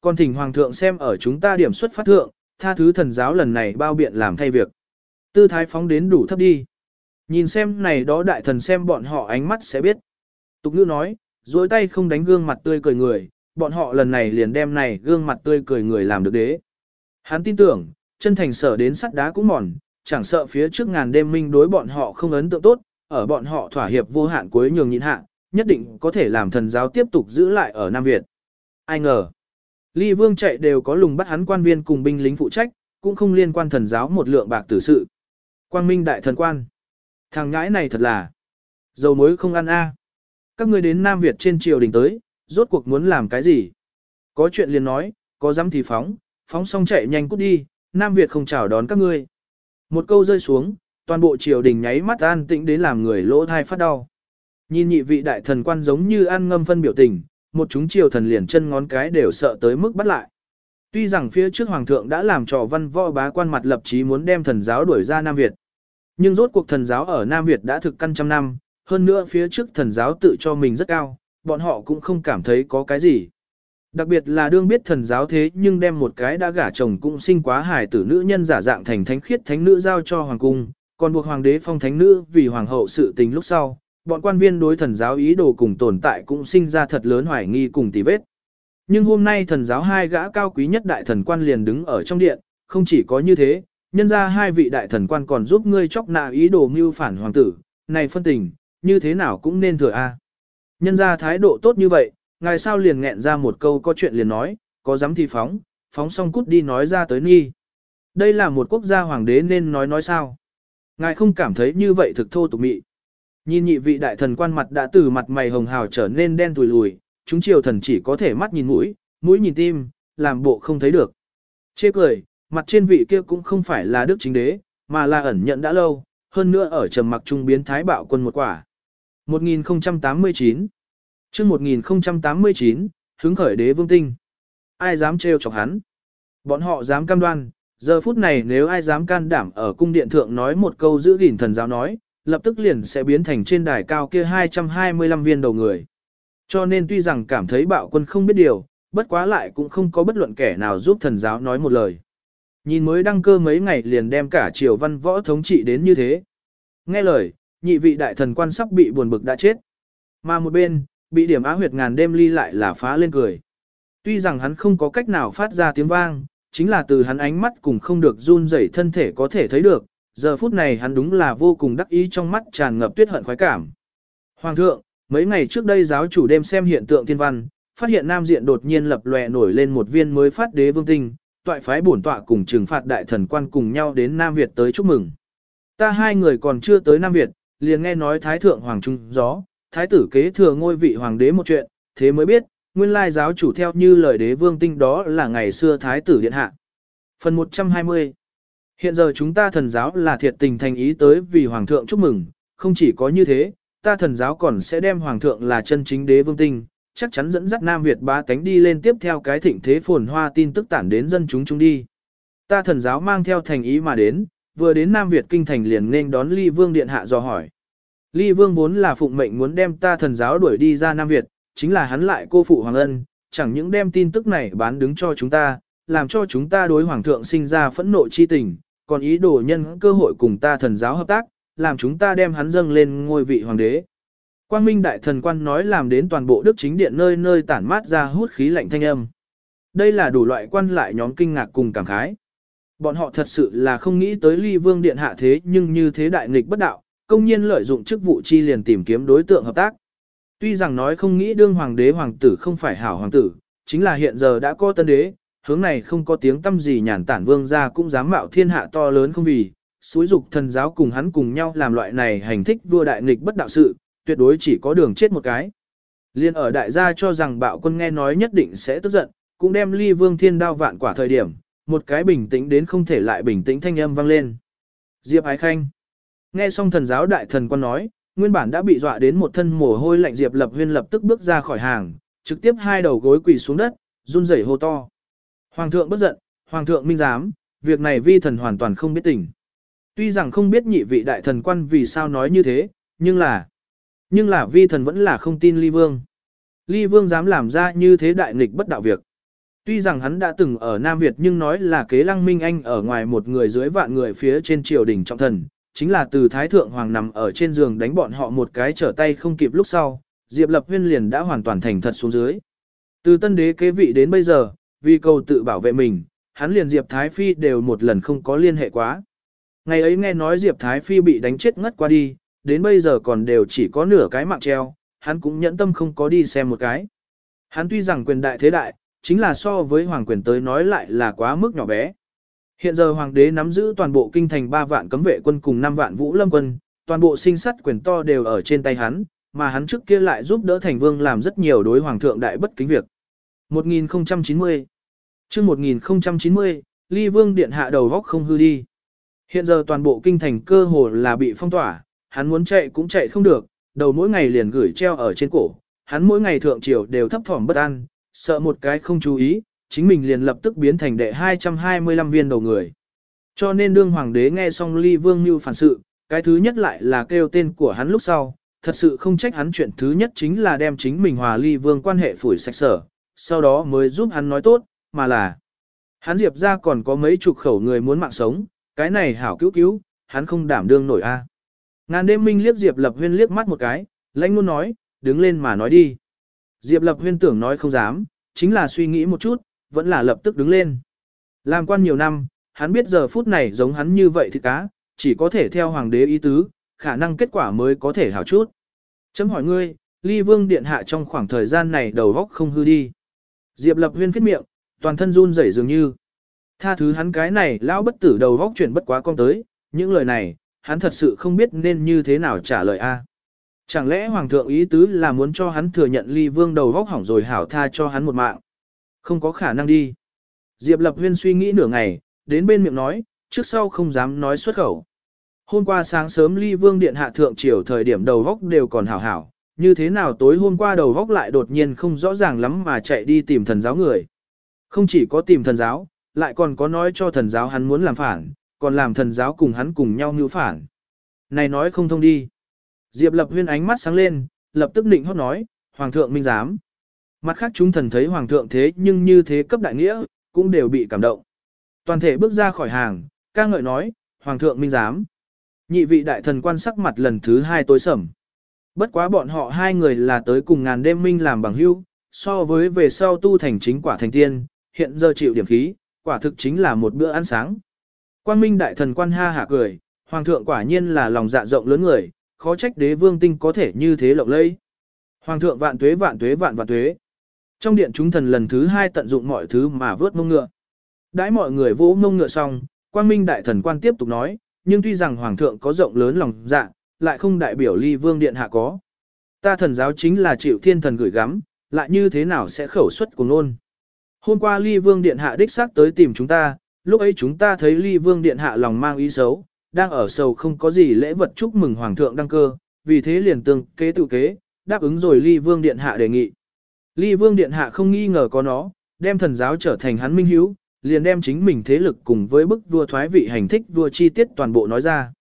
Còn thỉnh hoàng thượng xem ở chúng ta điểm xuất phát thượng, tha thứ thần giáo lần này bao biện làm thay việc. Tư thái phóng đến đủ thấp đi. Nhìn xem này đó đại thần xem bọn họ ánh mắt sẽ biết. Tục ngữ nói, dối tay không đánh gương mặt tươi cười người, bọn họ lần này liền đem này gương mặt tươi cười người làm được đế. Hắn tin tưởng, chân thành sở đến sắt đá cũng mòn, chẳng sợ phía trước ngàn đêm minh đối bọn họ không ấn tượng tốt, ở bọn họ thỏa hiệp vô hạn cuối nhường nhịn hạ, nhất định có thể làm thần giáo tiếp tục giữ lại ở Nam Việt. Ai ngờ, Ly Vương chạy đều có lùng bắt hắn quan viên cùng binh lính phụ trách, cũng không liên quan thần giáo một lượng bạc tử sự. Quang Minh đại thần quan. Thằng ngãi này thật là dầu muối không ăn a. Các ngươi đến Nam Việt trên triều đình tới, rốt cuộc muốn làm cái gì? Có chuyện liền nói, có dám thì phóng, phóng xong chạy nhanh cút đi, Nam Việt không chào đón các ngươi. Một câu rơi xuống, toàn bộ triều đình nháy mắt an tĩnh đến làm người lỗ thai phát đau. Nhìn nhị vị đại thần quan giống như ăn ngâm phân biểu tình, một chúng triều thần liền chân ngón cái đều sợ tới mức bắt lại. Tuy rằng phía trước hoàng thượng đã làm trò văn võ bá quan mặt lập chí muốn đem thần giáo đuổi ra Nam Việt. Nhưng rốt cuộc thần giáo ở Nam Việt đã thực căn trăm năm, hơn nữa phía trước thần giáo tự cho mình rất cao, bọn họ cũng không cảm thấy có cái gì. Đặc biệt là đương biết thần giáo thế nhưng đem một cái đã gả chồng cũng sinh quá hài tử nữ nhân giả dạng thành thánh khiết thánh nữ giao cho hoàng cung, còn buộc hoàng đế phong thánh nữ vì hoàng hậu sự tình lúc sau, bọn quan viên đối thần giáo ý đồ cùng tồn tại cũng sinh ra thật lớn hoài nghi cùng tì vết. Nhưng hôm nay thần giáo hai gã cao quý nhất đại thần quan liền đứng ở trong điện, không chỉ có như thế, nhân ra hai vị đại thần quan còn giúp ngươi chóc nạ ý đồ mưu phản hoàng tử, này phân tình, như thế nào cũng nên thừa a. Nhân ra thái độ tốt như vậy, ngài sao liền nghẹn ra một câu có chuyện liền nói, có dám thì phóng, phóng xong cút đi nói ra tới nghi. Đây là một quốc gia hoàng đế nên nói nói sao. Ngài không cảm thấy như vậy thực thô tục mị. Nhìn nhị vị đại thần quan mặt đã từ mặt mày hồng hào trở nên đen tùi lùi, chúng triều thần chỉ có thể mắt nhìn mũi, mũi nhìn tim, làm bộ không thấy được. Chê cười, mặt trên vị kia cũng không phải là đức chính đế, mà là ẩn nhận đã lâu, hơn nữa ở trầm mặc trung biến thái bạo quân một quả. 1089 chương 1089, hứng khởi đế vương tinh. Ai dám trêu chọc hắn? Bọn họ dám cam đoan, giờ phút này nếu ai dám can đảm ở cung điện thượng nói một câu giữ gìn thần giáo nói, lập tức liền sẽ biến thành trên đài cao kia 225 viên đầu người. Cho nên tuy rằng cảm thấy bạo quân không biết điều, bất quá lại cũng không có bất luận kẻ nào giúp thần giáo nói một lời. Nhìn mới đăng cơ mấy ngày liền đem cả triều văn võ thống trị đến như thế. Nghe lời, nhị vị đại thần quan sắp bị buồn bực đã chết. Mà một bên, bị điểm á huyệt ngàn đêm ly lại là phá lên cười. Tuy rằng hắn không có cách nào phát ra tiếng vang, chính là từ hắn ánh mắt cùng không được run rẩy thân thể có thể thấy được, giờ phút này hắn đúng là vô cùng đắc ý trong mắt tràn ngập tuyết hận khoái cảm. Hoàng thượng, mấy ngày trước đây giáo chủ đêm xem hiện tượng thiên văn, phát hiện nam diện đột nhiên lập lòe nổi lên một viên mới phát đế vương tinh, toại phái bổn tọa cùng trừng phạt đại thần quan cùng nhau đến Nam Việt tới chúc mừng. Ta hai người còn chưa tới Nam Việt, liền nghe nói Thái Thượng Hoàng Trung Gió, Thái tử kế thừa ngôi vị Hoàng đế một chuyện, thế mới biết, nguyên lai giáo chủ theo như lời đế vương tinh đó là ngày xưa Thái tử Điện Hạ. Phần 120 Hiện giờ chúng ta thần giáo là thiệt tình thành ý tới vì Hoàng thượng chúc mừng, không chỉ có như thế, ta thần giáo còn sẽ đem Hoàng thượng là chân chính đế vương tinh, chắc chắn dẫn dắt Nam Việt ba tánh đi lên tiếp theo cái thịnh thế phồn hoa tin tức tản đến dân chúng chúng đi. Ta thần giáo mang theo thành ý mà đến, vừa đến Nam Việt kinh thành liền nên đón Ly Vương Điện Hạ dò hỏi. Ly Vương vốn là phụng mệnh muốn đem ta thần giáo đuổi đi ra Nam Việt, chính là hắn lại cô phụ Hoàng Ân, chẳng những đem tin tức này bán đứng cho chúng ta, làm cho chúng ta đối Hoàng thượng sinh ra phẫn nộ chi tình, còn ý đồ nhân cơ hội cùng ta thần giáo hợp tác, làm chúng ta đem hắn dâng lên ngôi vị Hoàng đế. Quang Minh Đại Thần Quan nói làm đến toàn bộ Đức Chính Điện nơi nơi tản mát ra hút khí lạnh thanh âm. Đây là đủ loại quan lại nhóm kinh ngạc cùng cảm khái. Bọn họ thật sự là không nghĩ tới ly vương điện hạ thế nhưng như thế đại nghịch bất đạo, công nhiên lợi dụng chức vụ chi liền tìm kiếm đối tượng hợp tác. Tuy rằng nói không nghĩ đương hoàng đế hoàng tử không phải hảo hoàng tử, chính là hiện giờ đã có tân đế, hướng này không có tiếng tâm gì nhàn tản vương ra cũng dám mạo thiên hạ to lớn không vì, suối dục thần giáo cùng hắn cùng nhau làm loại này hành thích vua đại nghịch bất đạo sự, tuyệt đối chỉ có đường chết một cái. Liên ở đại gia cho rằng bạo quân nghe nói nhất định sẽ tức giận, cũng đem ly vương thiên đao vạn quả thời điểm, một cái bình tĩnh đến không thể lại bình tĩnh thanh âm vang lên. Diệp Ái Khanh. Nghe xong thần giáo đại thần quan nói, nguyên bản đã bị dọa đến một thân mồ hôi lạnh Diệp Lập Huyên lập tức bước ra khỏi hàng, trực tiếp hai đầu gối quỳ xuống đất, run rẩy hô to. Hoàng thượng bất giận, hoàng thượng minh giám, việc này vi thần hoàn toàn không biết tình. Tuy rằng không biết nhị vị đại thần quan vì sao nói như thế, nhưng là nhưng là vi thần vẫn là không tin ly vương. Ly vương dám làm ra như thế đại nghịch bất đạo việc. Tuy rằng hắn đã từng ở Nam Việt nhưng nói là kế lăng minh anh ở ngoài một người dưới vạn người phía trên triều đình trọng thần, chính là từ Thái Thượng Hoàng nằm ở trên giường đánh bọn họ một cái trở tay không kịp lúc sau, Diệp Lập Huyên liền đã hoàn toàn thành thật xuống dưới. Từ tân đế kế vị đến bây giờ, vì cầu tự bảo vệ mình, hắn liền Diệp Thái Phi đều một lần không có liên hệ quá. Ngày ấy nghe nói Diệp Thái Phi bị đánh chết ngất qua đi, đến bây giờ còn đều chỉ có nửa cái mạng treo, hắn cũng nhẫn tâm không có đi xem một cái. Hắn tuy rằng quyền đại thế đại, chính là so với hoàng quyền tới nói lại là quá mức nhỏ bé. Hiện giờ hoàng đế nắm giữ toàn bộ kinh thành 3 vạn cấm vệ quân cùng 5 vạn vũ lâm quân, toàn bộ sinh sắt quyền to đều ở trên tay hắn, mà hắn trước kia lại giúp đỡ thành vương làm rất nhiều đối hoàng thượng đại bất kính việc. 1090 chương 1090, ly vương điện hạ đầu góc không hư đi. Hiện giờ toàn bộ kinh thành cơ hồ là bị phong tỏa, hắn muốn chạy cũng chạy không được, đầu mỗi ngày liền gửi treo ở trên cổ, hắn mỗi ngày thượng triều đều thấp thỏm bất an, sợ một cái không chú ý, chính mình liền lập tức biến thành đệ 225 viên đầu người. Cho nên đương hoàng đế nghe xong ly vương như phản sự, cái thứ nhất lại là kêu tên của hắn lúc sau, thật sự không trách hắn chuyện thứ nhất chính là đem chính mình hòa ly vương quan hệ phủi sạch sở, sau đó mới giúp hắn nói tốt, mà là hắn diệp ra còn có mấy chục khẩu người muốn mạng sống, cái này hảo cứu cứu, hắn không đảm đương nổi a. Ngàn đêm minh liếc Diệp Lập Huyên liếc mắt một cái, lãnh luôn nói, đứng lên mà nói đi. Diệp Lập Huyên tưởng nói không dám, chính là suy nghĩ một chút, vẫn là lập tức đứng lên. Làm quan nhiều năm, hắn biết giờ phút này giống hắn như vậy thì cá, chỉ có thể theo hoàng đế ý tứ, khả năng kết quả mới có thể hảo chút. Chấm hỏi ngươi, ly vương điện hạ trong khoảng thời gian này đầu góc không hư đi. Diệp Lập Huyên phết miệng, toàn thân run rẩy dường như. Tha thứ hắn cái này lão bất tử đầu góc chuyển bất quá con tới, những lời này, hắn thật sự không biết nên như thế nào trả lời a. Chẳng lẽ hoàng thượng ý tứ là muốn cho hắn thừa nhận ly vương đầu góc hỏng rồi hảo tha cho hắn một mạng? Không có khả năng đi. Diệp Lập Huyên suy nghĩ nửa ngày, đến bên miệng nói, trước sau không dám nói xuất khẩu. Hôm qua sáng sớm ly vương điện hạ thượng triều thời điểm đầu góc đều còn hảo hảo, như thế nào tối hôm qua đầu góc lại đột nhiên không rõ ràng lắm mà chạy đi tìm thần giáo người. Không chỉ có tìm thần giáo, lại còn có nói cho thần giáo hắn muốn làm phản, còn làm thần giáo cùng hắn cùng nhau mưu phản. Này nói không thông đi. Diệp Lập Huyên ánh mắt sáng lên, lập tức định hót nói, Hoàng thượng minh giám. Mặt khác chúng thần thấy Hoàng thượng thế nhưng như thế cấp đại nghĩa, cũng đều bị cảm động. Toàn thể bước ra khỏi hàng, ca ngợi nói, Hoàng thượng minh giám. Nhị vị đại thần quan sắc mặt lần thứ hai tối sầm. Bất quá bọn họ hai người là tới cùng ngàn đêm minh làm bằng hữu, so với về sau tu thành chính quả thành tiên, hiện giờ chịu điểm khí, quả thực chính là một bữa ăn sáng. Quang Minh đại thần quan ha hả cười, hoàng thượng quả nhiên là lòng dạ rộng lớn người, khó trách đế vương tinh có thể như thế lộng lẫy. Hoàng thượng vạn tuế vạn tuế vạn vạn tuế. Trong điện chúng thần lần thứ hai tận dụng mọi thứ mà vớt mông ngựa. Đãi mọi người vỗ mông ngựa xong, Quang Minh đại thần quan tiếp tục nói, nhưng tuy rằng hoàng thượng có rộng lớn lòng dạ, lại không đại biểu ly vương điện hạ có. Ta thần giáo chính là chịu thiên thần gửi gắm, lại như thế nào sẽ khẩu xuất của nôn. Hôm qua ly vương điện hạ đích xác tới tìm chúng ta, lúc ấy chúng ta thấy ly vương điện hạ lòng mang ý xấu, đang ở sầu không có gì lễ vật chúc mừng hoàng thượng đăng cơ, vì thế liền tương kế tự kế, đáp ứng rồi ly vương điện hạ đề nghị. Ly vương điện hạ không nghi ngờ có nó, đem thần giáo trở thành hắn minh hiếu, liền đem chính mình thế lực cùng với bức vua thoái vị hành thích vua chi tiết toàn bộ nói ra.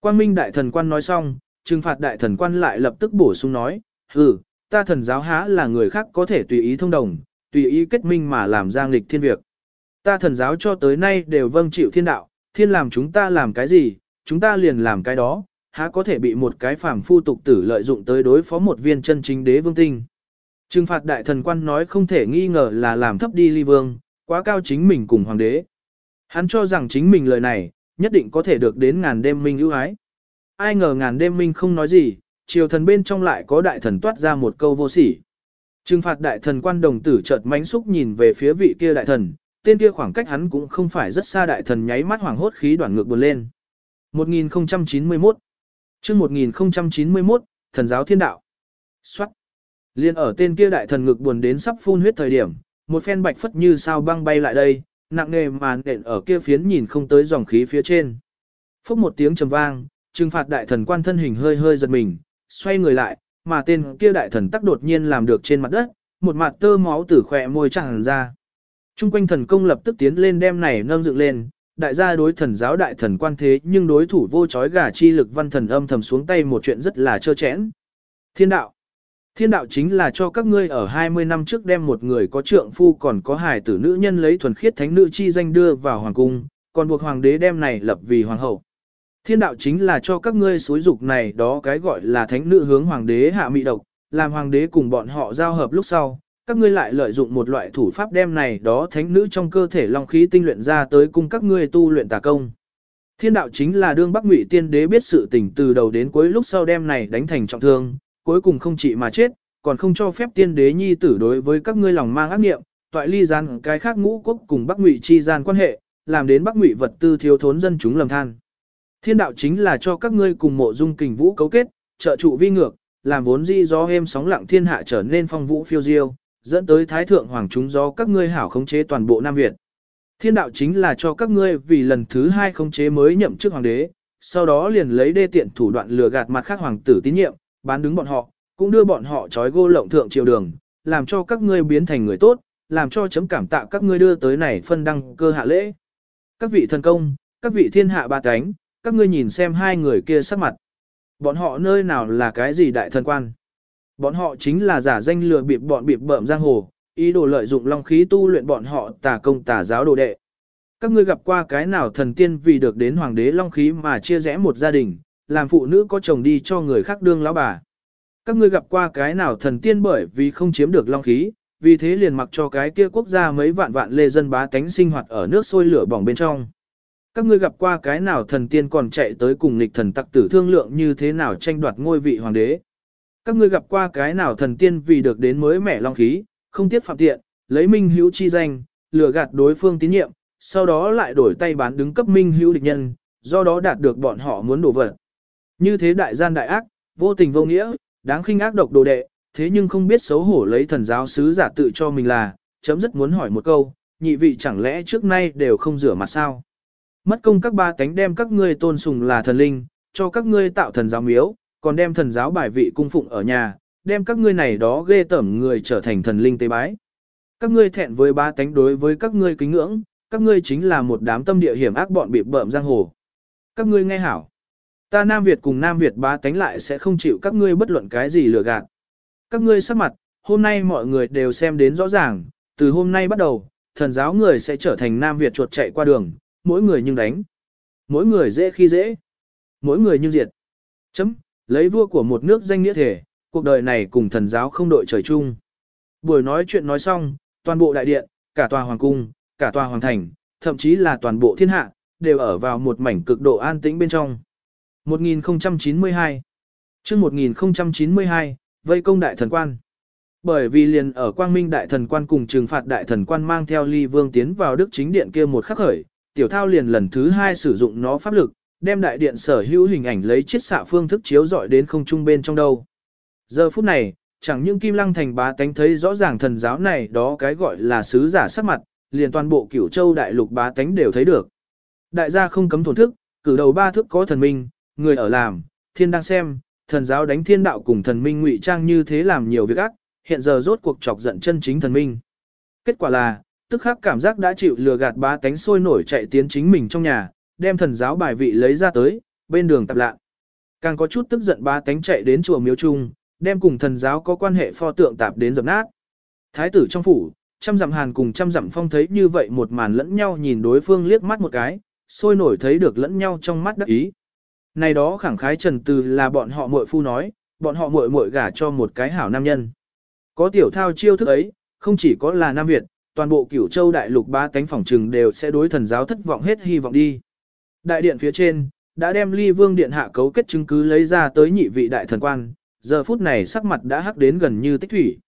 Quang Minh đại thần quan nói xong, trừng phạt đại thần quan lại lập tức bổ sung nói, hừ, ta thần giáo há là người khác có thể tùy ý thông đồng, tùy ý kết minh mà làm giang lịch thiên việc. Ta thần giáo cho tới nay đều vâng chịu thiên đạo, thiên làm chúng ta làm cái gì, chúng ta liền làm cái đó, há có thể bị một cái phàm phu tục tử lợi dụng tới đối phó một viên chân chính đế vương tinh. Trừng phạt đại thần quan nói không thể nghi ngờ là làm thấp đi ly vương, quá cao chính mình cùng hoàng đế. Hắn cho rằng chính mình lời này, nhất định có thể được đến ngàn đêm minh ưu ái. Ai ngờ ngàn đêm minh không nói gì, triều thần bên trong lại có đại thần toát ra một câu vô sỉ. Trừng phạt đại thần quan đồng tử chợt mánh xúc nhìn về phía vị kia đại thần, tên kia khoảng cách hắn cũng không phải rất xa đại thần nháy mắt hoảng hốt khí đoạn ngược buồn lên. 1091 chương 1091, thần giáo thiên đạo. Xoát. Liên ở tên kia đại thần ngực buồn đến sắp phun huyết thời điểm, một phen bạch phất như sao băng bay lại đây, nặng nề màn nện ở kia phiến nhìn không tới dòng khí phía trên. Phốc một tiếng trầm vang, trừng phạt đại thần quan thân hình hơi hơi giật mình, xoay người lại, mà tên kia đại thần tắc đột nhiên làm được trên mặt đất, một mặt tơ máu từ khỏe môi tràn ra. Trung quanh thần công lập tức tiến lên đem này nâng dựng lên, đại gia đối thần giáo đại thần quan thế nhưng đối thủ vô chói gà chi lực văn thần âm thầm xuống tay một chuyện rất là trơ chẽn. Thiên đạo. Thiên đạo chính là cho các ngươi ở 20 năm trước đem một người có trượng phu còn có hài tử nữ nhân lấy thuần khiết thánh nữ chi danh đưa vào hoàng cung, còn buộc hoàng đế đem này lập vì hoàng hậu. Thiên đạo chính là cho các ngươi xối dục này đó cái gọi là thánh nữ hướng hoàng đế hạ mị độc, làm hoàng đế cùng bọn họ giao hợp lúc sau, các ngươi lại lợi dụng một loại thủ pháp đem này đó thánh nữ trong cơ thể long khí tinh luyện ra tới cung các ngươi tu luyện tà công. Thiên đạo chính là đương Bắc Ngụy Tiên Đế biết sự tình từ đầu đến cuối lúc sau đem này đánh thành trọng thương, cuối cùng không chỉ mà chết, còn không cho phép Tiên Đế nhi tử đối với các ngươi lòng mang ác niệm, toại ly gian cái khác ngũ quốc cùng Bắc Ngụy chi gian quan hệ, làm đến Bắc Ngụy vật tư thiếu thốn dân chúng lầm than. Thiên đạo chính là cho các ngươi cùng mộ dung kình vũ cấu kết, trợ trụ vi ngược, làm vốn di gió êm sóng lặng thiên hạ trở nên phong vũ phiêu diêu, dẫn tới thái thượng hoàng chúng do các ngươi hảo khống chế toàn bộ Nam Việt. Thiên đạo chính là cho các ngươi vì lần thứ hai khống chế mới nhậm chức hoàng đế, sau đó liền lấy đê tiện thủ đoạn lừa gạt mặt khác hoàng tử tín nhiệm, bán đứng bọn họ, cũng đưa bọn họ trói gô lộng thượng triều đường, làm cho các ngươi biến thành người tốt, làm cho chấm cảm tạ các ngươi đưa tới này phân đăng cơ hạ lễ. Các vị thần công, các vị thiên hạ ba cánh, các ngươi nhìn xem hai người kia sắc mặt. Bọn họ nơi nào là cái gì đại thần quan? Bọn họ chính là giả danh lừa bịp bọn bịp bợm giang hồ, ý đồ lợi dụng long khí tu luyện bọn họ tà công tà giáo đồ đệ. Các ngươi gặp qua cái nào thần tiên vì được đến hoàng đế long khí mà chia rẽ một gia đình, làm phụ nữ có chồng đi cho người khác đương lão bà. Các ngươi gặp qua cái nào thần tiên bởi vì không chiếm được long khí, vì thế liền mặc cho cái kia quốc gia mấy vạn vạn lê dân bá tánh sinh hoạt ở nước sôi lửa bỏng bên trong. Các ngươi gặp qua cái nào thần tiên còn chạy tới cùng nghịch thần tặc tử thương lượng như thế nào tranh đoạt ngôi vị hoàng đế. Các ngươi gặp qua cái nào thần tiên vì được đến mới mẻ long khí, không tiếc phạm tiện, lấy minh hữu chi danh, lừa gạt đối phương tín nhiệm, sau đó lại đổi tay bán đứng cấp minh hữu địch nhân, do đó đạt được bọn họ muốn đổ vật. Như thế đại gian đại ác, vô tình vô nghĩa, đáng khinh ác độc đồ đệ, thế nhưng không biết xấu hổ lấy thần giáo sứ giả tự cho mình là, chấm rất muốn hỏi một câu, nhị vị chẳng lẽ trước nay đều không rửa mặt sao? Mất công các ba tánh đem các ngươi tôn sùng là thần linh, cho các ngươi tạo thần giáo miếu, còn đem thần giáo bài vị cung phụng ở nhà, đem các ngươi này đó ghê tẩm người trở thành thần linh tế bái. Các ngươi thẹn với ba tánh đối với các ngươi kính ngưỡng, các ngươi chính là một đám tâm địa hiểm ác bọn bị bợm giang hồ. Các ngươi nghe hảo. Ta Nam Việt cùng Nam Việt ba tánh lại sẽ không chịu các ngươi bất luận cái gì lừa gạt. Các ngươi sắc mặt, hôm nay mọi người đều xem đến rõ ràng, từ hôm nay bắt đầu, thần giáo người sẽ trở thành Nam Việt chuột chạy qua đường, mỗi người nhưng đánh. Mỗi người dễ khi dễ. Mỗi người nhưng diệt. Chấm, lấy vua của một nước danh nghĩa thể, cuộc đời này cùng thần giáo không đội trời chung. Buổi nói chuyện nói xong, toàn bộ đại điện, cả tòa hoàng cung, cả tòa hoàng thành, thậm chí là toàn bộ thiên hạ, đều ở vào một mảnh cực độ an tĩnh bên trong. 1092 chương 1092, vây công đại thần quan. Bởi vì liền ở quang minh đại thần quan cùng trừng phạt đại thần quan mang theo ly vương tiến vào đức chính điện kia một khắc khởi, tiểu thao liền lần thứ hai sử dụng nó pháp lực, đem đại điện sở hữu hình ảnh lấy chiết xạ phương thức chiếu dọi đến không trung bên trong đâu. Giờ phút này, chẳng những Kim Lăng thành bá tánh thấy rõ ràng thần giáo này đó cái gọi là sứ giả sắc mặt, liền toàn bộ cửu châu đại lục bá tánh đều thấy được. Đại gia không cấm thổn thức, cử đầu ba thức có thần minh, người ở làm, thiên đang xem, thần giáo đánh thiên đạo cùng thần minh ngụy trang như thế làm nhiều việc ác, hiện giờ rốt cuộc chọc giận chân chính thần minh. Kết quả là, tức khắc cảm giác đã chịu lừa gạt bá tánh sôi nổi chạy tiến chính mình trong nhà, đem thần giáo bài vị lấy ra tới, bên đường tập lạ. Càng có chút tức giận bá tánh chạy đến chùa miếu trung, đem cùng thần giáo có quan hệ pho tượng tạp đến dập nát. Thái tử trong phủ, trăm dặm hàn cùng trăm dặm phong thấy như vậy một màn lẫn nhau nhìn đối phương liếc mắt một cái, sôi nổi thấy được lẫn nhau trong mắt đắc ý. Này đó khẳng khái trần từ là bọn họ muội phu nói, bọn họ muội muội gả cho một cái hảo nam nhân. Có tiểu thao chiêu thức ấy, không chỉ có là Nam Việt, toàn bộ cửu châu đại lục ba cánh phòng trừng đều sẽ đối thần giáo thất vọng hết hy vọng đi. Đại điện phía trên, đã đem ly vương điện hạ cấu kết chứng cứ lấy ra tới nhị vị đại thần quan, giờ phút này sắc mặt đã hắc đến gần như tích thủy.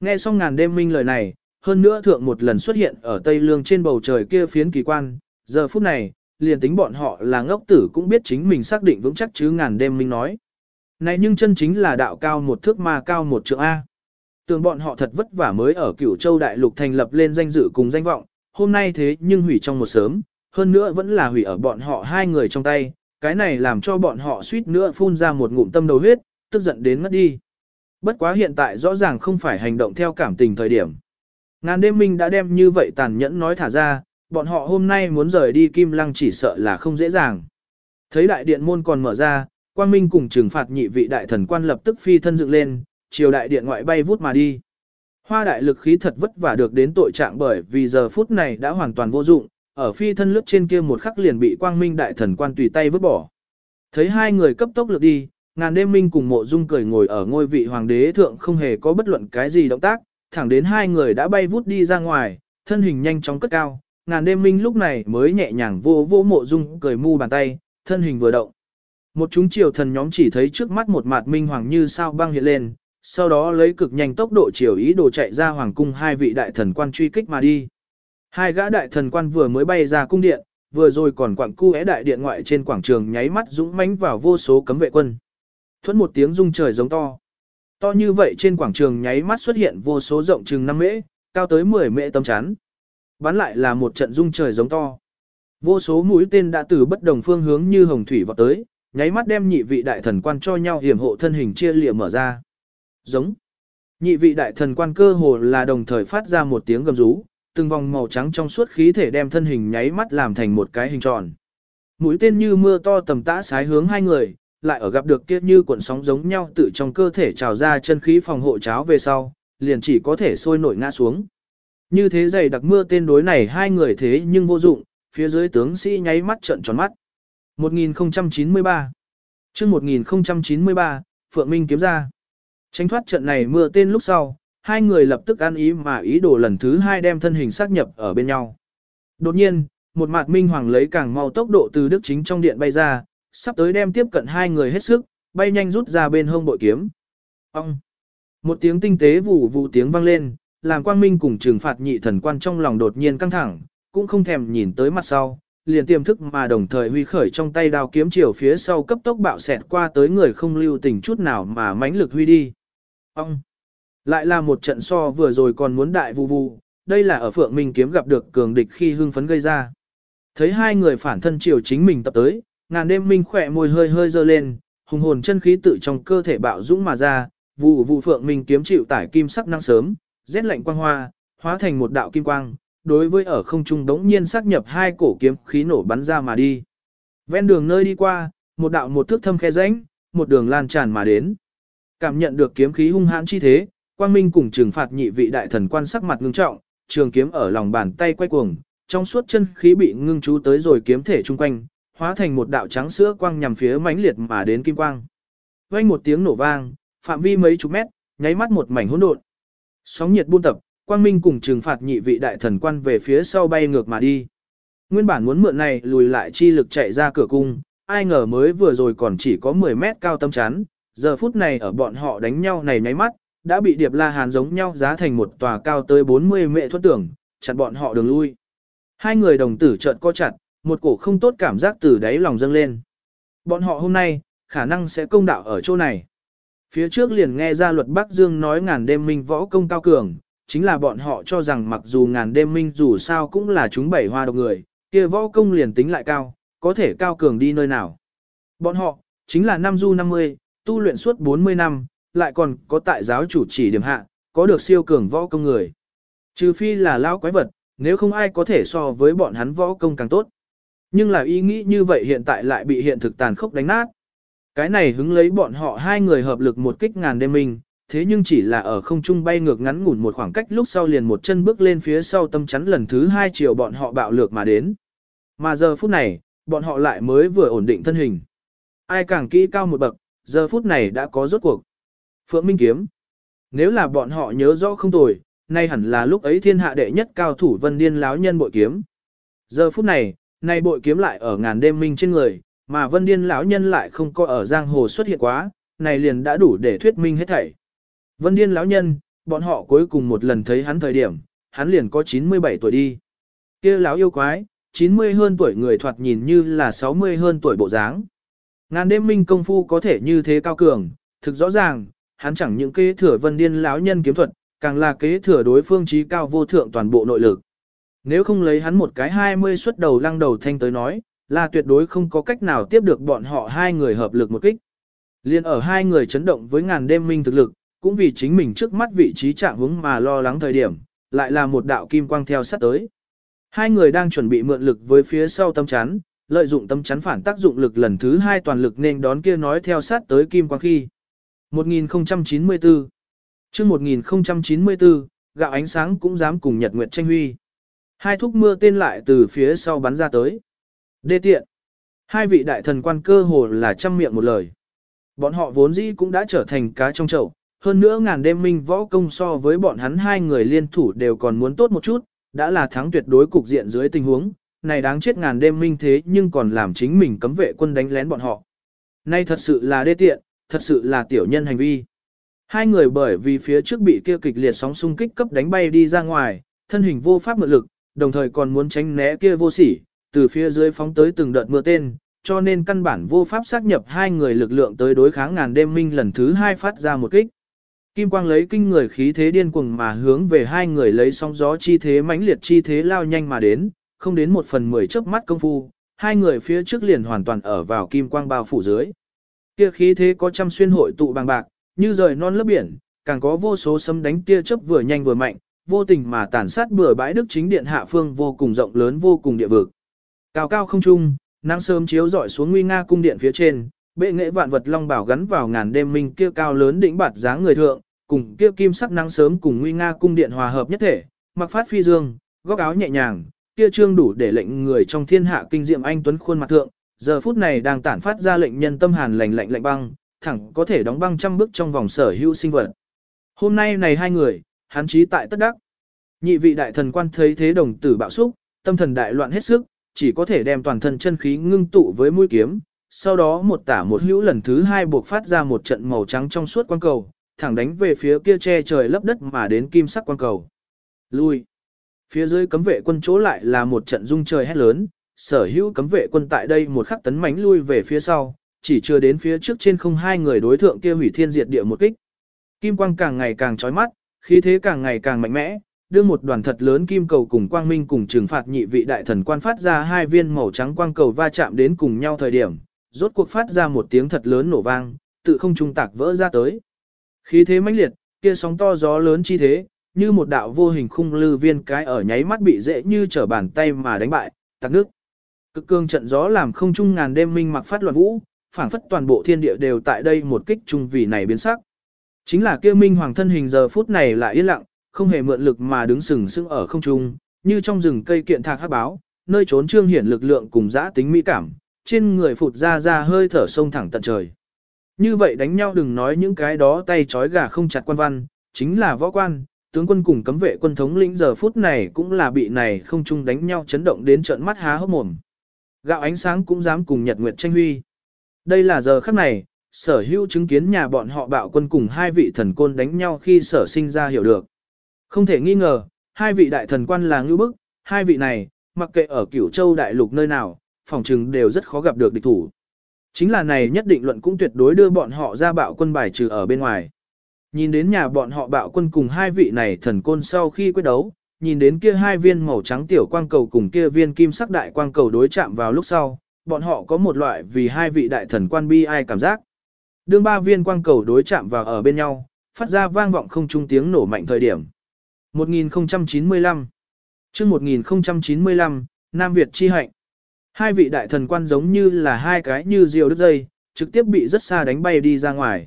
Nghe xong ngàn đêm minh lời này, hơn nữa thượng một lần xuất hiện ở Tây Lương trên bầu trời kia phiến kỳ quan, giờ phút này, liền tính bọn họ là ngốc tử cũng biết chính mình xác định vững chắc chứ ngàn đêm minh nói. Này nhưng chân chính là đạo cao một thước mà cao một trượng A. Tưởng bọn họ thật vất vả mới ở cửu châu đại lục thành lập lên danh dự cùng danh vọng, hôm nay thế nhưng hủy trong một sớm, hơn nữa vẫn là hủy ở bọn họ hai người trong tay, cái này làm cho bọn họ suýt nữa phun ra một ngụm tâm đầu huyết, tức giận đến ngất đi. Bất quá hiện tại rõ ràng không phải hành động theo cảm tình thời điểm. Ngàn đêm minh đã đem như vậy tàn nhẫn nói thả ra, bọn họ hôm nay muốn rời đi Kim Lăng chỉ sợ là không dễ dàng. Thấy đại điện môn còn mở ra, Quang Minh cùng trừng phạt nhị vị đại thần quan lập tức phi thân dựng lên, chiều đại điện ngoại bay vút mà đi. Hoa đại lực khí thật vất vả được đến tội trạng bởi vì giờ phút này đã hoàn toàn vô dụng, ở phi thân lướt trên kia một khắc liền bị quang minh đại thần quan tùy tay vứt bỏ. Thấy hai người cấp tốc lược đi, ngàn đêm minh cùng mộ dung cười ngồi ở ngôi vị hoàng đế thượng không hề có bất luận cái gì động tác, thẳng đến hai người đã bay vút đi ra ngoài, thân hình nhanh chóng cất cao, ngàn đêm minh lúc này mới nhẹ nhàng vô vô mộ dung cười mu bàn tay, thân hình vừa động. Một chúng triều thần nhóm chỉ thấy trước mắt một mặt minh hoàng như sao băng hiện lên, sau đó lấy cực nhanh tốc độ triều ý đồ chạy ra hoàng cung hai vị đại thần quan truy kích mà đi. Hai gã đại thần quan vừa mới bay ra cung điện, vừa rồi còn quặng cu é đại điện ngoại trên quảng trường nháy mắt dũng mãnh vào vô số cấm vệ quân. Thuẫn một tiếng rung trời giống to. To như vậy trên quảng trường nháy mắt xuất hiện vô số rộng chừng 5 mễ, cao tới 10 mễ tấm chắn. Bắn lại là một trận rung trời giống to. Vô số mũi tên đã từ bất đồng phương hướng như hồng thủy vọt tới, nháy mắt đem nhị vị đại thần quan cho nhau hiểm hộ thân hình chia lìa mở ra. Giống. Nhị vị đại thần quan cơ hồ là đồng thời phát ra một tiếng gầm rú, từng vòng màu trắng trong suốt khí thể đem thân hình nháy mắt làm thành một cái hình tròn. Mũi tên như mưa to tầm tã sái hướng hai người, lại ở gặp được kia như cuộn sóng giống nhau tự trong cơ thể trào ra chân khí phòng hộ cháo về sau, liền chỉ có thể sôi nổi ngã xuống. Như thế dày đặc mưa tên đối này hai người thế nhưng vô dụng, phía dưới tướng sĩ nháy mắt trợn tròn mắt. 1093 chương 1093, Phượng Minh kiếm ra. Tránh thoát trận này mưa tên lúc sau, hai người lập tức ăn ý mà ý đồ lần thứ hai đem thân hình xác nhập ở bên nhau. Đột nhiên, một mạt minh hoàng lấy càng mau tốc độ từ đức chính trong điện bay ra, sắp tới đem tiếp cận hai người hết sức, bay nhanh rút ra bên hông bội kiếm. Ông! Một tiếng tinh tế vụ vụ tiếng vang lên, làm quang minh cùng trừng phạt nhị thần quan trong lòng đột nhiên căng thẳng, cũng không thèm nhìn tới mặt sau, liền tiềm thức mà đồng thời huy khởi trong tay đao kiếm chiều phía sau cấp tốc bạo xẹt qua tới người không lưu tình chút nào mà mãnh lực huy đi. Ông! Lại là một trận so vừa rồi còn muốn đại vụ vụ, đây là ở Phượng Minh kiếm gặp được cường địch khi hưng phấn gây ra. Thấy hai người phản thân chiều chính mình tập tới, ngàn đêm minh khỏe môi hơi hơi dơ lên, hùng hồn chân khí tự trong cơ thể bạo dũng mà ra, vụ vụ Phượng Minh kiếm chịu tải kim sắc năng sớm, rét lạnh quang hoa, hóa thành một đạo kim quang, đối với ở không trung đống nhiên xác nhập hai cổ kiếm khí nổ bắn ra mà đi. Ven đường nơi đi qua, một đạo một thước thâm khe rãnh, một đường lan tràn mà đến. Cảm nhận được kiếm khí hung hãn chi thế, Quang Minh cùng trừng phạt nhị vị đại thần quan sắc mặt ngưng trọng, trường kiếm ở lòng bàn tay quay cuồng, trong suốt chân khí bị ngưng chú tới rồi kiếm thể chung quanh, hóa thành một đạo trắng sữa quang nhằm phía mãnh liệt mà đến kim quang. Vang một tiếng nổ vang, phạm vi mấy chục mét, nháy mắt một mảnh hỗn độn. Sóng nhiệt buôn tập, Quang Minh cùng trừng phạt nhị vị đại thần quan về phía sau bay ngược mà đi. Nguyên bản muốn mượn này lùi lại chi lực chạy ra cửa cung, ai ngờ mới vừa rồi còn chỉ có 10 mét cao tâm chắn, giờ phút này ở bọn họ đánh nhau này nháy mắt, đã bị Điệp La Hàn giống nhau giá thành một tòa cao tới 40 mệ thuất tưởng, chặn bọn họ đường lui. Hai người đồng tử trợn co chặt, một cổ không tốt cảm giác từ đáy lòng dâng lên. Bọn họ hôm nay, khả năng sẽ công đạo ở chỗ này. Phía trước liền nghe ra luật Bắc Dương nói ngàn đêm minh võ công cao cường, chính là bọn họ cho rằng mặc dù ngàn đêm minh dù sao cũng là chúng bảy hoa độc người, kia võ công liền tính lại cao, có thể cao cường đi nơi nào. Bọn họ, chính là năm du 50, tu luyện suốt 40 năm, lại còn có tại giáo chủ chỉ điểm hạ, có được siêu cường võ công người. Trừ phi là lao quái vật, nếu không ai có thể so với bọn hắn võ công càng tốt. Nhưng là ý nghĩ như vậy hiện tại lại bị hiện thực tàn khốc đánh nát. Cái này hứng lấy bọn họ hai người hợp lực một kích ngàn đêm minh, thế nhưng chỉ là ở không trung bay ngược ngắn ngủn một khoảng cách lúc sau liền một chân bước lên phía sau tâm chắn lần thứ hai chiều bọn họ bạo lược mà đến. Mà giờ phút này, bọn họ lại mới vừa ổn định thân hình. Ai càng kỹ cao một bậc, giờ phút này đã có rốt cuộc. Phượng Minh Kiếm. Nếu là bọn họ nhớ rõ không tồi, nay hẳn là lúc ấy thiên hạ đệ nhất cao thủ vân điên láo nhân bội kiếm. Giờ phút này, nay bội kiếm lại ở ngàn đêm minh trên người, mà vân điên lão nhân lại không có ở giang hồ xuất hiện quá, này liền đã đủ để thuyết minh hết thảy. Vân điên lão nhân, bọn họ cuối cùng một lần thấy hắn thời điểm, hắn liền có 97 tuổi đi. kia lão yêu quái, 90 hơn tuổi người thoạt nhìn như là 60 hơn tuổi bộ dáng. Ngàn đêm minh công phu có thể như thế cao cường, thực rõ ràng, hắn chẳng những kế thừa vân điên lão nhân kiếm thuật, càng là kế thừa đối phương trí cao vô thượng toàn bộ nội lực. Nếu không lấy hắn một cái 20 xuất đầu lăng đầu thanh tới nói, là tuyệt đối không có cách nào tiếp được bọn họ hai người hợp lực một kích. Liên ở hai người chấn động với ngàn đêm minh thực lực, cũng vì chính mình trước mắt vị trí trạng hướng mà lo lắng thời điểm, lại là một đạo kim quang theo sát tới. Hai người đang chuẩn bị mượn lực với phía sau tâm chắn, lợi dụng tâm chắn phản tác dụng lực lần thứ hai toàn lực nên đón kia nói theo sát tới kim quang khi. 1094 Trước 1094, gạo ánh sáng cũng dám cùng Nhật Nguyệt tranh huy. Hai thúc mưa tên lại từ phía sau bắn ra tới. Đê tiện. Hai vị đại thần quan cơ hồ là trăm miệng một lời. Bọn họ vốn dĩ cũng đã trở thành cá trong chậu, hơn nữa ngàn đêm minh võ công so với bọn hắn hai người liên thủ đều còn muốn tốt một chút, đã là thắng tuyệt đối cục diện dưới tình huống, này đáng chết ngàn đêm minh thế nhưng còn làm chính mình cấm vệ quân đánh lén bọn họ. Nay thật sự là đê tiện, thật sự là tiểu nhân hành vi. Hai người bởi vì phía trước bị kia kịch liệt sóng xung kích cấp đánh bay đi ra ngoài, thân hình vô pháp mượn lực, đồng thời còn muốn tránh né kia vô sỉ, từ phía dưới phóng tới từng đợt mưa tên, cho nên căn bản vô pháp xác nhập hai người lực lượng tới đối kháng ngàn đêm minh lần thứ hai phát ra một kích. Kim quang lấy kinh người khí thế điên cuồng mà hướng về hai người lấy sóng gió chi thế mãnh liệt chi thế lao nhanh mà đến, không đến một phần mười chớp mắt công phu, hai người phía trước liền hoàn toàn ở vào kim quang bao phủ dưới. Kia khí thế có trăm xuyên hội tụ bằng bạc, như rời non lớp biển, càng có vô số sấm đánh tia chớp vừa nhanh vừa mạnh, vô tình mà tàn sát bừa bãi đức chính điện hạ phương vô cùng rộng lớn vô cùng địa vực. Cao cao không trung, nắng sớm chiếu rọi xuống nguy nga cung điện phía trên, bệ nghệ vạn vật long bảo gắn vào ngàn đêm minh kia cao lớn đỉnh bạt dáng người thượng, cùng kia kim sắc nắng sớm cùng nguy nga cung điện hòa hợp nhất thể, mặc phát phi dương, góc áo nhẹ nhàng, kia trương đủ để lệnh người trong thiên hạ kinh diệm anh tuấn khuôn mặt thượng, giờ phút này đang tản phát ra lệnh nhân tâm hàn lạnh lạnh lạnh băng, thẳng có thể đóng băng trăm bước trong vòng sở hữu sinh vật. Hôm nay này hai người, hắn chí tại tất đắc. Nhị vị đại thần quan thấy thế đồng tử bạo xúc, tâm thần đại loạn hết sức, chỉ có thể đem toàn thân chân khí ngưng tụ với mũi kiếm, sau đó một tả một hữu lần thứ hai buộc phát ra một trận màu trắng trong suốt quang cầu, thẳng đánh về phía kia che trời lấp đất mà đến kim sắc quang cầu. Lui. Phía dưới cấm vệ quân chỗ lại là một trận rung trời hét lớn, sở hữu cấm vệ quân tại đây một khắc tấn mánh lui về phía sau, chỉ chưa đến phía trước trên không hai người đối thượng kia hủy thiên diệt địa một kích. Kim quang càng ngày càng chói mắt, khí thế càng ngày càng mạnh mẽ, đưa một đoàn thật lớn kim cầu cùng quang minh cùng trừng phạt nhị vị đại thần quan phát ra hai viên màu trắng quang cầu va chạm đến cùng nhau thời điểm, rốt cuộc phát ra một tiếng thật lớn nổ vang, tự không trung tạc vỡ ra tới. Khí thế mãnh liệt, kia sóng to gió lớn chi thế, như một đạo vô hình khung lư viên cái ở nháy mắt bị dễ như trở bàn tay mà đánh bại, tạc nước. Cực cương trận gió làm không trung ngàn đêm minh mặc phát loạn vũ, phảng phất toàn bộ thiên địa đều tại đây một kích trung vì này biến sắc. Chính là kia minh hoàng thân hình giờ phút này lại yên lặng, không hề mượn lực mà đứng sừng sững ở không trung, như trong rừng cây kiện thạc hắc báo, nơi trốn trương hiển lực lượng cùng giã tính mỹ cảm, trên người phụt ra ra hơi thở sông thẳng tận trời. Như vậy đánh nhau đừng nói những cái đó tay trói gà không chặt quan văn, chính là võ quan, tướng quân cùng cấm vệ quân thống lĩnh giờ phút này cũng là bị này không chung đánh nhau chấn động đến trợn mắt há hốc mồm. Gạo ánh sáng cũng dám cùng Nhật Nguyệt tranh huy. Đây là giờ khắc này, sở hữu chứng kiến nhà bọn họ bạo quân cùng hai vị thần côn đánh nhau khi sở sinh ra hiểu được. Không thể nghi ngờ, hai vị đại thần quan là ngưu bức, hai vị này, mặc kệ ở cửu châu đại lục nơi nào, phòng trừng đều rất khó gặp được địch thủ. Chính là này nhất định luận cũng tuyệt đối đưa bọn họ ra bạo quân bài trừ ở bên ngoài. Nhìn đến nhà bọn họ bạo quân cùng hai vị này thần côn sau khi quyết đấu, nhìn đến kia hai viên màu trắng tiểu quang cầu cùng kia viên kim sắc đại quang cầu đối chạm vào lúc sau, bọn họ có một loại vì hai vị đại thần quan bi ai cảm giác. Đương ba viên quang cầu đối chạm vào ở bên nhau, phát ra vang vọng không trung tiếng nổ mạnh thời điểm. 1095 chương 1095, Nam Việt chi hạnh. Hai vị đại thần quan giống như là hai cái như diều đứt dây, trực tiếp bị rất xa đánh bay đi ra ngoài.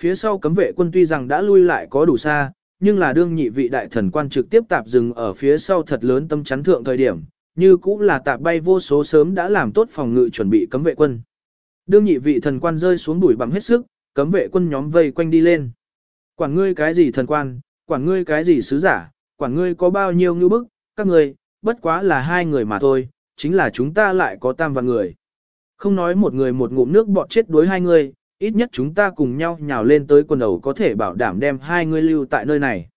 Phía sau cấm vệ quân tuy rằng đã lui lại có đủ xa, nhưng là đương nhị vị đại thần quan trực tiếp tạp dừng ở phía sau thật lớn tâm chắn thượng thời điểm, như cũng là tạp bay vô số sớm đã làm tốt phòng ngự chuẩn bị cấm vệ quân. Đương nhị vị thần quan rơi xuống đuổi bằng hết sức, cấm vệ quân nhóm vây quanh đi lên. Quản ngươi cái gì thần quan, quản ngươi cái gì sứ giả, quản ngươi có bao nhiêu ngư bức, các ngươi, bất quá là hai người mà thôi, chính là chúng ta lại có tam vạn người. Không nói một người một ngụm nước bọt chết đối hai người, ít nhất chúng ta cùng nhau nhào lên tới quần đầu có thể bảo đảm đem hai người lưu tại nơi này.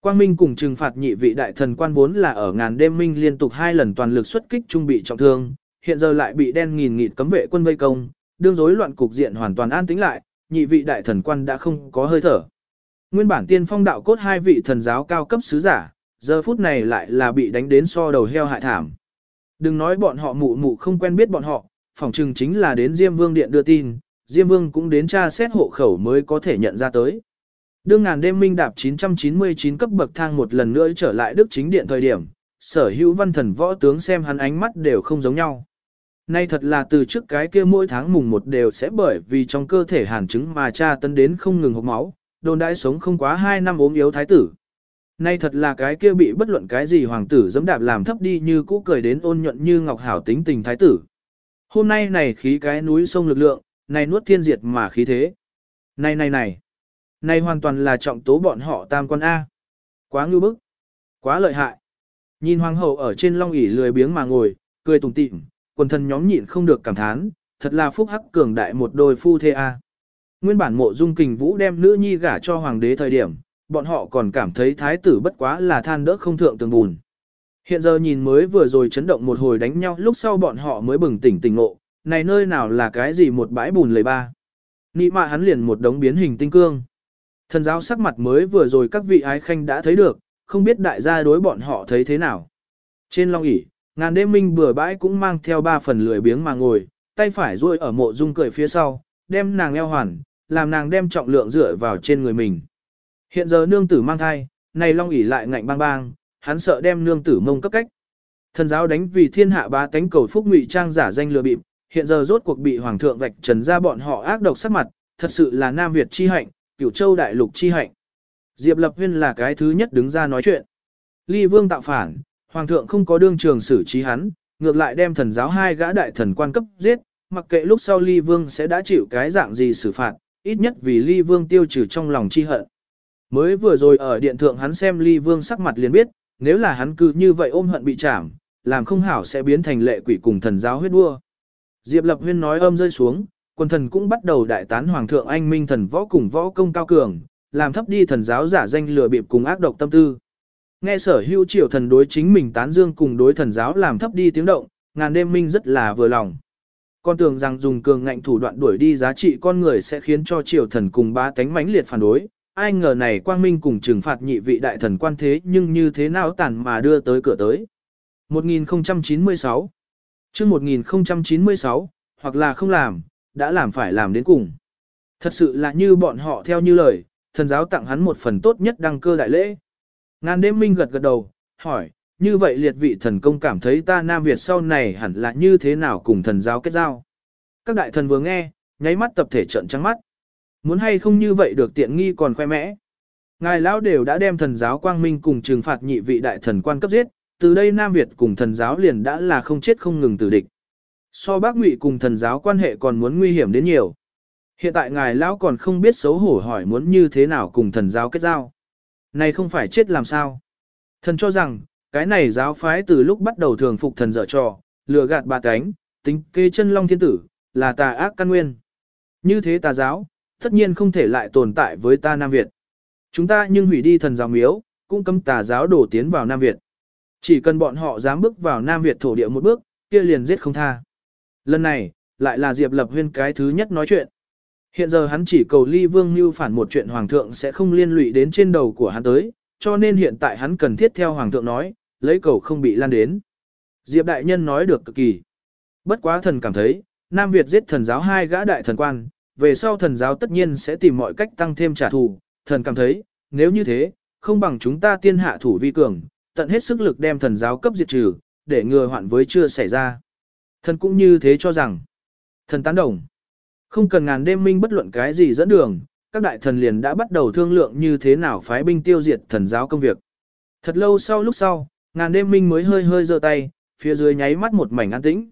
Quang Minh cùng trừng phạt nhị vị đại thần quan vốn là ở ngàn đêm minh liên tục hai lần toàn lực xuất kích trung bị trọng thương, hiện giờ lại bị đen nghìn nghịt cấm vệ quân vây công, đương rối loạn cục diện hoàn toàn an tĩnh lại, nhị vị đại thần quan đã không có hơi thở. Nguyên bản tiên phong đạo cốt hai vị thần giáo cao cấp sứ giả, giờ phút này lại là bị đánh đến so đầu heo hại thảm. Đừng nói bọn họ mụ mụ không quen biết bọn họ, phỏng chừng chính là đến Diêm Vương Điện đưa tin, Diêm Vương cũng đến tra xét hộ khẩu mới có thể nhận ra tới. Đương ngàn đêm minh đạp 999 cấp bậc thang một lần nữa trở lại Đức Chính Điện thời điểm, sở hữu văn thần võ tướng xem hắn ánh mắt đều không giống nhau. Nay thật là từ trước cái kia mỗi tháng mùng một đều sẽ bởi vì trong cơ thể hàn chứng mà cha tấn đến không ngừng hộp máu, đồn đãi sống không quá 2 năm ốm yếu thái tử. Nay thật là cái kia bị bất luận cái gì hoàng tử dẫm đạp làm thấp đi như cũ cười đến ôn nhuận như ngọc hảo tính tình thái tử. Hôm nay này khí cái núi sông lực lượng, này nuốt thiên diệt mà khí thế. Này này này, này hoàn toàn là trọng tố bọn họ tam quan A. Quá ngư bức, quá lợi hại. Nhìn hoàng hậu ở trên long ỷ lười biếng mà ngồi, cười tùng tịm, quần thân nhóm nhịn không được cảm thán, thật là phúc hắc cường đại một đôi phu thê A. Nguyên bản mộ dung kình vũ đem nữ nhi gả cho hoàng đế thời điểm, bọn họ còn cảm thấy thái tử bất quá là than đỡ không thượng tường bùn. Hiện giờ nhìn mới vừa rồi chấn động một hồi đánh nhau lúc sau bọn họ mới bừng tỉnh tỉnh ngộ, này nơi nào là cái gì một bãi bùn lầy ba. Nị mạ hắn liền một đống biến hình tinh cương. Thần giáo sắc mặt mới vừa rồi các vị ái khanh đã thấy được, không biết đại gia đối bọn họ thấy thế nào. Trên long ỷ ngàn đêm minh bừa bãi cũng mang theo ba phần lười biếng mà ngồi, tay phải duỗi ở mộ dung cười phía sau, đem nàng eo hoàn, làm nàng đem trọng lượng dựa vào trên người mình. Hiện giờ nương tử mang thai, này long ỷ lại ngạnh bang bang, hắn sợ đem nương tử mông cấp cách. Thần giáo đánh vì thiên hạ bá tánh cầu phúc ngụy trang giả danh lừa bịp, hiện giờ rốt cuộc bị hoàng thượng vạch trần ra bọn họ ác độc sắc mặt, thật sự là Nam Việt chi hạnh, cửu châu đại lục chi hạnh. Diệp Lập Huyên là cái thứ nhất đứng ra nói chuyện. Ly Vương tạo phản, hoàng thượng không có đương trường xử trí hắn, ngược lại đem thần giáo hai gã đại thần quan cấp giết, mặc kệ lúc sau Ly Vương sẽ đã chịu cái dạng gì xử phạt, ít nhất vì Ly Vương tiêu trừ trong lòng chi hận. Mới vừa rồi ở điện thượng hắn xem Ly Vương sắc mặt liền biết, nếu là hắn cứ như vậy ôm hận bị chảm, làm không hảo sẽ biến thành lệ quỷ cùng thần giáo huyết đua. Diệp Lập Huyên nói âm rơi xuống, quân thần cũng bắt đầu đại tán hoàng thượng anh minh thần võ cùng võ công cao cường, làm thấp đi thần giáo giả danh lừa bịp cùng ác độc tâm tư. Nghe sở hữu triều thần đối chính mình tán dương cùng đối thần giáo làm thấp đi tiếng động, ngàn đêm minh rất là vừa lòng. Con tưởng rằng dùng cường ngạnh thủ đoạn đuổi đi giá trị con người sẽ khiến cho triều thần cùng ba tánh mãnh liệt phản đối, ai ngờ này quang minh cùng trừng phạt nhị vị đại thần quan thế nhưng như thế nào tàn mà đưa tới cửa tới. 1096 chương 1096, hoặc là không làm, đã làm phải làm đến cùng. Thật sự là như bọn họ theo như lời, thần giáo tặng hắn một phần tốt nhất đăng cơ đại lễ. Ngàn đêm minh gật gật đầu, hỏi, như vậy liệt vị thần công cảm thấy ta Nam Việt sau này hẳn là như thế nào cùng thần giáo kết giao. Các đại thần vừa nghe, nháy mắt tập thể trận trắng mắt. Muốn hay không như vậy được tiện nghi còn khoe mẽ. Ngài lão đều đã đem thần giáo quang minh cùng trừng phạt nhị vị đại thần quan cấp giết, từ đây Nam Việt cùng thần giáo liền đã là không chết không ngừng tử địch. So bác ngụy cùng thần giáo quan hệ còn muốn nguy hiểm đến nhiều. Hiện tại ngài lão còn không biết xấu hổ hỏi muốn như thế nào cùng thần giáo kết giao. Này không phải chết làm sao. Thần cho rằng, cái này giáo phái từ lúc bắt đầu thường phục thần dở trò, lừa gạt bà cánh, tính kê chân long thiên tử, là tà ác căn nguyên. Như thế tà giáo, tất nhiên không thể lại tồn tại với ta Nam Việt. Chúng ta nhưng hủy đi thần giáo miếu, cũng cấm tà giáo đổ tiến vào Nam Việt. Chỉ cần bọn họ dám bước vào Nam Việt thổ địa một bước, kia liền giết không tha. Lần này, lại là Diệp Lập Huyên cái thứ nhất nói chuyện. Hiện giờ hắn chỉ cầu ly vương như phản một chuyện hoàng thượng sẽ không liên lụy đến trên đầu của hắn tới, cho nên hiện tại hắn cần thiết theo hoàng thượng nói, lấy cầu không bị lan đến. Diệp đại nhân nói được cực kỳ. Bất quá thần cảm thấy, Nam Việt giết thần giáo hai gã đại thần quan, về sau thần giáo tất nhiên sẽ tìm mọi cách tăng thêm trả thù, thần cảm thấy, nếu như thế, không bằng chúng ta tiên hạ thủ vi cường, tận hết sức lực đem thần giáo cấp diệt trừ, để ngừa hoạn với chưa xảy ra. Thần cũng như thế cho rằng, thần tán đồng. Không cần ngàn đêm minh bất luận cái gì dẫn đường, các đại thần liền đã bắt đầu thương lượng như thế nào phái binh tiêu diệt thần giáo công việc. Thật lâu sau lúc sau, ngàn đêm minh mới hơi hơi giơ tay, phía dưới nháy mắt một mảnh an tĩnh.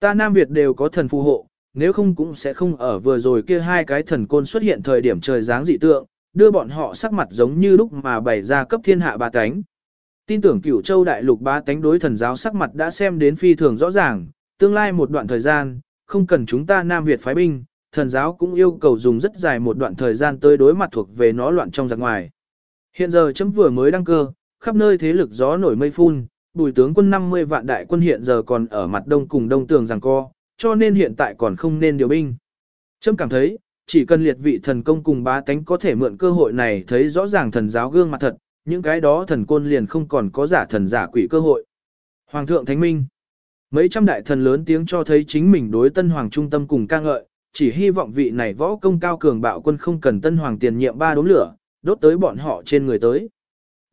Ta Nam Việt đều có thần phù hộ, nếu không cũng sẽ không ở vừa rồi kia hai cái thần côn xuất hiện thời điểm trời dáng dị tượng, đưa bọn họ sắc mặt giống như lúc mà bày ra cấp thiên hạ ba tánh. Tin tưởng cửu châu đại lục ba tánh đối thần giáo sắc mặt đã xem đến phi thường rõ ràng, tương lai một đoạn thời gian, không cần chúng ta Nam Việt phái binh, thần giáo cũng yêu cầu dùng rất dài một đoạn thời gian tới đối mặt thuộc về nó loạn trong giặc ngoài. Hiện giờ chấm vừa mới đăng cơ, khắp nơi thế lực gió nổi mây phun, bùi tướng quân 50 vạn đại quân hiện giờ còn ở mặt đông cùng đông tường rằng co, cho nên hiện tại còn không nên điều binh. Trâm cảm thấy, chỉ cần liệt vị thần công cùng bá tánh có thể mượn cơ hội này thấy rõ ràng thần giáo gương mặt thật, những cái đó thần côn liền không còn có giả thần giả quỷ cơ hội. Hoàng thượng Thánh Minh Mấy trăm đại thần lớn tiếng cho thấy chính mình đối tân hoàng trung tâm cùng ca ngợi, chỉ hy vọng vị này võ công cao cường bạo quân không cần tân hoàng tiền nhiệm ba đốm lửa, đốt tới bọn họ trên người tới.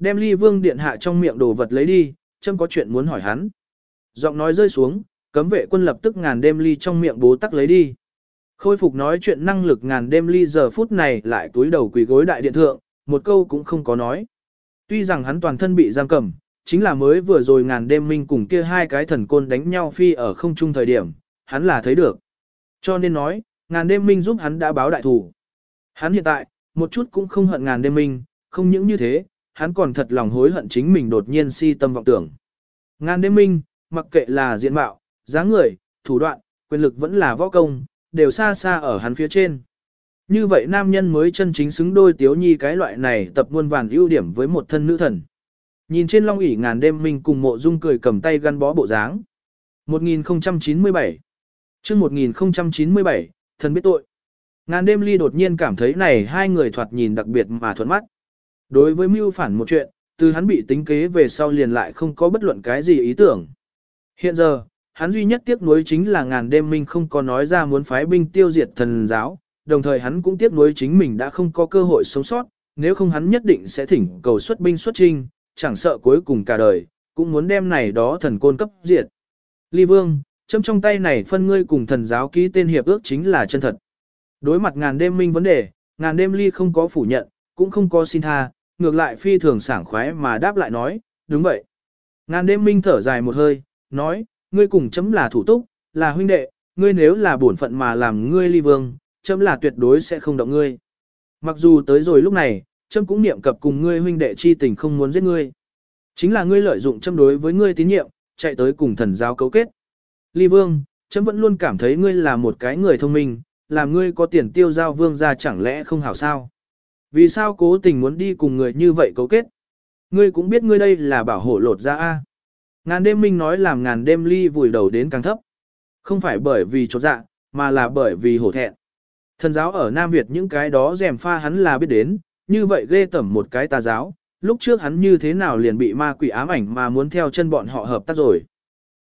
Đem ly vương điện hạ trong miệng đồ vật lấy đi, châm có chuyện muốn hỏi hắn. Giọng nói rơi xuống, cấm vệ quân lập tức ngàn đêm ly trong miệng bố tắc lấy đi. Khôi phục nói chuyện năng lực ngàn đêm ly giờ phút này lại túi đầu quỳ gối đại điện thượng, một câu cũng không có nói. Tuy rằng hắn toàn thân bị giam cầm, chính là mới vừa rồi ngàn đêm minh cùng kia hai cái thần côn đánh nhau phi ở không trung thời điểm, hắn là thấy được. Cho nên nói, ngàn đêm minh giúp hắn đã báo đại thủ. Hắn hiện tại, một chút cũng không hận ngàn đêm minh, không những như thế, hắn còn thật lòng hối hận chính mình đột nhiên si tâm vọng tưởng. Ngàn đêm minh, mặc kệ là diện mạo, dáng người, thủ đoạn, quyền lực vẫn là võ công, đều xa xa ở hắn phía trên. Như vậy nam nhân mới chân chính xứng đôi tiếu nhi cái loại này tập muôn vàn ưu điểm với một thân nữ thần. Nhìn trên long ỷ ngàn đêm minh cùng mộ dung cười cầm tay gắn bó bộ dáng. 1097 chương 1097, thần biết tội. Ngàn đêm ly đột nhiên cảm thấy này hai người thoạt nhìn đặc biệt mà thuận mắt. Đối với mưu phản một chuyện, từ hắn bị tính kế về sau liền lại không có bất luận cái gì ý tưởng. Hiện giờ, hắn duy nhất tiếc nuối chính là ngàn đêm minh không có nói ra muốn phái binh tiêu diệt thần giáo, đồng thời hắn cũng tiếc nuối chính mình đã không có cơ hội sống sót, nếu không hắn nhất định sẽ thỉnh cầu xuất binh xuất trinh, chẳng sợ cuối cùng cả đời, cũng muốn đem này đó thần côn cấp diệt. Ly Vương, châm trong tay này phân ngươi cùng thần giáo ký tên hiệp ước chính là chân thật. Đối mặt ngàn đêm minh vấn đề, ngàn đêm ly không có phủ nhận, cũng không có xin tha, ngược lại phi thường sảng khoái mà đáp lại nói, đúng vậy. Ngàn đêm minh thở dài một hơi, nói, ngươi cùng chấm là thủ túc, là huynh đệ, ngươi nếu là bổn phận mà làm ngươi ly vương, chấm là tuyệt đối sẽ không động ngươi. Mặc dù tới rồi lúc này, chấm cũng niệm cập cùng ngươi huynh đệ chi tình không muốn giết ngươi. Chính là ngươi lợi dụng chấm đối với ngươi tín nhiệm, chạy tới cùng thần giáo cấu kết. Ly vương, chấm vẫn luôn cảm thấy ngươi là một cái người thông minh, làm ngươi có tiền tiêu giao vương ra chẳng lẽ không hảo sao. Vì sao cố tình muốn đi cùng người như vậy cấu kết? Ngươi cũng biết ngươi đây là bảo hộ lột ra A. Ngàn đêm minh nói làm ngàn đêm ly vùi đầu đến càng thấp. Không phải bởi vì chột dạ, mà là bởi vì hổ thẹn. Thần giáo ở Nam Việt những cái đó rèm pha hắn là biết đến, như vậy ghê tẩm một cái tà giáo, lúc trước hắn như thế nào liền bị ma quỷ ám ảnh mà muốn theo chân bọn họ hợp tác rồi.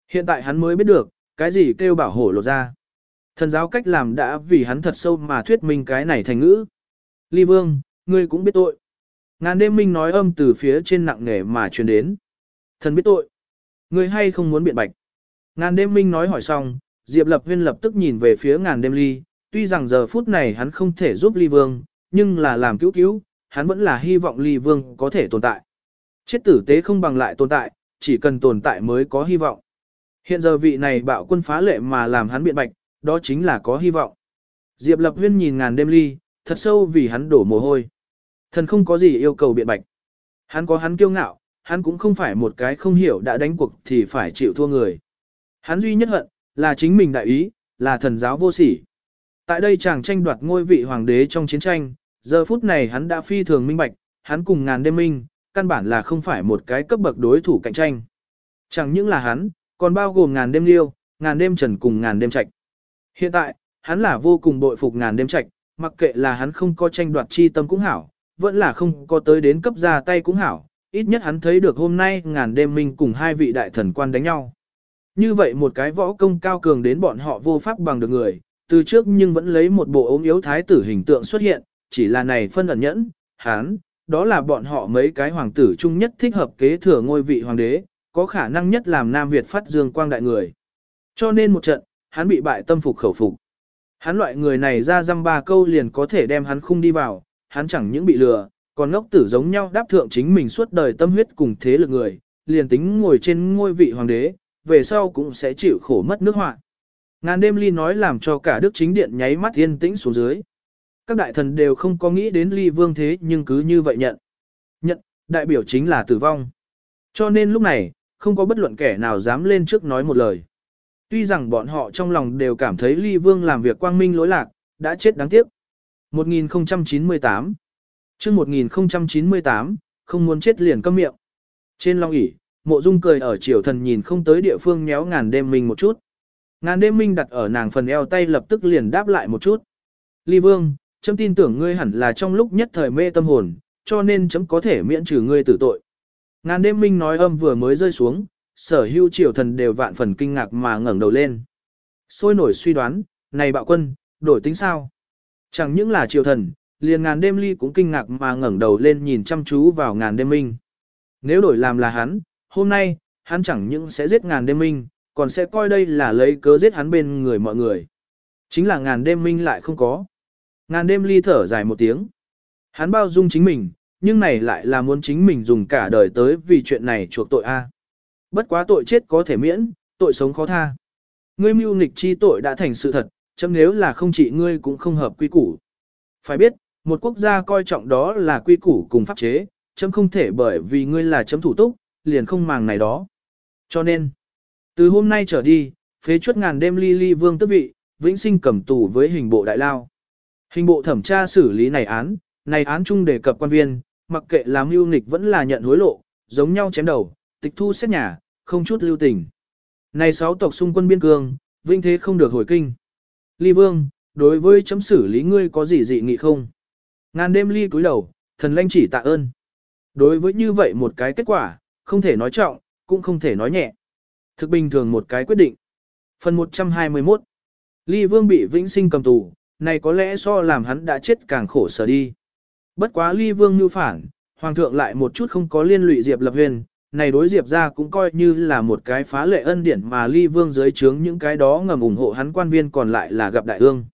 Hiện tại hắn mới biết được, cái gì kêu bảo hổ lột ra. Thần giáo cách làm đã vì hắn thật sâu mà thuyết minh cái này thành ngữ. Ly Vương, ngươi cũng biết tội. Ngàn đêm minh nói âm từ phía trên nặng nề mà truyền đến. Thần biết tội. Ngươi hay không muốn biện bạch. Ngàn đêm minh nói hỏi xong, Diệp Lập Huyên lập tức nhìn về phía ngàn đêm ly, tuy rằng giờ phút này hắn không thể giúp ly vương, nhưng là làm cứu cứu, hắn vẫn là hy vọng ly vương có thể tồn tại. Chết tử tế không bằng lại tồn tại, chỉ cần tồn tại mới có hy vọng. Hiện giờ vị này bạo quân phá lệ mà làm hắn biện bạch, đó chính là có hy vọng. Diệp Lập Huyên nhìn ngàn đêm ly, thật sâu vì hắn đổ mồ hôi. Thần không có gì yêu cầu biện bạch. Hắn có hắn kiêu ngạo, hắn cũng không phải một cái không hiểu đã đánh cuộc thì phải chịu thua người. Hắn duy nhất hận, là chính mình đại ý, là thần giáo vô sỉ. Tại đây chàng tranh đoạt ngôi vị hoàng đế trong chiến tranh, giờ phút này hắn đã phi thường minh bạch, hắn cùng ngàn đêm minh, căn bản là không phải một cái cấp bậc đối thủ cạnh tranh. Chẳng những là hắn, còn bao gồm ngàn đêm liêu, ngàn đêm trần cùng ngàn đêm trạch. Hiện tại, hắn là vô cùng bội phục ngàn đêm trạch, mặc kệ là hắn không có tranh đoạt chi tâm cũng hảo, vẫn là không có tới đến cấp ra tay cũng hảo, ít nhất hắn thấy được hôm nay ngàn đêm minh cùng hai vị đại thần quan đánh nhau. Như vậy một cái võ công cao cường đến bọn họ vô pháp bằng được người, từ trước nhưng vẫn lấy một bộ ốm yếu thái tử hình tượng xuất hiện, chỉ là này phân ẩn nhẫn, hán, đó là bọn họ mấy cái hoàng tử chung nhất thích hợp kế thừa ngôi vị hoàng đế, có khả năng nhất làm Nam Việt phát dương quang đại người. Cho nên một trận, hắn bị bại tâm phục khẩu phục. Hắn loại người này ra dăm ba câu liền có thể đem hắn khung đi vào, hắn chẳng những bị lừa, còn ngốc tử giống nhau đáp thượng chính mình suốt đời tâm huyết cùng thế lực người, liền tính ngồi trên ngôi vị hoàng đế, về sau cũng sẽ chịu khổ mất nước họa. Ngàn đêm ly nói làm cho cả đức chính điện nháy mắt yên tĩnh xuống dưới. Các đại thần đều không có nghĩ đến ly vương thế nhưng cứ như vậy nhận. Nhận, đại biểu chính là tử vong. Cho nên lúc này, không có bất luận kẻ nào dám lên trước nói một lời. Tuy rằng bọn họ trong lòng đều cảm thấy ly vương làm việc quang minh lỗi lạc, đã chết đáng tiếc. 1098 chương 1098, không muốn chết liền câm miệng. Trên long ỷ mộ dung cười ở triều thần nhìn không tới địa phương nhéo ngàn đêm minh một chút. Ngàn đêm minh đặt ở nàng phần eo tay lập tức liền đáp lại một chút. Ly vương, chấm tin tưởng ngươi hẳn là trong lúc nhất thời mê tâm hồn, cho nên chấm có thể miễn trừ ngươi tử tội. Ngàn đêm minh nói âm vừa mới rơi xuống, sở hưu triều thần đều vạn phần kinh ngạc mà ngẩng đầu lên. Sôi nổi suy đoán, này bạo quân, đổi tính sao? Chẳng những là triều thần, liền ngàn đêm ly cũng kinh ngạc mà ngẩng đầu lên nhìn chăm chú vào ngàn đêm minh. Nếu đổi làm là hắn, hôm nay, hắn chẳng những sẽ giết ngàn đêm minh, còn sẽ coi đây là lấy cớ giết hắn bên người mọi người. Chính là ngàn đêm minh lại không có. Ngàn đêm ly thở dài một tiếng. Hắn bao dung chính mình, nhưng này lại là muốn chính mình dùng cả đời tới vì chuyện này chuộc tội a. Bất quá tội chết có thể miễn, tội sống khó tha. Ngươi mưu nghịch chi tội đã thành sự thật, chấm nếu là không trị ngươi cũng không hợp quy củ. Phải biết, một quốc gia coi trọng đó là quy củ cùng pháp chế, chấm không thể bởi vì ngươi là chấm thủ túc, liền không màng này đó. Cho nên, từ hôm nay trở đi, phế chuất ngàn đêm ly ly vương tước vị, vĩnh sinh cầm tù với hình bộ đại lao. Hình bộ thẩm tra xử lý này án, này án chung đề cập quan viên, mặc kệ làm mưu nghịch vẫn là nhận hối lộ, giống nhau chém đầu, tịch thu xét nhà, không chút lưu tình. Này sáu tộc xung quân biên cương, vinh thế không được hồi kinh. Ly vương, đối với chấm xử lý ngươi có gì dị nghị không? Ngàn đêm ly cúi đầu, thần lanh chỉ tạ ơn. Đối với như vậy một cái kết quả, không thể nói trọng, cũng không thể nói nhẹ. Thực bình thường một cái quyết định. Phần 121 Ly vương bị vĩnh sinh cầm tù, này có lẽ so làm hắn đã chết càng khổ sở đi. Bất quá ly vương như phản, hoàng thượng lại một chút không có liên lụy Diệp Lập Huyền, này đối Diệp ra cũng coi như là một cái phá lệ ân điển mà ly vương dưới trướng những cái đó ngầm ủng hộ hắn quan viên còn lại là gặp đại ương.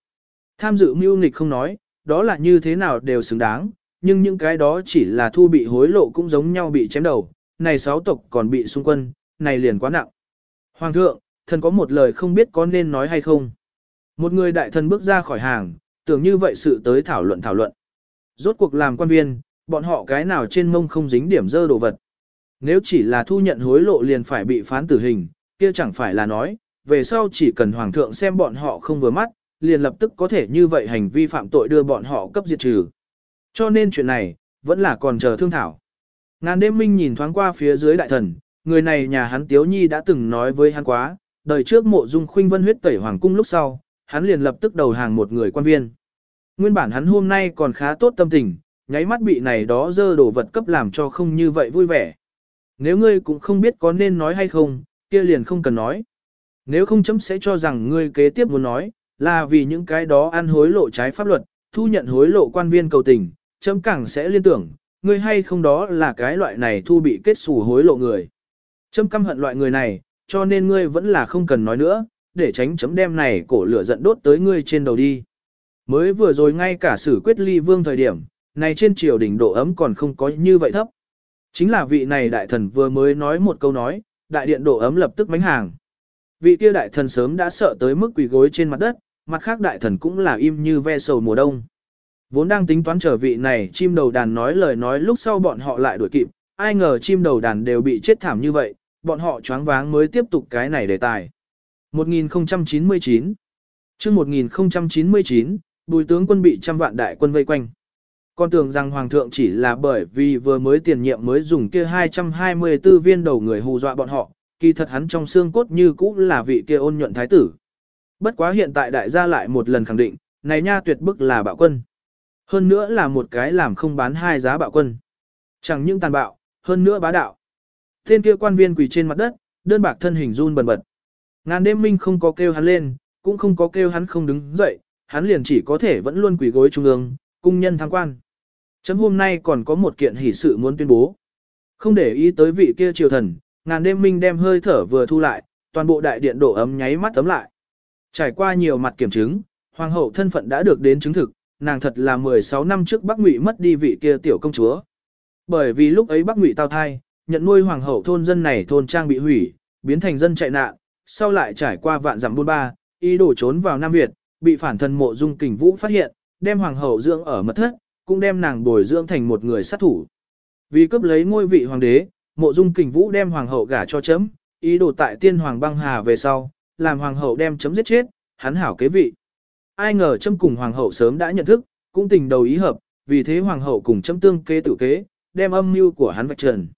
Tham dự mưu nghịch không nói, đó là như thế nào đều xứng đáng, nhưng những cái đó chỉ là thu bị hối lộ cũng giống nhau bị chém đầu, này sáu tộc còn bị xung quân, này liền quá nặng. Hoàng thượng, thần có một lời không biết có nên nói hay không. Một người đại thần bước ra khỏi hàng, tưởng như vậy sự tới thảo luận thảo luận. Rốt cuộc làm quan viên, bọn họ cái nào trên mông không dính điểm dơ đồ vật. Nếu chỉ là thu nhận hối lộ liền phải bị phán tử hình, kia chẳng phải là nói, về sau chỉ cần hoàng thượng xem bọn họ không vừa mắt, liền lập tức có thể như vậy hành vi phạm tội đưa bọn họ cấp diệt trừ. Cho nên chuyện này, vẫn là còn chờ thương thảo. Ngàn đêm minh nhìn thoáng qua phía dưới đại thần, người này nhà hắn Tiếu Nhi đã từng nói với hắn quá, đời trước mộ dung khuynh vân huyết tẩy hoàng cung lúc sau, hắn liền lập tức đầu hàng một người quan viên. Nguyên bản hắn hôm nay còn khá tốt tâm tình, nháy mắt bị này đó dơ đồ vật cấp làm cho không như vậy vui vẻ. Nếu ngươi cũng không biết có nên nói hay không, kia liền không cần nói. Nếu không chấm sẽ cho rằng ngươi kế tiếp muốn nói, là vì những cái đó ăn hối lộ trái pháp luật, thu nhận hối lộ quan viên cầu tình, chấm càng sẽ liên tưởng, ngươi hay không đó là cái loại này thu bị kết xù hối lộ người. Chấm căm hận loại người này, cho nên ngươi vẫn là không cần nói nữa, để tránh chấm đem này cổ lửa giận đốt tới ngươi trên đầu đi. Mới vừa rồi ngay cả xử quyết ly vương thời điểm, này trên triều đỉnh độ ấm còn không có như vậy thấp. Chính là vị này đại thần vừa mới nói một câu nói, đại điện độ ấm lập tức bánh hàng. Vị kia đại thần sớm đã sợ tới mức quỳ gối trên mặt đất, mặt khác đại thần cũng là im như ve sầu mùa đông. Vốn đang tính toán trở vị này chim đầu đàn nói lời nói lúc sau bọn họ lại đuổi kịp, ai ngờ chim đầu đàn đều bị chết thảm như vậy, bọn họ choáng váng mới tiếp tục cái này đề tài. 1099 chương 1099, bùi tướng quân bị trăm vạn đại quân vây quanh. Con tưởng rằng hoàng thượng chỉ là bởi vì vừa mới tiền nhiệm mới dùng kia 224 viên đầu người hù dọa bọn họ, kỳ thật hắn trong xương cốt như cũ là vị kia ôn nhuận thái tử. Bất quá hiện tại đại gia lại một lần khẳng định, này nha tuyệt bức là bạo quân. Hơn nữa là một cái làm không bán hai giá bạo quân. Chẳng những tàn bạo, hơn nữa bá đạo. Tên kia quan viên quỳ trên mặt đất, đơn bạc thân hình run bần bật. Ngàn đêm minh không có kêu hắn lên, cũng không có kêu hắn không đứng dậy, hắn liền chỉ có thể vẫn luôn quỳ gối trung ương, cung nhân tham quan. Chấm hôm nay còn có một kiện hỷ sự muốn tuyên bố. Không để ý tới vị kia triều thần, ngàn đêm minh đem hơi thở vừa thu lại, toàn bộ đại điện độ ấm nháy mắt tấm lại. Trải qua nhiều mặt kiểm chứng, hoàng hậu thân phận đã được đến chứng thực, nàng thật là 16 năm trước Bắc Ngụy mất đi vị kia tiểu công chúa. Bởi vì lúc ấy Bắc Ngụy tao thai, nhận nuôi hoàng hậu thôn dân này thôn trang bị hủy, biến thành dân chạy nạn, sau lại trải qua vạn dặm buôn ba, ý đồ trốn vào Nam Việt, bị phản thân mộ dung kình vũ phát hiện, đem hoàng hậu dưỡng ở mật thất, cũng đem nàng bồi dưỡng thành một người sát thủ. Vì cướp lấy ngôi vị hoàng đế, mộ dung kình vũ đem hoàng hậu gả cho chấm, ý đồ tại tiên hoàng băng hà về sau, làm hoàng hậu đem chấm giết chết, hắn hảo kế vị. Ai ngờ chấm cùng hoàng hậu sớm đã nhận thức, cũng tình đầu ý hợp, vì thế hoàng hậu cùng chấm tương kế tự kế, đem âm mưu của hắn vạch trần.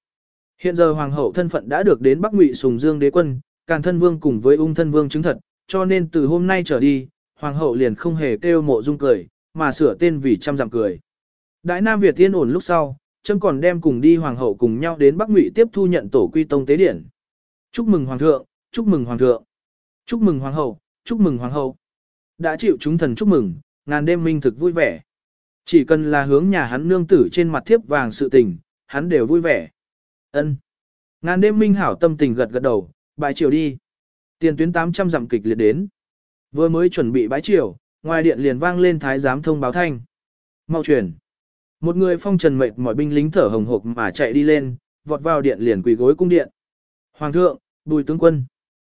Hiện giờ hoàng hậu thân phận đã được đến Bắc Ngụy Sùng Dương đế quân, Càn thân vương cùng với ung thân vương chứng thật, cho nên từ hôm nay trở đi, hoàng hậu liền không hề kêu mộ dung cười, mà sửa tên vì trăm dặm cười. Đại Nam Việt tiên ổn lúc sau, chấm còn đem cùng đi hoàng hậu cùng nhau đến Bắc Ngụy tiếp thu nhận tổ quy tông tế điển. Chúc mừng hoàng thượng, chúc mừng hoàng thượng, chúc mừng hoàng hậu, chúc mừng hoàng hậu. Đã chịu chúng thần chúc mừng, ngàn đêm minh thực vui vẻ. Chỉ cần là hướng nhà hắn nương tử trên mặt thiếp vàng sự tình, hắn đều vui vẻ. Ân. Ngàn đêm minh hảo tâm tình gật gật đầu, bãi chiều đi. Tiền tuyến 800 dặm kịch liệt đến. Vừa mới chuẩn bị bãi chiều, ngoài điện liền vang lên thái giám thông báo thanh. Mau truyền. Một người phong trần mệt mọi binh lính thở hồng hộc mà chạy đi lên, vọt vào điện liền quỳ gối cung điện. Hoàng thượng, bùi tướng quân.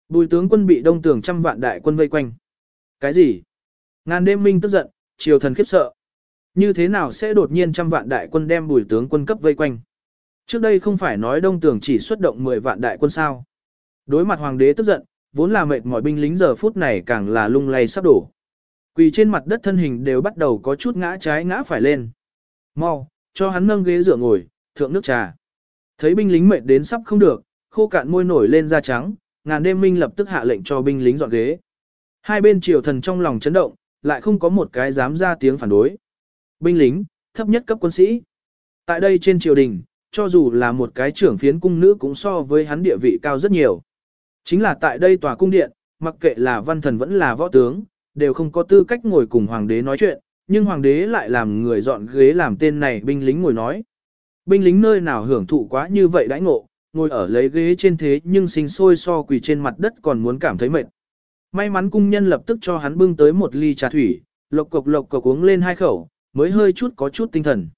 Bùi tướng quân bị đông tường trăm vạn đại quân vây quanh. Cái gì? Ngàn đêm minh tức giận, triều thần khiếp sợ. Như thế nào sẽ đột nhiên trăm vạn đại quân đem bùi tướng quân cấp vây quanh? Trước đây không phải nói đông tường chỉ xuất động 10 vạn đại quân sao? Đối mặt hoàng đế tức giận, vốn là mệt mỏi binh lính giờ phút này càng là lung lay sắp đổ. Quỳ trên mặt đất thân hình đều bắt đầu có chút ngã trái ngã phải lên. Mau, cho hắn nâng ghế dựa ngồi, thượng nước trà. Thấy binh lính mệt đến sắp không được, khô cạn môi nổi lên da trắng, ngàn đêm minh lập tức hạ lệnh cho binh lính dọn ghế. Hai bên triều thần trong lòng chấn động, lại không có một cái dám ra tiếng phản đối. Binh lính, thấp nhất cấp quân sĩ. Tại đây trên triều đình, cho dù là một cái trưởng phiến cung nữ cũng so với hắn địa vị cao rất nhiều. Chính là tại đây tòa cung điện, mặc kệ là văn thần vẫn là võ tướng, đều không có tư cách ngồi cùng hoàng đế nói chuyện, nhưng hoàng đế lại làm người dọn ghế làm tên này binh lính ngồi nói. Binh lính nơi nào hưởng thụ quá như vậy đãi ngộ, ngồi ở lấy ghế trên thế nhưng sinh sôi so quỳ trên mặt đất còn muốn cảm thấy mệt. May mắn cung nhân lập tức cho hắn bưng tới một ly trà thủy, lộc cộc lộc cộc uống lên hai khẩu, mới hơi chút có chút tinh thần.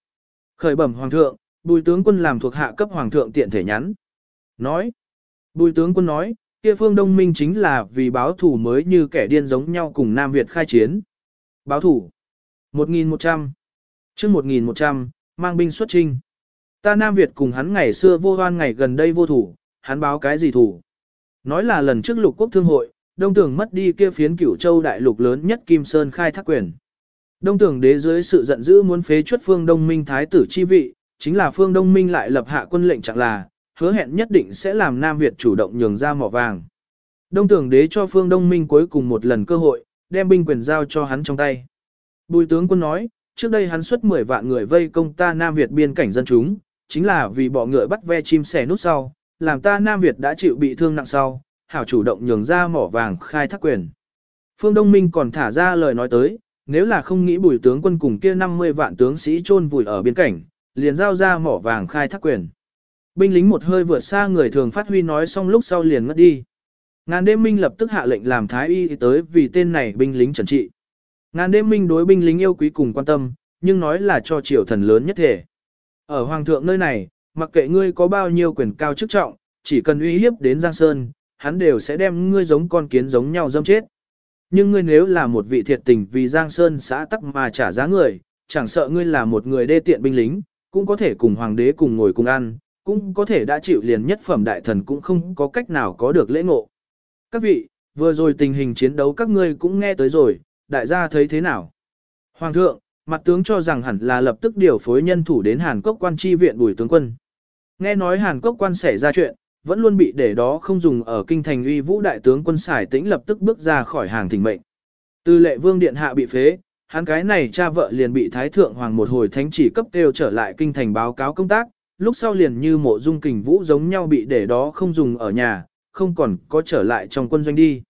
Khởi bẩm hoàng thượng, bùi tướng quân làm thuộc hạ cấp hoàng thượng tiện thể nhắn. Nói, bùi tướng quân nói, kia phương đông minh chính là vì báo thủ mới như kẻ điên giống nhau cùng Nam Việt khai chiến. Báo thủ. 1100. chương 1100, mang binh xuất trinh. Ta Nam Việt cùng hắn ngày xưa vô hoan ngày gần đây vô thủ, hắn báo cái gì thủ? Nói là lần trước lục quốc thương hội, đông tưởng mất đi kia phiến cửu châu đại lục lớn nhất Kim Sơn khai thác quyền. Đông tưởng đế dưới sự giận dữ muốn phế chuất phương đông minh thái tử chi vị, chính là phương đông minh lại lập hạ quân lệnh chẳng là, hứa hẹn nhất định sẽ làm Nam Việt chủ động nhường ra mỏ vàng. Đông tưởng đế cho phương đông minh cuối cùng một lần cơ hội, đem binh quyền giao cho hắn trong tay. Bùi tướng quân nói, trước đây hắn xuất 10 vạn người vây công ta Nam Việt biên cảnh dân chúng, chính là vì bỏ ngựa bắt ve chim sẻ nút sau, làm ta Nam Việt đã chịu bị thương nặng sau, hảo chủ động nhường ra mỏ vàng khai thác quyền. Phương Đông Minh còn thả ra lời nói tới, nếu là không nghĩ bùi tướng quân cùng kia 50 vạn tướng sĩ chôn vùi ở biên cảnh, liền giao ra mỏ vàng khai thác quyền. Binh lính một hơi vượt xa người thường phát huy nói xong lúc sau liền ngất đi. Ngàn đêm minh lập tức hạ lệnh làm thái y tới vì tên này binh lính trần trị. Ngàn đêm minh đối binh lính yêu quý cùng quan tâm, nhưng nói là cho triều thần lớn nhất thể. Ở hoàng thượng nơi này, mặc kệ ngươi có bao nhiêu quyền cao chức trọng, chỉ cần uy hiếp đến Giang Sơn, hắn đều sẽ đem ngươi giống con kiến giống nhau dâm chết. Nhưng ngươi nếu là một vị thiệt tình vì Giang Sơn xã tắc mà trả giá người, chẳng sợ ngươi là một người đê tiện binh lính, cũng có thể cùng hoàng đế cùng ngồi cùng ăn, cũng có thể đã chịu liền nhất phẩm đại thần cũng không có cách nào có được lễ ngộ. Các vị, vừa rồi tình hình chiến đấu các ngươi cũng nghe tới rồi, đại gia thấy thế nào? Hoàng thượng, mặt tướng cho rằng hẳn là lập tức điều phối nhân thủ đến Hàn Quốc quan chi viện bùi tướng quân. Nghe nói Hàn Quốc quan xảy ra chuyện, vẫn luôn bị để đó không dùng ở kinh thành uy vũ đại tướng quân xài tĩnh lập tức bước ra khỏi hàng thỉnh mệnh. Tư lệ vương điện hạ bị phế, hắn cái này cha vợ liền bị thái thượng hoàng một hồi thánh chỉ cấp kêu trở lại kinh thành báo cáo công tác, lúc sau liền như mộ dung kình vũ giống nhau bị để đó không dùng ở nhà, không còn có trở lại trong quân doanh đi.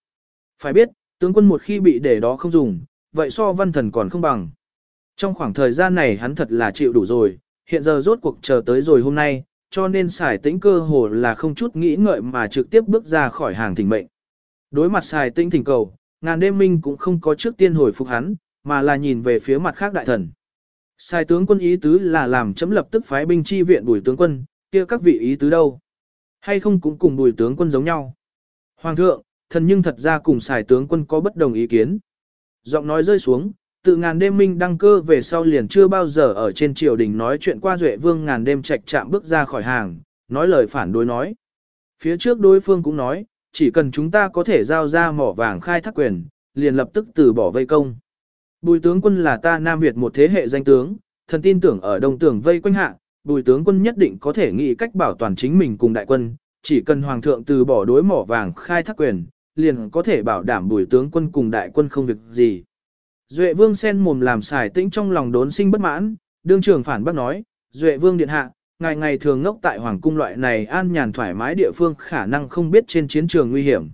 Phải biết, tướng quân một khi bị để đó không dùng, vậy so văn thần còn không bằng. Trong khoảng thời gian này hắn thật là chịu đủ rồi, hiện giờ rốt cuộc chờ tới rồi hôm nay, cho nên xài tĩnh cơ hồ là không chút nghĩ ngợi mà trực tiếp bước ra khỏi hàng thỉnh mệnh. Đối mặt xài tĩnh thỉnh cầu, ngàn đêm minh cũng không có trước tiên hồi phục hắn, mà là nhìn về phía mặt khác đại thần. Sai tướng quân ý tứ là làm chấm lập tức phái binh chi viện bùi tướng quân, kia các vị ý tứ đâu? Hay không cũng cùng bùi tướng quân giống nhau? Hoàng thượng, thần nhưng thật ra cùng xài tướng quân có bất đồng ý kiến. Giọng nói rơi xuống, tự ngàn đêm minh đăng cơ về sau liền chưa bao giờ ở trên triều đình nói chuyện qua duệ vương ngàn đêm trạch chạm bước ra khỏi hàng, nói lời phản đối nói. Phía trước đối phương cũng nói, chỉ cần chúng ta có thể giao ra mỏ vàng khai thác quyền, liền lập tức từ bỏ vây công. Bùi tướng quân là ta Nam Việt một thế hệ danh tướng, thần tin tưởng ở đông tưởng vây quanh hạ, bùi tướng quân nhất định có thể nghĩ cách bảo toàn chính mình cùng đại quân, chỉ cần hoàng thượng từ bỏ đối mỏ vàng khai thác quyền, liền có thể bảo đảm bùi tướng quân cùng đại quân không việc gì. Duệ vương sen mồm làm xài tĩnh trong lòng đốn sinh bất mãn, đương trường phản bác nói, Duệ vương điện hạ, ngày ngày thường ngốc tại hoàng cung loại này an nhàn thoải mái địa phương khả năng không biết trên chiến trường nguy hiểm.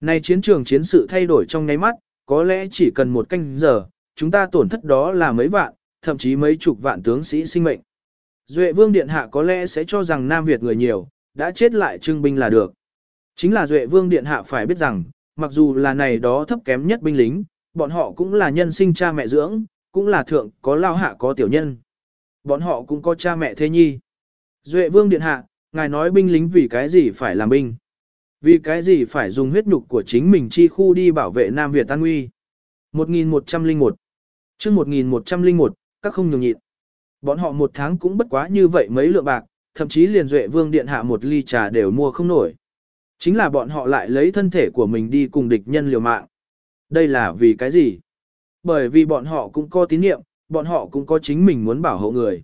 Nay chiến trường chiến sự thay đổi trong nháy mắt, có lẽ chỉ cần một canh giờ, chúng ta tổn thất đó là mấy vạn, thậm chí mấy chục vạn tướng sĩ sinh mệnh. Duệ vương điện hạ có lẽ sẽ cho rằng Nam Việt người nhiều, đã chết lại trưng binh là được. Chính là Duệ vương điện hạ phải biết rằng, mặc dù là này đó thấp kém nhất binh lính, bọn họ cũng là nhân sinh cha mẹ dưỡng, cũng là thượng có lao hạ có tiểu nhân. Bọn họ cũng có cha mẹ thế nhi. Duệ vương điện hạ, ngài nói binh lính vì cái gì phải làm binh? Vì cái gì phải dùng huyết nhục của chính mình chi khu đi bảo vệ Nam Việt an nguy? 1101 chương 1101, các không nhường nhịn. Bọn họ một tháng cũng bất quá như vậy mấy lượng bạc, thậm chí liền Duệ vương điện hạ một ly trà đều mua không nổi. Chính là bọn họ lại lấy thân thể của mình đi cùng địch nhân liều mạng. Đây là vì cái gì? Bởi vì bọn họ cũng có tín niệm, bọn họ cũng có chính mình muốn bảo hộ người.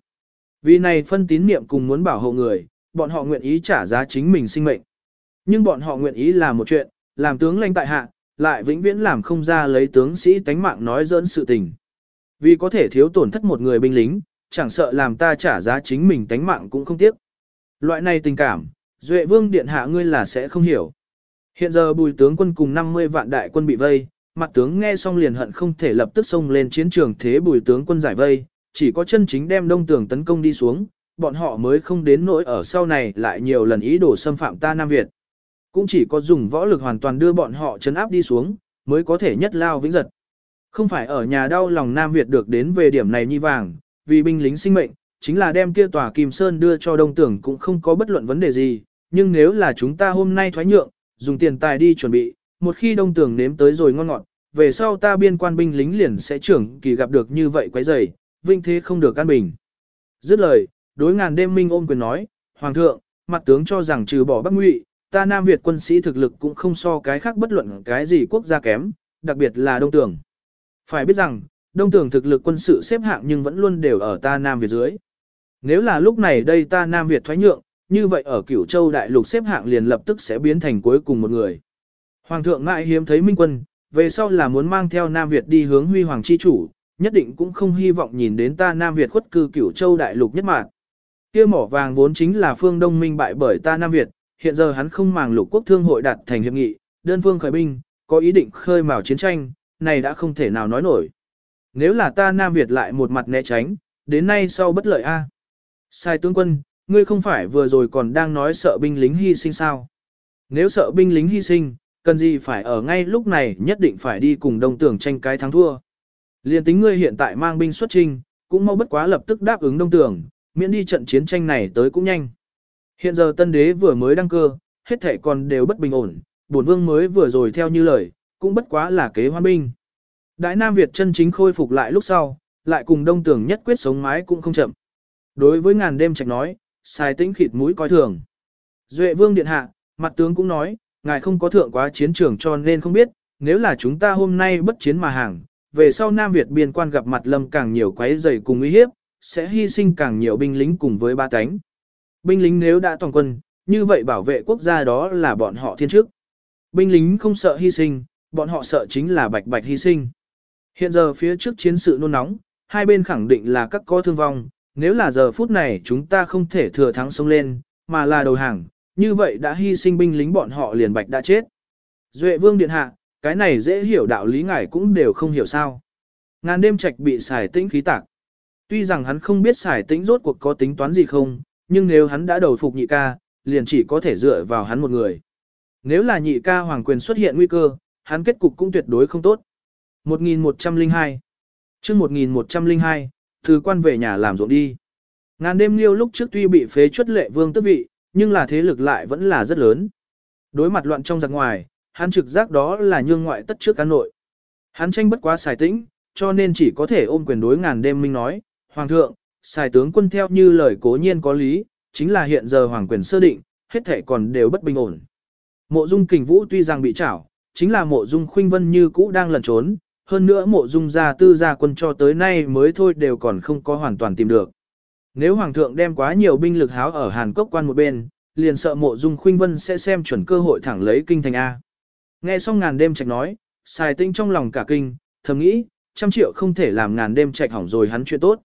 Vì này phân tín niệm cùng muốn bảo hộ người, bọn họ nguyện ý trả giá chính mình sinh mệnh. Nhưng bọn họ nguyện ý làm một chuyện, làm tướng lãnh tại hạ, lại vĩnh viễn làm không ra lấy tướng sĩ tánh mạng nói dỡn sự tình. Vì có thể thiếu tổn thất một người binh lính, chẳng sợ làm ta trả giá chính mình tánh mạng cũng không tiếc. Loại này tình cảm, Duệ Vương Điện Hạ ngươi là sẽ không hiểu. Hiện giờ bùi tướng quân cùng 50 vạn đại quân bị vây, mặt tướng nghe xong liền hận không thể lập tức xông lên chiến trường thế bùi tướng quân giải vây, chỉ có chân chính đem đông tường tấn công đi xuống, bọn họ mới không đến nỗi ở sau này lại nhiều lần ý đồ xâm phạm ta Nam Việt. Cũng chỉ có dùng võ lực hoàn toàn đưa bọn họ chấn áp đi xuống, mới có thể nhất lao vĩnh giật. Không phải ở nhà đau lòng Nam Việt được đến về điểm này như vàng, vì binh lính sinh mệnh, chính là đem kia tòa Kim Sơn đưa cho đông tưởng cũng không có bất luận vấn đề gì, nhưng nếu là chúng ta hôm nay thoái nhượng, dùng tiền tài đi chuẩn bị, một khi đông tưởng nếm tới rồi ngon ngọt, về sau ta biên quan binh lính liền sẽ trưởng kỳ gặp được như vậy quấy rầy, vinh thế không được an bình. Dứt lời, đối ngàn đêm minh ôm quyền nói, Hoàng thượng, mặt tướng cho rằng trừ bỏ Bắc Ngụy, ta Nam Việt quân sĩ thực lực cũng không so cái khác bất luận cái gì quốc gia kém, đặc biệt là Đông Tường. Phải biết rằng, Đông Tường thực lực quân sự xếp hạng nhưng vẫn luôn đều ở ta Nam Việt dưới. Nếu là lúc này đây ta Nam Việt thoái nhượng, như vậy ở cửu châu đại lục xếp hạng liền lập tức sẽ biến thành cuối cùng một người. Hoàng thượng ngại hiếm thấy minh quân, về sau là muốn mang theo Nam Việt đi hướng huy hoàng chi chủ, nhất định cũng không hy vọng nhìn đến ta Nam Việt khuất cư cửu châu đại lục nhất mạng. Kia mỏ vàng vốn chính là phương đông minh bại bởi ta Nam Việt, hiện giờ hắn không màng lục quốc thương hội đạt thành hiệp nghị, đơn phương khởi binh, có ý định khơi mào chiến tranh, này đã không thể nào nói nổi. Nếu là ta Nam Việt lại một mặt né tránh, đến nay sau bất lợi a. Sai tướng quân, ngươi không phải vừa rồi còn đang nói sợ binh lính hy sinh sao? Nếu sợ binh lính hy sinh, cần gì phải ở ngay lúc này nhất định phải đi cùng đông tưởng tranh cái thắng thua. Liên tính ngươi hiện tại mang binh xuất trinh, cũng mau bất quá lập tức đáp ứng đông tưởng, miễn đi trận chiến tranh này tới cũng nhanh. Hiện giờ tân đế vừa mới đăng cơ, hết thể còn đều bất bình ổn, bổn vương mới vừa rồi theo như lời, cũng bất quá là kế hoan binh. Đại Nam Việt chân chính khôi phục lại lúc sau, lại cùng đông tưởng nhất quyết sống mái cũng không chậm. Đối với ngàn đêm trạch nói, sai tĩnh khịt mũi coi thường. Duệ vương điện hạ, mặt tướng cũng nói, ngài không có thượng quá chiến trường cho nên không biết, nếu là chúng ta hôm nay bất chiến mà hàng, về sau Nam Việt biên quan gặp mặt lâm càng nhiều quấy dày cùng uy hiếp, sẽ hy sinh càng nhiều binh lính cùng với ba cánh. Binh lính nếu đã toàn quân, như vậy bảo vệ quốc gia đó là bọn họ thiên chức. Binh lính không sợ hy sinh, bọn họ sợ chính là bạch bạch hy sinh. Hiện giờ phía trước chiến sự nôn nóng, hai bên khẳng định là các có thương vong, nếu là giờ phút này chúng ta không thể thừa thắng sông lên, mà là đầu hàng, như vậy đã hy sinh binh lính bọn họ liền bạch đã chết. Duệ vương điện hạ, cái này dễ hiểu đạo lý ngài cũng đều không hiểu sao. Ngàn đêm trạch bị xài tĩnh khí tạc. Tuy rằng hắn không biết xài tĩnh rốt cuộc có tính toán gì không, nhưng nếu hắn đã đầu phục nhị ca, liền chỉ có thể dựa vào hắn một người. Nếu là nhị ca hoàng quyền xuất hiện nguy cơ, hắn kết cục cũng tuyệt đối không tốt. 1102 chương 1102, thứ quan về nhà làm ruộng đi. Ngàn đêm liêu lúc trước tuy bị phế chuất lệ vương tước vị, nhưng là thế lực lại vẫn là rất lớn. Đối mặt loạn trong giặc ngoài, hắn trực giác đó là nhương ngoại tất trước cán nội. Hắn tranh bất quá xài tĩnh, cho nên chỉ có thể ôm quyền đối ngàn đêm minh nói, Hoàng thượng, xài tướng quân theo như lời cố nhiên có lý, chính là hiện giờ hoàng quyền sơ định, hết thể còn đều bất bình ổn. Mộ dung kình vũ tuy rằng bị trảo, chính là mộ dung khuynh vân như cũ đang lẩn trốn, hơn nữa mộ dung gia tư gia quân cho tới nay mới thôi đều còn không có hoàn toàn tìm được. Nếu hoàng thượng đem quá nhiều binh lực háo ở Hàn Quốc quan một bên, liền sợ mộ dung khuynh vân sẽ xem chuẩn cơ hội thẳng lấy kinh thành A. Nghe xong ngàn đêm trạch nói, xài tinh trong lòng cả kinh, thầm nghĩ, trăm triệu không thể làm ngàn đêm trạch hỏng rồi hắn chuyện tốt.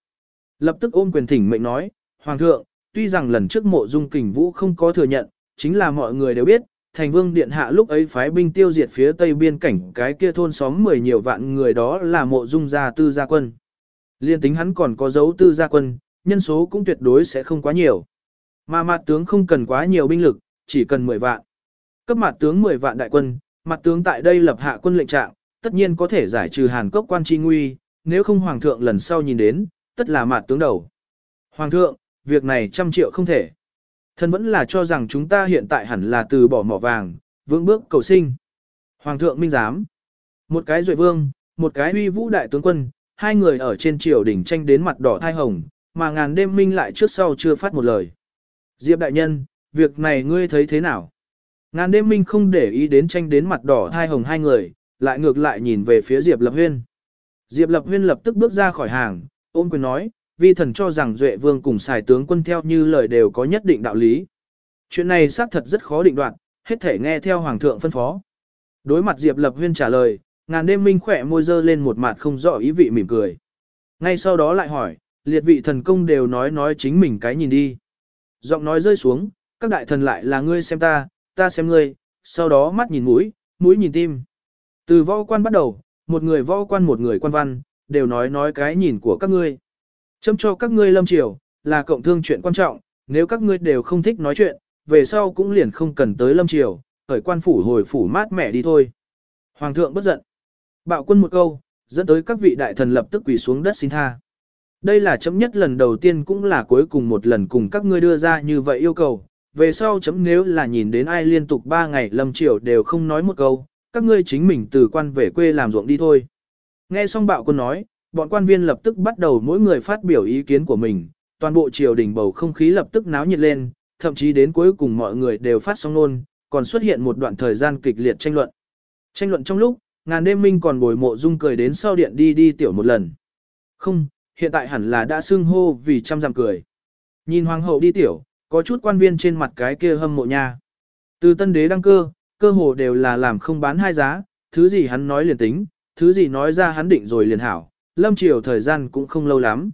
Lập tức ôm quyền thỉnh mệnh nói, Hoàng thượng, tuy rằng lần trước mộ dung kình vũ không có thừa nhận, chính là mọi người đều biết, thành vương điện hạ lúc ấy phái binh tiêu diệt phía tây biên cảnh cái kia thôn xóm mười nhiều vạn người đó là mộ dung gia tư gia quân. Liên tính hắn còn có dấu tư gia quân, nhân số cũng tuyệt đối sẽ không quá nhiều. Mà mặt tướng không cần quá nhiều binh lực, chỉ cần 10 vạn. Cấp mặt tướng 10 vạn đại quân, Mặt tướng tại đây lập hạ quân lệnh trạng, tất nhiên có thể giải trừ Hàn Cốc quan chi nguy, nếu không Hoàng thượng lần sau nhìn đến, tất là mặt tướng đầu. Hoàng thượng, việc này trăm triệu không thể. Thần vẫn là cho rằng chúng ta hiện tại hẳn là từ bỏ mỏ vàng, vững bước cầu sinh. Hoàng thượng minh giám. Một cái duệ vương, một cái uy vũ đại tướng quân, hai người ở trên triều đỉnh tranh đến mặt đỏ thai hồng, mà ngàn đêm minh lại trước sau chưa phát một lời. Diệp đại nhân, việc này ngươi thấy thế nào? Ngàn đêm minh không để ý đến tranh đến mặt đỏ thai hồng hai người, lại ngược lại nhìn về phía Diệp Lập Huyên. Diệp Lập Huyên lập tức bước ra khỏi hàng, ôm quyền nói, vi thần cho rằng Duệ Vương cùng xài tướng quân theo như lời đều có nhất định đạo lý. Chuyện này xác thật rất khó định đoạt, hết thể nghe theo Hoàng thượng phân phó. Đối mặt Diệp Lập Huyên trả lời, ngàn đêm minh khỏe môi dơ lên một mặt không rõ ý vị mỉm cười. Ngay sau đó lại hỏi, liệt vị thần công đều nói nói chính mình cái nhìn đi. Giọng nói rơi xuống, các đại thần lại là ngươi xem ta, ta xem ngươi, sau đó mắt nhìn mũi, mũi nhìn tim. Từ võ quan bắt đầu, một người võ quan một người quan văn, đều nói nói cái nhìn của các ngươi. Châm cho các ngươi lâm triều, là cộng thương chuyện quan trọng, nếu các ngươi đều không thích nói chuyện, về sau cũng liền không cần tới lâm triều, khởi quan phủ hồi phủ mát mẻ đi thôi. Hoàng thượng bất giận. Bạo quân một câu, dẫn tới các vị đại thần lập tức quỳ xuống đất xin tha. Đây là chấm nhất lần đầu tiên cũng là cuối cùng một lần cùng các ngươi đưa ra như vậy yêu cầu. Về sau chấm nếu là nhìn đến ai liên tục 3 ngày lâm triều đều không nói một câu, các ngươi chính mình từ quan về quê làm ruộng đi thôi. Nghe xong bạo quân nói, bọn quan viên lập tức bắt đầu mỗi người phát biểu ý kiến của mình, toàn bộ triều đình bầu không khí lập tức náo nhiệt lên, thậm chí đến cuối cùng mọi người đều phát xong nôn, còn xuất hiện một đoạn thời gian kịch liệt tranh luận. Tranh luận trong lúc, ngàn đêm minh còn bồi mộ dung cười đến sau điện đi đi tiểu một lần. Không, hiện tại hẳn là đã xưng hô vì trăm dặm cười. Nhìn hoàng hậu đi tiểu, có chút quan viên trên mặt cái kia hâm mộ nha. Từ tân đế đăng cơ, cơ hồ đều là làm không bán hai giá, thứ gì hắn nói liền tính, thứ gì nói ra hắn định rồi liền hảo, lâm triều thời gian cũng không lâu lắm.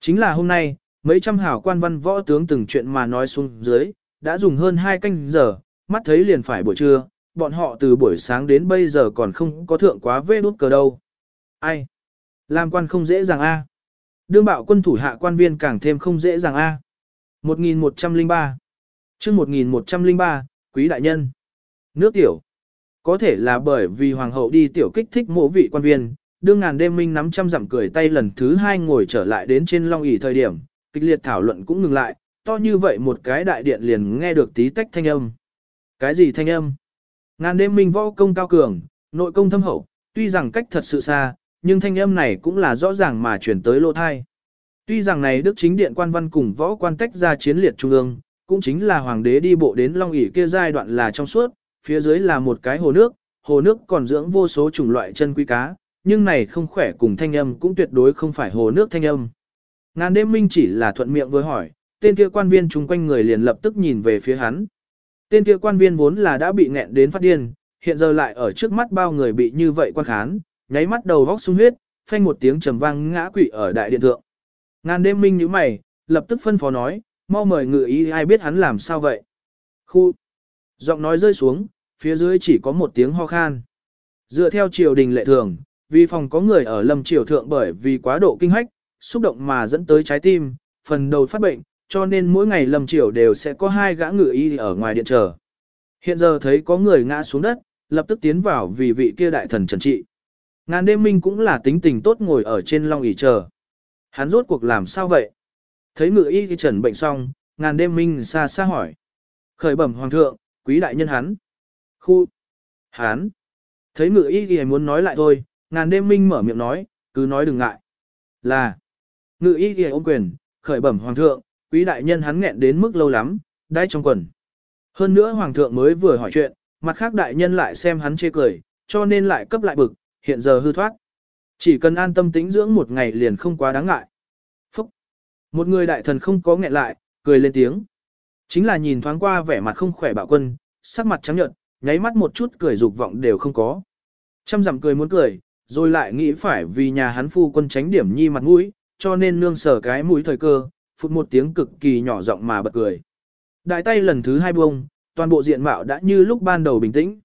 Chính là hôm nay, mấy trăm hảo quan văn võ tướng từng chuyện mà nói xuống dưới, đã dùng hơn hai canh giờ, mắt thấy liền phải buổi trưa, bọn họ từ buổi sáng đến bây giờ còn không có thượng quá vê đút cờ đâu. Ai? Làm quan không dễ dàng a. Đương bạo quân thủ hạ quan viên càng thêm không dễ dàng a. À. 1103 chương 1103, Quý Đại Nhân Nước tiểu Có thể là bởi vì Hoàng hậu đi tiểu kích thích mộ vị quan viên, đương ngàn đêm minh nắm trăm dặm cười tay lần thứ hai ngồi trở lại đến trên long ỷ thời điểm, kịch liệt thảo luận cũng ngừng lại, to như vậy một cái đại điện liền nghe được tí tách thanh âm. Cái gì thanh âm? Ngàn đêm minh võ công cao cường, nội công thâm hậu, tuy rằng cách thật sự xa, nhưng thanh âm này cũng là rõ ràng mà chuyển tới lô thai. Tuy rằng này đức chính điện quan văn cùng võ quan tách ra chiến liệt trung ương, cũng chính là hoàng đế đi bộ đến long ỷ kia giai đoạn là trong suốt, phía dưới là một cái hồ nước, hồ nước còn dưỡng vô số chủng loại chân quý cá, nhưng này không khỏe cùng thanh âm cũng tuyệt đối không phải hồ nước thanh âm. Ngàn đêm minh chỉ là thuận miệng với hỏi, tên kia quan viên chung quanh người liền lập tức nhìn về phía hắn. Tên kia quan viên vốn là đã bị nghẹn đến phát điên, hiện giờ lại ở trước mắt bao người bị như vậy quan khán, nháy mắt đầu vóc sung huyết, phanh một tiếng trầm vang ngã quỵ ở đại điện thượng. Ngàn đêm minh như mày, lập tức phân phó nói, mau mời ngự ý ai biết hắn làm sao vậy. Khu. Giọng nói rơi xuống, phía dưới chỉ có một tiếng ho khan. Dựa theo triều đình lệ thường, vì phòng có người ở lâm triều thượng bởi vì quá độ kinh hách, xúc động mà dẫn tới trái tim, phần đầu phát bệnh, cho nên mỗi ngày lâm triều đều sẽ có hai gã ngự y ở ngoài điện chờ. Hiện giờ thấy có người ngã xuống đất, lập tức tiến vào vì vị kia đại thần trần trị. Ngàn đêm minh cũng là tính tình tốt ngồi ở trên long ỷ chờ. Hắn rốt cuộc làm sao vậy? Thấy ngự y thì trần bệnh xong, ngàn đêm minh xa xa hỏi. Khởi bẩm hoàng thượng, quý đại nhân hắn. Khu. Hắn. Thấy ngự y thì muốn nói lại thôi, ngàn đêm minh mở miệng nói, cứ nói đừng ngại. Là. Ngự y thì ôm quyền, khởi bẩm hoàng thượng, quý đại nhân hắn nghẹn đến mức lâu lắm, đai trong quần. Hơn nữa hoàng thượng mới vừa hỏi chuyện, mặt khác đại nhân lại xem hắn chê cười, cho nên lại cấp lại bực, hiện giờ hư thoát. Chỉ cần an tâm tĩnh dưỡng một ngày liền không quá đáng ngại. Phúc! Một người đại thần không có nghẹn lại, cười lên tiếng. Chính là nhìn thoáng qua vẻ mặt không khỏe bạo quân, sắc mặt trắng nhợt, nháy mắt một chút cười dục vọng đều không có. Trăm dặm cười muốn cười, rồi lại nghĩ phải vì nhà hắn phu quân tránh điểm nhi mặt mũi, cho nên nương sở cái mũi thời cơ, phụt một tiếng cực kỳ nhỏ giọng mà bật cười. Đại tay lần thứ hai buông, toàn bộ diện mạo đã như lúc ban đầu bình tĩnh.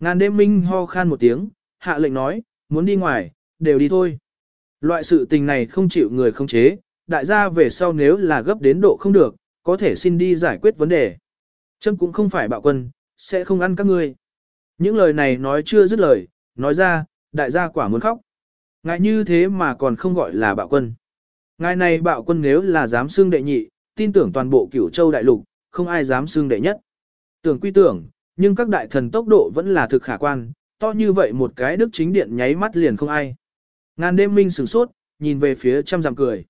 Ngàn đêm minh ho khan một tiếng, hạ lệnh nói, muốn đi ngoài, đều đi thôi. Loại sự tình này không chịu người không chế, đại gia về sau nếu là gấp đến độ không được, có thể xin đi giải quyết vấn đề. Trâm cũng không phải bạo quân, sẽ không ăn các ngươi. Những lời này nói chưa dứt lời, nói ra, đại gia quả muốn khóc. Ngài như thế mà còn không gọi là bạo quân. Ngài này bạo quân nếu là dám xương đệ nhị, tin tưởng toàn bộ cửu châu đại lục, không ai dám xương đệ nhất. Tưởng quy tưởng, nhưng các đại thần tốc độ vẫn là thực khả quan, to như vậy một cái đức chính điện nháy mắt liền không ai. Ngàn đêm minh sửng sốt, nhìn về phía trăm dặm cười.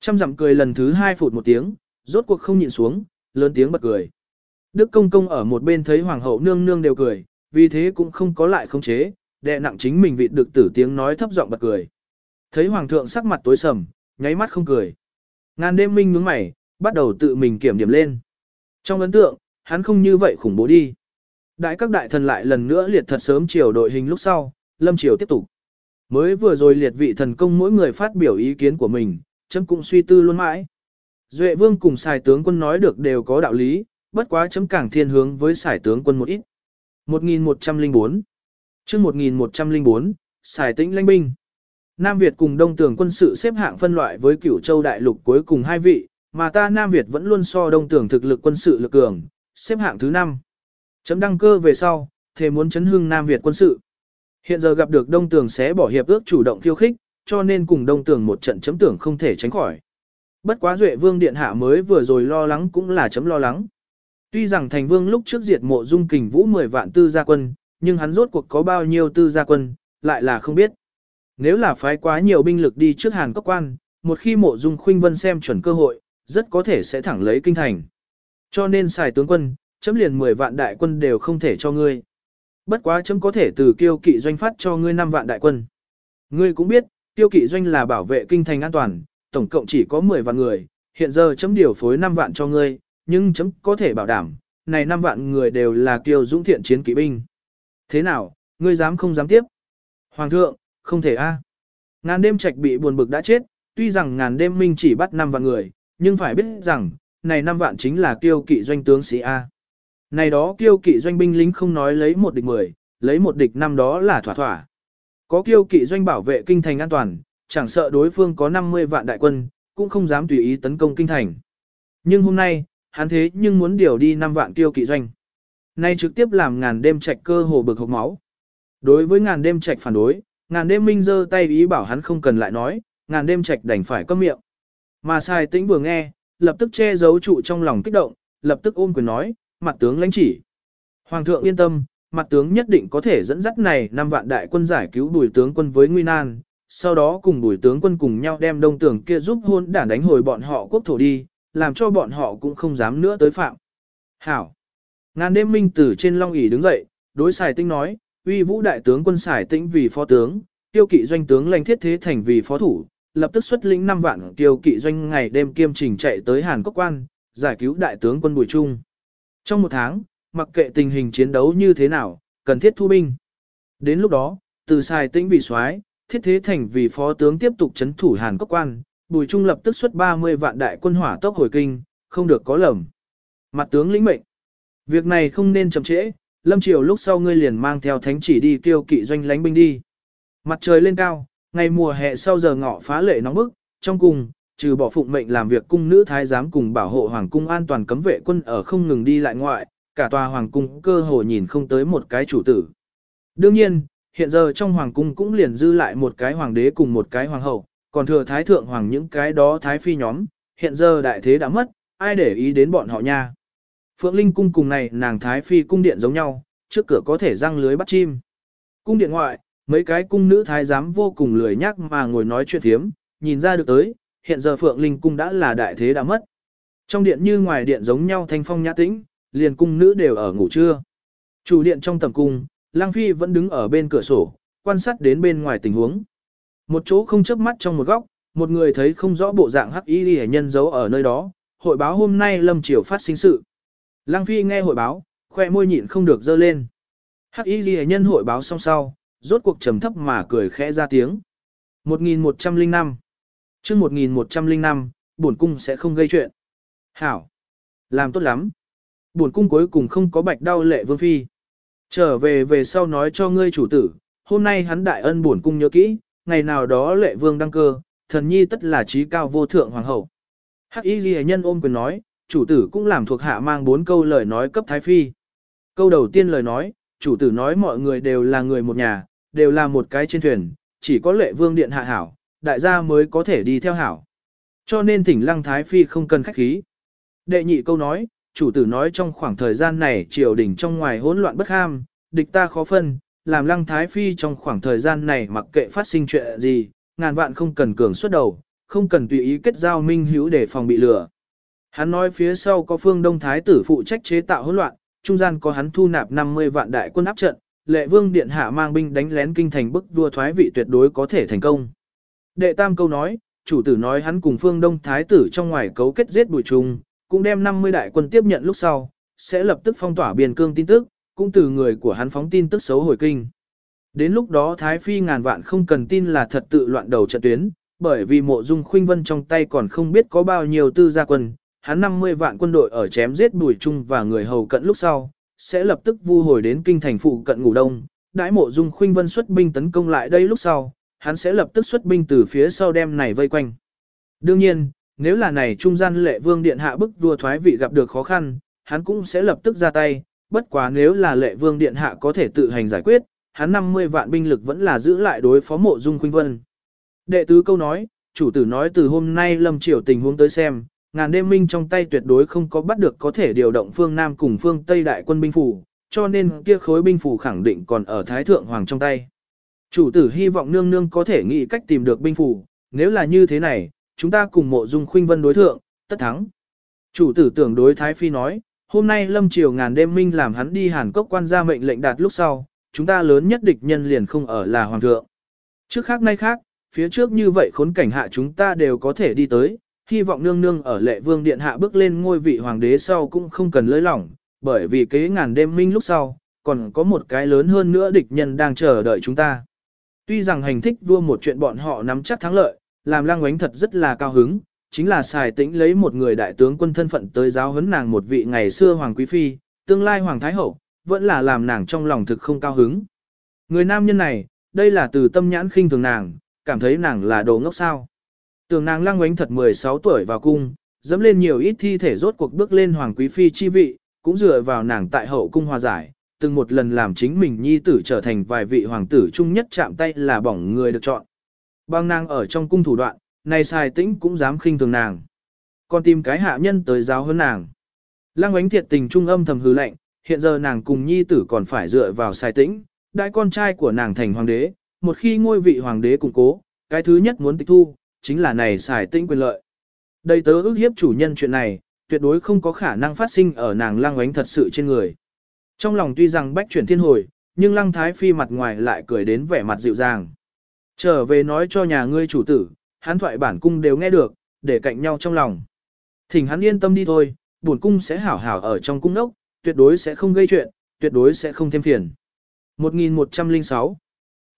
Trăm dặm cười lần thứ hai phụt một tiếng, rốt cuộc không nhịn xuống, lớn tiếng bật cười. Đức công công ở một bên thấy hoàng hậu nương nương đều cười, vì thế cũng không có lại không chế, đệ nặng chính mình vịt được tử tiếng nói thấp giọng bật cười. Thấy hoàng thượng sắc mặt tối sầm, nháy mắt không cười. Ngàn đêm minh nhướng mày, bắt đầu tự mình kiểm điểm lên. Trong ấn tượng, hắn không như vậy khủng bố đi. Đại các đại thần lại lần nữa liệt thật sớm chiều đội hình lúc sau, lâm chiều tiếp tục. Mới vừa rồi liệt vị thần công mỗi người phát biểu ý kiến của mình, chấm cũng suy tư luôn mãi. Duệ vương cùng xài tướng quân nói được đều có đạo lý, bất quá chấm càng thiên hướng với xài tướng quân một ít. 1104 chương 1104, xài tĩnh lãnh binh. Nam Việt cùng Đông Tường quân sự xếp hạng phân loại với cửu châu đại lục cuối cùng hai vị, mà ta Nam Việt vẫn luôn so Đông Tường thực lực quân sự lực cường, xếp hạng thứ 5. Chấm đăng cơ về sau, thề muốn chấn hưng Nam Việt quân sự. Hiện giờ gặp được Đông Tường sẽ bỏ hiệp ước chủ động khiêu khích, cho nên cùng Đông Tường một trận chấm tưởng không thể tránh khỏi. Bất quá Duệ Vương Điện Hạ mới vừa rồi lo lắng cũng là chấm lo lắng. Tuy rằng Thành Vương lúc trước diệt mộ dung kình vũ 10 vạn tư gia quân, nhưng hắn rốt cuộc có bao nhiêu tư gia quân, lại là không biết. Nếu là phái quá nhiều binh lực đi trước Hàn Quốc quan, một khi mộ dung khuynh vân xem chuẩn cơ hội, rất có thể sẽ thẳng lấy kinh thành. Cho nên xài tướng quân, chấm liền 10 vạn đại quân đều không thể cho ngươi. Bất quá chấm có thể từ kiêu kỵ doanh phát cho ngươi 5 vạn đại quân. Ngươi cũng biết, kiêu kỵ doanh là bảo vệ kinh thành an toàn, tổng cộng chỉ có 10 vạn người, hiện giờ chấm điều phối 5 vạn cho ngươi, nhưng chấm có thể bảo đảm, này 5 vạn người đều là kiêu dũng thiện chiến kỵ binh. Thế nào, ngươi dám không dám tiếp? Hoàng thượng, không thể a. Ngàn đêm trạch bị buồn bực đã chết, tuy rằng ngàn đêm minh chỉ bắt 5 vạn người, nhưng phải biết rằng, này 5 vạn chính là kiêu kỵ doanh tướng sĩ A. Này đó kiêu kỵ doanh binh lính không nói lấy một địch 10, lấy một địch năm đó là thỏa thỏa. Có kiêu kỵ doanh bảo vệ kinh thành an toàn, chẳng sợ đối phương có 50 vạn đại quân, cũng không dám tùy ý tấn công kinh thành. Nhưng hôm nay, hắn thế nhưng muốn điều đi 5 vạn kiêu kỵ doanh. Nay trực tiếp làm ngàn đêm trạch cơ hồ bực hộc máu. Đối với ngàn đêm trạch phản đối, ngàn đêm minh giơ tay ý bảo hắn không cần lại nói, ngàn đêm trạch đành phải câm miệng. Mà sai tĩnh vừa nghe, lập tức che giấu trụ trong lòng kích động, lập tức ôm quyền nói, mặt tướng lãnh chỉ. Hoàng thượng yên tâm, mặt tướng nhất định có thể dẫn dắt này năm vạn đại quân giải cứu bùi tướng quân với nguy nan, sau đó cùng bùi tướng quân cùng nhau đem đông tường kia giúp hôn đản đánh hồi bọn họ quốc thổ đi, làm cho bọn họ cũng không dám nữa tới phạm. Hảo! Ngàn đêm minh tử trên long ỷ đứng dậy, đối xài tinh nói, uy vũ đại tướng quân xài tĩnh vì phó tướng, tiêu kỵ doanh tướng lãnh thiết thế thành vì phó thủ, lập tức xuất lĩnh 5 vạn tiêu kỵ doanh ngày đêm kiêm trình chạy tới Hàn Quốc quan, giải cứu đại tướng quân Bùi Trung. Trong một tháng, mặc kệ tình hình chiến đấu như thế nào, cần thiết thu binh. Đến lúc đó, từ xài tĩnh vì soái, thiết thế thành vì phó tướng tiếp tục chấn thủ Hàn Quốc quan, Bùi Trung lập tức xuất 30 vạn đại quân hỏa tốc hồi kinh, không được có lầm. Mặt tướng lĩnh mệnh. Việc này không nên chậm trễ, lâm triều lúc sau ngươi liền mang theo thánh chỉ đi tiêu kỵ doanh lánh binh đi. Mặt trời lên cao, ngày mùa hè sau giờ ngọ phá lệ nóng bức, trong cùng, trừ bỏ phụng mệnh làm việc cung nữ thái giám cùng bảo hộ hoàng cung an toàn cấm vệ quân ở không ngừng đi lại ngoại, cả tòa hoàng cung cơ hồ nhìn không tới một cái chủ tử. Đương nhiên, hiện giờ trong hoàng cung cũng liền dư lại một cái hoàng đế cùng một cái hoàng hậu, còn thừa thái thượng hoàng những cái đó thái phi nhóm, hiện giờ đại thế đã mất, ai để ý đến bọn họ nha. Phượng Linh cung cùng này nàng thái phi cung điện giống nhau, trước cửa có thể răng lưới bắt chim. Cung điện ngoại, mấy cái cung nữ thái giám vô cùng lười nhác mà ngồi nói chuyện thiếm, nhìn ra được tới, hiện giờ Phượng Linh cung đã là đại thế đã mất. Trong điện như ngoài điện giống nhau thanh phong nhã tĩnh, liền cung nữ đều ở ngủ trưa. Chủ điện trong tầm cung, Lang Phi vẫn đứng ở bên cửa sổ, quan sát đến bên ngoài tình huống. Một chỗ không chớp mắt trong một góc, một người thấy không rõ bộ dạng hắc y nhân giấu ở nơi đó, hội báo hôm nay lâm triều phát sinh sự. Lang Phi nghe hội báo, khoe môi nhịn không được dơ lên. Hắc y Ghi nhân hội báo xong sau, rốt cuộc trầm thấp mà cười khẽ ra tiếng. 1105 chương 1105, bổn cung sẽ không gây chuyện. Hảo! Làm tốt lắm! Bổn cung cuối cùng không có bạch đau lệ vương phi. Trở về về sau nói cho ngươi chủ tử, hôm nay hắn đại ân bổn cung nhớ kỹ, ngày nào đó lệ vương đăng cơ, thần nhi tất là trí cao vô thượng hoàng hậu. Hắc y ghi nhân ôm quyền nói, chủ tử cũng làm thuộc hạ mang bốn câu lời nói cấp thái phi. Câu đầu tiên lời nói, chủ tử nói mọi người đều là người một nhà, đều là một cái trên thuyền, chỉ có lệ vương điện hạ hảo, đại gia mới có thể đi theo hảo. Cho nên thỉnh lăng thái phi không cần khách khí. Đệ nhị câu nói, chủ tử nói trong khoảng thời gian này triều đình trong ngoài hỗn loạn bất ham, địch ta khó phân, làm lăng thái phi trong khoảng thời gian này mặc kệ phát sinh chuyện gì, ngàn vạn không cần cường xuất đầu, không cần tùy ý kết giao minh hữu để phòng bị lừa. Hắn nói phía sau có phương đông thái tử phụ trách chế tạo hỗn loạn, trung gian có hắn thu nạp 50 vạn đại quân áp trận, lệ vương điện hạ mang binh đánh lén kinh thành bức vua thoái vị tuyệt đối có thể thành công. Đệ tam câu nói, chủ tử nói hắn cùng phương đông thái tử trong ngoài cấu kết giết bùi trùng, cũng đem 50 đại quân tiếp nhận lúc sau, sẽ lập tức phong tỏa biên cương tin tức, cũng từ người của hắn phóng tin tức xấu hồi kinh. Đến lúc đó Thái Phi ngàn vạn không cần tin là thật tự loạn đầu trận tuyến, bởi vì mộ dung khuynh vân trong tay còn không biết có bao nhiêu tư gia quân, hắn 50 vạn quân đội ở chém giết bùi trung và người hầu cận lúc sau, sẽ lập tức vu hồi đến kinh thành phụ cận ngủ đông, đãi mộ dung khuynh vân xuất binh tấn công lại đây lúc sau, hắn sẽ lập tức xuất binh từ phía sau đem này vây quanh. Đương nhiên, nếu là này trung gian lệ vương điện hạ bức vua thoái vị gặp được khó khăn, hắn cũng sẽ lập tức ra tay, bất quá nếu là lệ vương điện hạ có thể tự hành giải quyết, hắn 50 vạn binh lực vẫn là giữ lại đối phó mộ dung khuynh vân. Đệ tứ câu nói, chủ tử nói từ hôm nay lâm triều tình huống tới xem, ngàn đêm minh trong tay tuyệt đối không có bắt được có thể điều động phương Nam cùng phương Tây đại quân binh phủ, cho nên kia khối binh phủ khẳng định còn ở Thái Thượng Hoàng trong tay. Chủ tử hy vọng nương nương có thể nghĩ cách tìm được binh phủ, nếu là như thế này, chúng ta cùng mộ dung khuynh vân đối thượng, tất thắng. Chủ tử tưởng đối Thái Phi nói, hôm nay lâm triều ngàn đêm minh làm hắn đi Hàn Cốc quan ra mệnh lệnh đạt lúc sau, chúng ta lớn nhất địch nhân liền không ở là Hoàng thượng. Trước khác nay khác, phía trước như vậy khốn cảnh hạ chúng ta đều có thể đi tới, hy vọng nương nương ở lệ vương điện hạ bước lên ngôi vị hoàng đế sau cũng không cần lơi lỏng, bởi vì kế ngàn đêm minh lúc sau, còn có một cái lớn hơn nữa địch nhân đang chờ đợi chúng ta. Tuy rằng hành thích vua một chuyện bọn họ nắm chắc thắng lợi, làm lang oánh thật rất là cao hứng, chính là xài tĩnh lấy một người đại tướng quân thân phận tới giáo huấn nàng một vị ngày xưa hoàng quý phi, tương lai hoàng thái hậu, vẫn là làm nàng trong lòng thực không cao hứng. Người nam nhân này, đây là từ tâm nhãn khinh thường nàng, cảm thấy nàng là đồ ngốc sao. Tưởng nàng lăng oánh thật 16 tuổi vào cung, dẫm lên nhiều ít thi thể rốt cuộc bước lên hoàng quý phi chi vị, cũng dựa vào nàng tại hậu cung hòa giải, từng một lần làm chính mình nhi tử trở thành vài vị hoàng tử chung nhất chạm tay là bỏng người được chọn. Bang nàng ở trong cung thủ đoạn, này xài tĩnh cũng dám khinh thường nàng. Còn tìm cái hạ nhân tới giáo hơn nàng. Lăng oánh thiệt tình trung âm thầm hư lệnh, hiện giờ nàng cùng nhi tử còn phải dựa vào xài tĩnh, đại con trai của nàng thành hoàng đế, một khi ngôi vị hoàng đế củng cố, cái thứ nhất muốn tịch thu, chính là này xài tĩnh quyền lợi. Đây tớ ước hiếp chủ nhân chuyện này, tuyệt đối không có khả năng phát sinh ở nàng lăng ánh thật sự trên người. Trong lòng tuy rằng bách chuyển thiên hồi, nhưng lăng thái phi mặt ngoài lại cười đến vẻ mặt dịu dàng. Trở về nói cho nhà ngươi chủ tử, hắn thoại bản cung đều nghe được, để cạnh nhau trong lòng. Thỉnh hắn yên tâm đi thôi, bổn cung sẽ hảo hảo ở trong cung nốc, tuyệt đối sẽ không gây chuyện, tuyệt đối sẽ không thêm phiền. 1106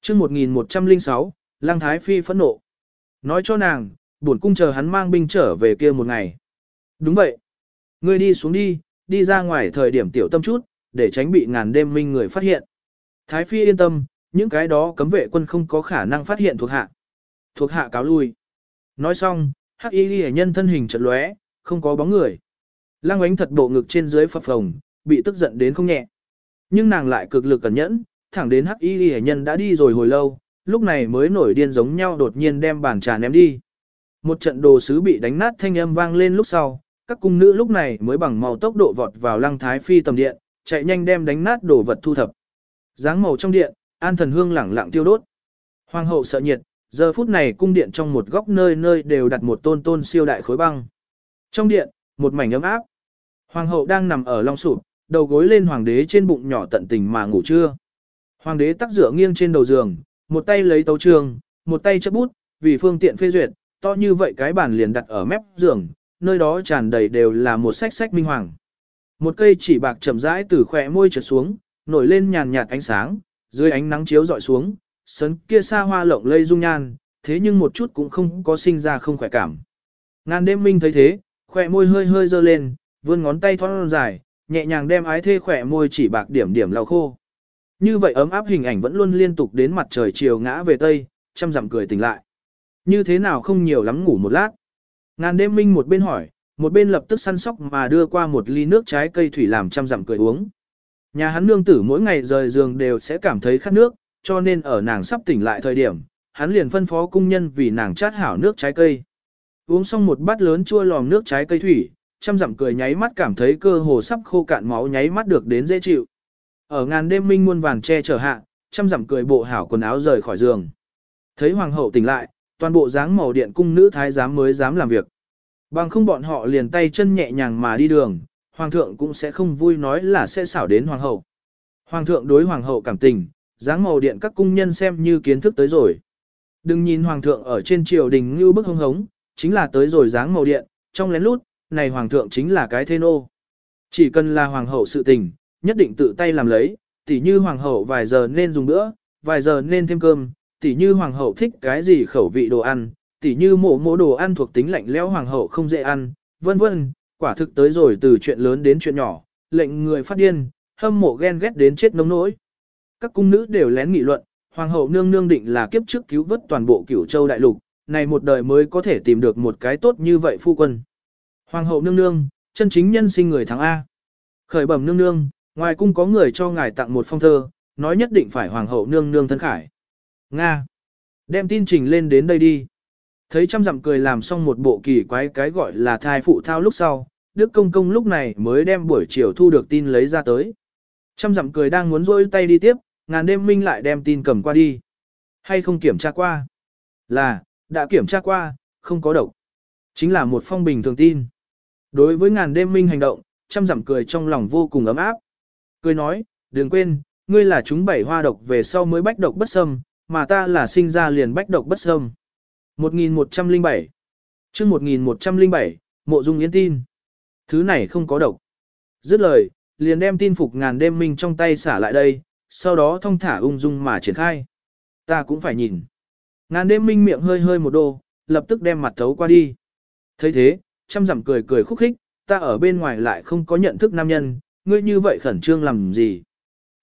chương 1106, Lăng Thái Phi phẫn nộ. Nói cho nàng, buồn cung chờ hắn mang binh trở về kia một ngày. Đúng vậy. Ngươi đi xuống đi, đi ra ngoài thời điểm tiểu tâm chút, để tránh bị ngàn đêm minh người phát hiện. Thái Phi yên tâm, những cái đó cấm vệ quân không có khả năng phát hiện thuộc hạ. Thuộc hạ cáo lui. Nói xong, hắc y ghi nhân thân hình chật lóe, không có bóng người. Lăng ánh thật bộ ngực trên dưới phập phồng, bị tức giận đến không nhẹ. Nhưng nàng lại cực lực cẩn nhẫn, thẳng đến hắc y ghi nhân đã đi rồi hồi lâu, lúc này mới nổi điên giống nhau đột nhiên đem bàn trà ném đi. Một trận đồ sứ bị đánh nát thanh âm vang lên lúc sau, các cung nữ lúc này mới bằng màu tốc độ vọt vào lăng thái phi tầm điện, chạy nhanh đem đánh nát đồ vật thu thập. Dáng màu trong điện, an thần hương lẳng lặng tiêu đốt. Hoàng hậu sợ nhiệt, giờ phút này cung điện trong một góc nơi nơi đều đặt một tôn tôn siêu đại khối băng. Trong điện, một mảnh ấm áp. Hoàng hậu đang nằm ở long sụp, đầu gối lên hoàng đế trên bụng nhỏ tận tình mà ngủ trưa. Hoàng đế tắc dựa nghiêng trên đầu giường, một tay lấy tấu trường, một tay chấp bút, vì phương tiện phê duyệt, to như vậy cái bàn liền đặt ở mép giường, nơi đó tràn đầy đều là một sách sách minh hoàng. Một cây chỉ bạc chậm rãi từ khỏe môi trượt xuống, nổi lên nhàn nhạt ánh sáng, dưới ánh nắng chiếu dọi xuống, sấn kia xa hoa lộng lây dung nhan, thế nhưng một chút cũng không có sinh ra không khỏe cảm. Ngàn đêm minh thấy thế, khỏe môi hơi hơi dơ lên, vươn ngón tay thon dài, nhẹ nhàng đem ái thê khỏe môi chỉ bạc điểm điểm lau khô. Như vậy ấm áp hình ảnh vẫn luôn liên tục đến mặt trời chiều ngã về tây, chăm dặm cười tỉnh lại. Như thế nào không nhiều lắm ngủ một lát. Ngàn đêm minh một bên hỏi, một bên lập tức săn sóc mà đưa qua một ly nước trái cây thủy làm chăm dặm cười uống. Nhà hắn nương tử mỗi ngày rời giường đều sẽ cảm thấy khát nước, cho nên ở nàng sắp tỉnh lại thời điểm, hắn liền phân phó cung nhân vì nàng chát hảo nước trái cây. Uống xong một bát lớn chua lòm nước trái cây thủy, trăm dặm cười nháy mắt cảm thấy cơ hồ sắp khô cạn máu nháy mắt được đến dễ chịu. Ở ngàn đêm minh muôn vàng che chở hạ, trăm dặm cười bộ hảo quần áo rời khỏi giường. Thấy hoàng hậu tỉnh lại, toàn bộ dáng màu điện cung nữ thái giám mới dám làm việc. Bằng không bọn họ liền tay chân nhẹ nhàng mà đi đường, hoàng thượng cũng sẽ không vui nói là sẽ xảo đến hoàng hậu. Hoàng thượng đối hoàng hậu cảm tình, dáng màu điện các cung nhân xem như kiến thức tới rồi. Đừng nhìn hoàng thượng ở trên triều đình như bức hông hống, chính là tới rồi dáng màu điện, trong lén lút, này hoàng thượng chính là cái thê nô. Chỉ cần là hoàng hậu sự tình, nhất định tự tay làm lấy, tỉ như hoàng hậu vài giờ nên dùng bữa, vài giờ nên thêm cơm, tỉ như hoàng hậu thích cái gì khẩu vị đồ ăn, tỉ như mổ mổ đồ ăn thuộc tính lạnh lẽo hoàng hậu không dễ ăn, vân vân, quả thực tới rồi từ chuyện lớn đến chuyện nhỏ, lệnh người phát điên, hâm mộ ghen ghét đến chết nông nỗi. Các cung nữ đều lén nghị luận, hoàng hậu nương nương định là kiếp trước cứu vớt toàn bộ cửu châu đại lục, này một đời mới có thể tìm được một cái tốt như vậy phu quân. Hoàng hậu nương nương, chân chính nhân sinh người thắng A. Khởi bẩm nương nương, ngoài cung có người cho ngài tặng một phong thơ, nói nhất định phải hoàng hậu nương nương thân khải. Nga. Đem tin trình lên đến đây đi. Thấy trăm dặm cười làm xong một bộ kỳ quái cái gọi là thai phụ thao lúc sau, Đức Công Công lúc này mới đem buổi chiều thu được tin lấy ra tới. Trăm dặm cười đang muốn rôi tay đi tiếp, ngàn đêm minh lại đem tin cầm qua đi. Hay không kiểm tra qua? Là, đã kiểm tra qua, không có độc. Chính là một phong bình thường tin. Đối với ngàn đêm minh hành động, trăm dặm cười trong lòng vô cùng ấm áp. Cười nói, đừng quên, ngươi là chúng bảy hoa độc về sau mới bách độc bất xâm, mà ta là sinh ra liền bách độc bất xâm. 1107 chương 1107, mộ dung yến tin. Thứ này không có độc. Dứt lời, liền đem tin phục ngàn đêm minh trong tay xả lại đây, sau đó thông thả ung dung mà triển khai. Ta cũng phải nhìn. Ngàn đêm minh miệng hơi hơi một đô, lập tức đem mặt thấu qua đi. thấy thế, chăm dặm cười cười khúc khích, ta ở bên ngoài lại không có nhận thức nam nhân, ngươi như vậy khẩn trương làm gì.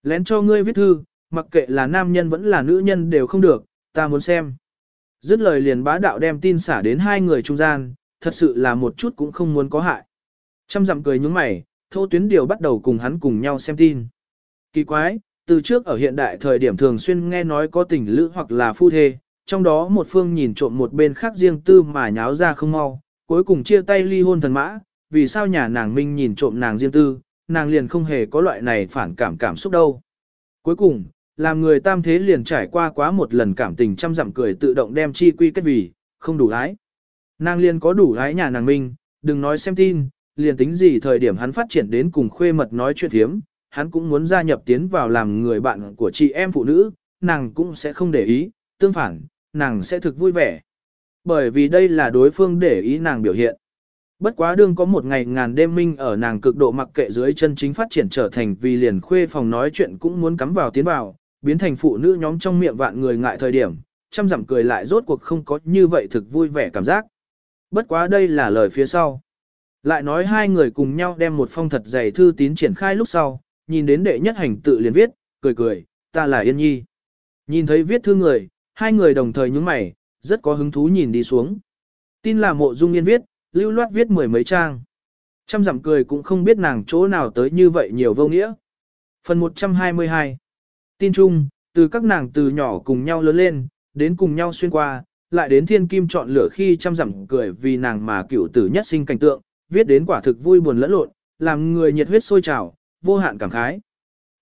Lén cho ngươi viết thư, mặc kệ là nam nhân vẫn là nữ nhân đều không được, ta muốn xem. Dứt lời liền bá đạo đem tin xả đến hai người trung gian, thật sự là một chút cũng không muốn có hại. Trăm dặm cười nhướng mày, thô tuyến điều bắt đầu cùng hắn cùng nhau xem tin. Kỳ quái, từ trước ở hiện đại thời điểm thường xuyên nghe nói có tình lữ hoặc là phu thê, trong đó một phương nhìn trộm một bên khác riêng tư mà nháo ra không mau, cuối cùng chia tay ly hôn thần mã, vì sao nhà nàng minh nhìn trộm nàng riêng tư, nàng liền không hề có loại này phản cảm cảm xúc đâu. Cuối cùng, làm người tam thế liền trải qua quá một lần cảm tình trăm dặm cười tự động đem chi quy kết vì, không đủ lái. Nàng liền có đủ lái nhà nàng minh, đừng nói xem tin, liền tính gì thời điểm hắn phát triển đến cùng khuê mật nói chuyện thiếm, hắn cũng muốn gia nhập tiến vào làm người bạn của chị em phụ nữ, nàng cũng sẽ không để ý, tương phản, nàng sẽ thực vui vẻ. Bởi vì đây là đối phương để ý nàng biểu hiện. Bất quá đương có một ngày ngàn đêm minh ở nàng cực độ mặc kệ dưới chân chính phát triển trở thành vì liền khuê phòng nói chuyện cũng muốn cắm vào tiến vào, biến thành phụ nữ nhóm trong miệng vạn người ngại thời điểm, chăm dặm cười lại rốt cuộc không có như vậy thực vui vẻ cảm giác. Bất quá đây là lời phía sau. Lại nói hai người cùng nhau đem một phong thật dày thư tín triển khai lúc sau, nhìn đến đệ nhất hành tự liền viết, cười cười, ta là Yên Nhi. Nhìn thấy viết thư người, hai người đồng thời nhướng mày, rất có hứng thú nhìn đi xuống. Tin là mộ dung yên viết, lưu loát viết mười mấy trang. Trăm dặm cười cũng không biết nàng chỗ nào tới như vậy nhiều vô nghĩa. Phần 122 Tin chung, từ các nàng từ nhỏ cùng nhau lớn lên, đến cùng nhau xuyên qua, lại đến thiên kim chọn lửa khi trăm dặm cười vì nàng mà cựu tử nhất sinh cảnh tượng, viết đến quả thực vui buồn lẫn lộn, làm người nhiệt huyết sôi trào, vô hạn cảm khái.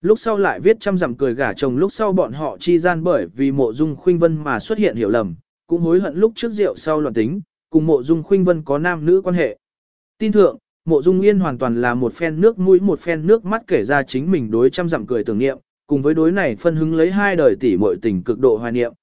Lúc sau lại viết trăm dặm cười gả chồng lúc sau bọn họ chi gian bởi vì mộ dung khuynh vân mà xuất hiện hiểu lầm, cũng hối hận lúc trước rượu sau loạn tính, cùng mộ dung khuynh vân có nam nữ quan hệ. Tin thượng, mộ dung yên hoàn toàn là một phen nước mũi một phen nước mắt kể ra chính mình đối trăm dặm cười tưởng niệm, cùng với đối này phân hứng lấy hai đời tỷ muội tình cực độ hoài niệm.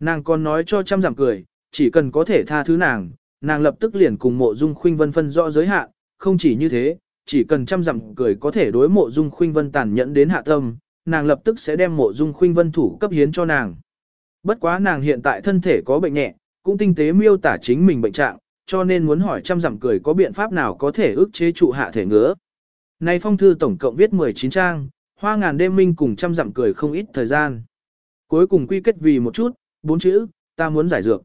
Nàng còn nói cho trăm dặm cười, chỉ cần có thể tha thứ nàng, nàng lập tức liền cùng mộ dung khuynh vân phân rõ giới hạn, không chỉ như thế, chỉ cần trăm dặm cười có thể đối mộ dung khuynh vân tàn nhẫn đến hạ tâm, nàng lập tức sẽ đem mộ dung khuynh vân thủ cấp hiến cho nàng. Bất quá nàng hiện tại thân thể có bệnh nhẹ, cũng tinh tế miêu tả chính mình bệnh trạng, cho nên muốn hỏi trăm dặm cười có biện pháp nào có thể ức chế trụ hạ thể ngứa. Này phong thư tổng cộng viết 19 trang, hoa ngàn đêm minh cùng trăm dặm cười không ít thời gian. Cuối cùng quy kết vì một chút, bốn chữ, ta muốn giải dược.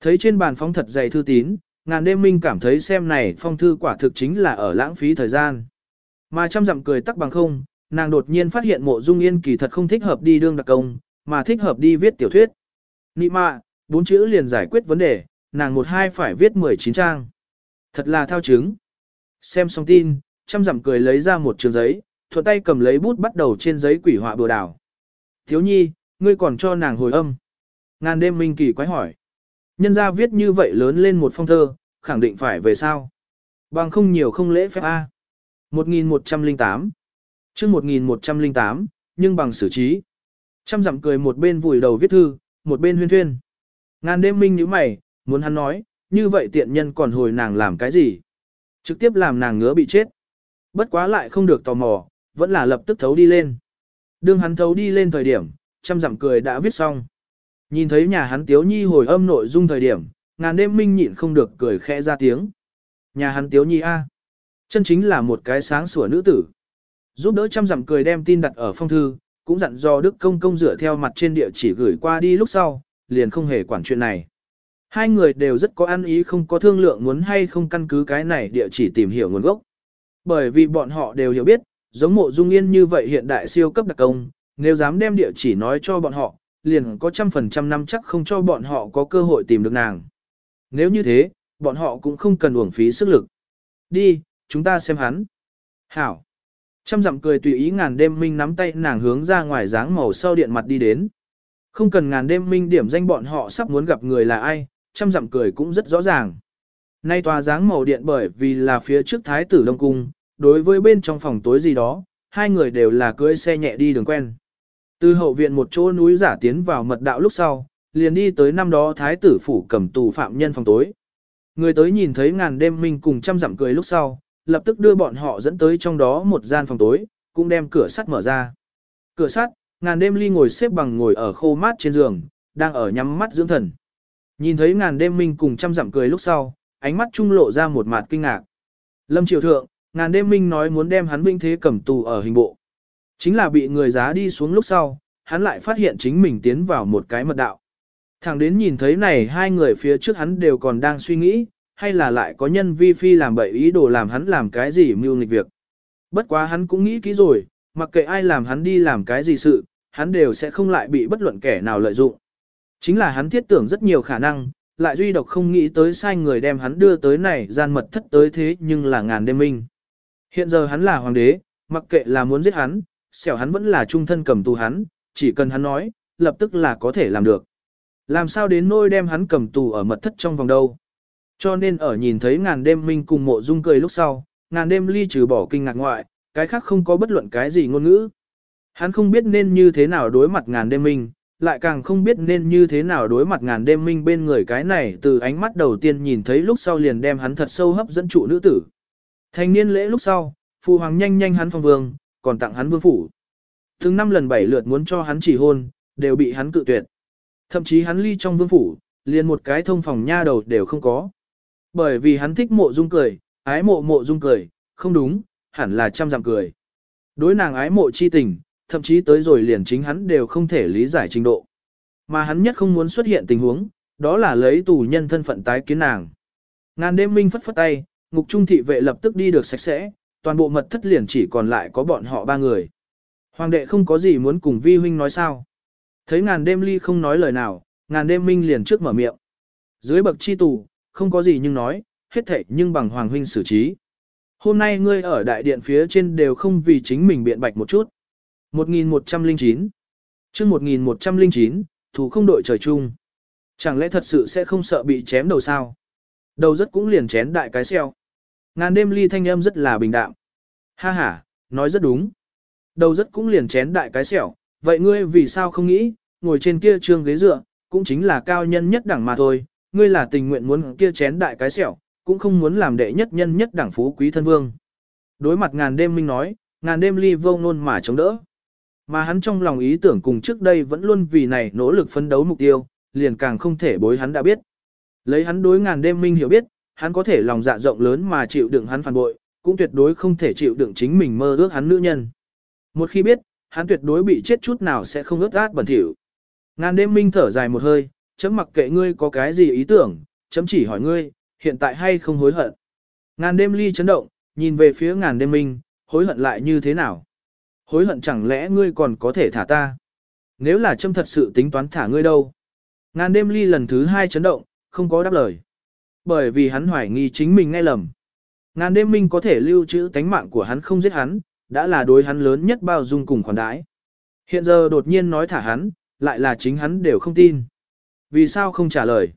Thấy trên bàn phóng thật dày thư tín, ngàn đêm minh cảm thấy xem này phong thư quả thực chính là ở lãng phí thời gian. Mà trăm dặm cười tắc bằng không, nàng đột nhiên phát hiện mộ dung yên kỳ thật không thích hợp đi đương đặc công, mà thích hợp đi viết tiểu thuyết. Nị mạ, bốn chữ liền giải quyết vấn đề, nàng một hai phải viết 19 trang. Thật là thao chứng. Xem xong tin, chăm dặm cười lấy ra một trường giấy, thuận tay cầm lấy bút bắt đầu trên giấy quỷ họa bừa đảo. Thiếu nhi, ngươi còn cho nàng hồi âm. Ngàn đêm minh kỳ quái hỏi. Nhân ra viết như vậy lớn lên một phong thơ, khẳng định phải về sao. Bằng không nhiều không lễ phép A. 1108 chương 1108, nhưng bằng xử trí. Trăm dặm cười một bên vùi đầu viết thư, một bên huyên thuyên. Ngàn đêm minh như mày, muốn hắn nói, như vậy tiện nhân còn hồi nàng làm cái gì? Trực tiếp làm nàng ngứa bị chết. Bất quá lại không được tò mò, vẫn là lập tức thấu đi lên. Đương hắn thấu đi lên thời điểm, trăm dặm cười đã viết xong. Nhìn thấy nhà hắn tiếu nhi hồi âm nội dung thời điểm, ngàn đêm minh nhịn không được cười khẽ ra tiếng. Nhà hắn tiếu nhi A. Chân chính là một cái sáng sủa nữ tử. Giúp đỡ trăm dặm cười đem tin đặt ở phong thư, cũng dặn do Đức Công Công dựa theo mặt trên địa chỉ gửi qua đi lúc sau, liền không hề quản chuyện này. Hai người đều rất có ăn ý không có thương lượng muốn hay không căn cứ cái này địa chỉ tìm hiểu nguồn gốc. Bởi vì bọn họ đều hiểu biết, giống mộ dung yên như vậy hiện đại siêu cấp đặc công, nếu dám đem địa chỉ nói cho bọn họ, liền có trăm phần trăm năm chắc không cho bọn họ có cơ hội tìm được nàng. Nếu như thế, bọn họ cũng không cần uổng phí sức lực. Đi, chúng ta xem hắn. Hảo. Trăm dặm cười tùy ý ngàn đêm minh nắm tay nàng hướng ra ngoài dáng màu sau điện mặt đi đến. Không cần ngàn đêm minh điểm danh bọn họ sắp muốn gặp người là ai, trăm dặm cười cũng rất rõ ràng. Nay tòa dáng màu điện bởi vì là phía trước thái tử Đông Cung, đối với bên trong phòng tối gì đó, hai người đều là cưỡi xe nhẹ đi đường quen. Từ hậu viện một chỗ núi giả tiến vào mật đạo lúc sau, liền đi tới năm đó thái tử phủ cầm tù phạm nhân phòng tối. Người tới nhìn thấy ngàn đêm minh cùng trăm dặm cười lúc sau, lập tức đưa bọn họ dẫn tới trong đó một gian phòng tối, cũng đem cửa sắt mở ra. Cửa sắt, ngàn đêm ly ngồi xếp bằng ngồi ở khô mát trên giường, đang ở nhắm mắt dưỡng thần. Nhìn thấy ngàn đêm minh cùng trăm dặm cười lúc sau, ánh mắt trung lộ ra một mặt kinh ngạc. Lâm triều thượng, ngàn đêm minh nói muốn đem hắn vinh thế cầm tù ở hình bộ. Chính là bị người giá đi xuống lúc sau, hắn lại phát hiện chính mình tiến vào một cái mật đạo. Thẳng đến nhìn thấy này hai người phía trước hắn đều còn đang suy nghĩ, hay là lại có nhân vi phi làm bậy ý đồ làm hắn làm cái gì mưu nghịch việc. Bất quá hắn cũng nghĩ kỹ rồi, mặc kệ ai làm hắn đi làm cái gì sự, hắn đều sẽ không lại bị bất luận kẻ nào lợi dụng. Chính là hắn thiết tưởng rất nhiều khả năng, lại duy độc không nghĩ tới sai người đem hắn đưa tới này gian mật thất tới thế nhưng là ngàn đêm minh. Hiện giờ hắn là hoàng đế, mặc kệ là muốn giết hắn, xẻo hắn vẫn là trung thân cầm tù hắn, chỉ cần hắn nói, lập tức là có thể làm được. Làm sao đến nôi đem hắn cầm tù ở mật thất trong vòng đâu. Cho nên ở nhìn thấy ngàn đêm minh cùng mộ dung cười lúc sau, ngàn đêm ly trừ bỏ kinh ngạc ngoại, cái khác không có bất luận cái gì ngôn ngữ. Hắn không biết nên như thế nào đối mặt ngàn đêm minh, lại càng không biết nên như thế nào đối mặt ngàn đêm minh bên người cái này từ ánh mắt đầu tiên nhìn thấy lúc sau liền đem hắn thật sâu hấp dẫn trụ nữ tử. Thành niên lễ lúc sau, phụ hoàng nhanh nhanh hắn phong vương, còn tặng hắn vương phủ. Từng năm lần bảy lượt muốn cho hắn chỉ hôn, đều bị hắn cự tuyệt. Thậm chí hắn ly trong vương phủ, liền một cái thông phòng nha đầu đều không có. Bởi vì hắn thích mộ dung cười, ái mộ mộ dung cười, không đúng, hẳn là trăm dặm cười. Đối nàng ái mộ chi tình, thậm chí tới rồi liền chính hắn đều không thể lý giải trình độ. Mà hắn nhất không muốn xuất hiện tình huống, đó là lấy tù nhân thân phận tái kiến nàng. Ngàn đêm minh phất phất tay, ngục trung thị vệ lập tức đi được sạch sẽ, toàn bộ mật thất liền chỉ còn lại có bọn họ ba người. Hoàng đệ không có gì muốn cùng vi huynh nói sao. Thấy ngàn đêm ly không nói lời nào, ngàn đêm minh liền trước mở miệng. Dưới bậc chi tù, không có gì nhưng nói, hết thệ nhưng bằng hoàng huynh xử trí. Hôm nay ngươi ở đại điện phía trên đều không vì chính mình biện bạch một chút. 1109 chương 1109, thủ không đội trời chung. Chẳng lẽ thật sự sẽ không sợ bị chém đầu sao? Đầu rất cũng liền chén đại cái xeo. Ngàn đêm ly thanh âm rất là bình đạm. Ha ha, nói rất đúng. Đầu rất cũng liền chén đại cái xẻo, vậy ngươi vì sao không nghĩ, ngồi trên kia trương ghế dựa, cũng chính là cao nhân nhất đẳng mà thôi, ngươi là tình nguyện muốn kia chén đại cái xẻo, cũng không muốn làm đệ nhất nhân nhất đẳng phú quý thân vương. Đối mặt ngàn đêm minh nói, ngàn đêm ly vô ngôn mà chống đỡ. Mà hắn trong lòng ý tưởng cùng trước đây vẫn luôn vì này nỗ lực phấn đấu mục tiêu, liền càng không thể bối hắn đã biết. Lấy hắn đối ngàn đêm minh hiểu biết, hắn có thể lòng dạ rộng lớn mà chịu đựng hắn phản bội, cũng tuyệt đối không thể chịu đựng chính mình mơ ước hắn nữ nhân. Một khi biết, hắn tuyệt đối bị chết chút nào sẽ không ước át bẩn thỉu. Ngàn đêm minh thở dài một hơi, chấm mặc kệ ngươi có cái gì ý tưởng, chấm chỉ hỏi ngươi, hiện tại hay không hối hận. Ngàn đêm ly chấn động, nhìn về phía ngàn đêm minh, hối hận lại như thế nào. Hối hận chẳng lẽ ngươi còn có thể thả ta? Nếu là châm thật sự tính toán thả ngươi đâu? Ngàn đêm ly lần thứ hai chấn động, không có đáp lời. Bởi vì hắn hoài nghi chính mình nghe lầm. Ngàn đêm minh có thể lưu trữ tánh mạng của hắn không giết hắn, đã là đối hắn lớn nhất bao dung cùng khoản đãi. Hiện giờ đột nhiên nói thả hắn, lại là chính hắn đều không tin. Vì sao không trả lời?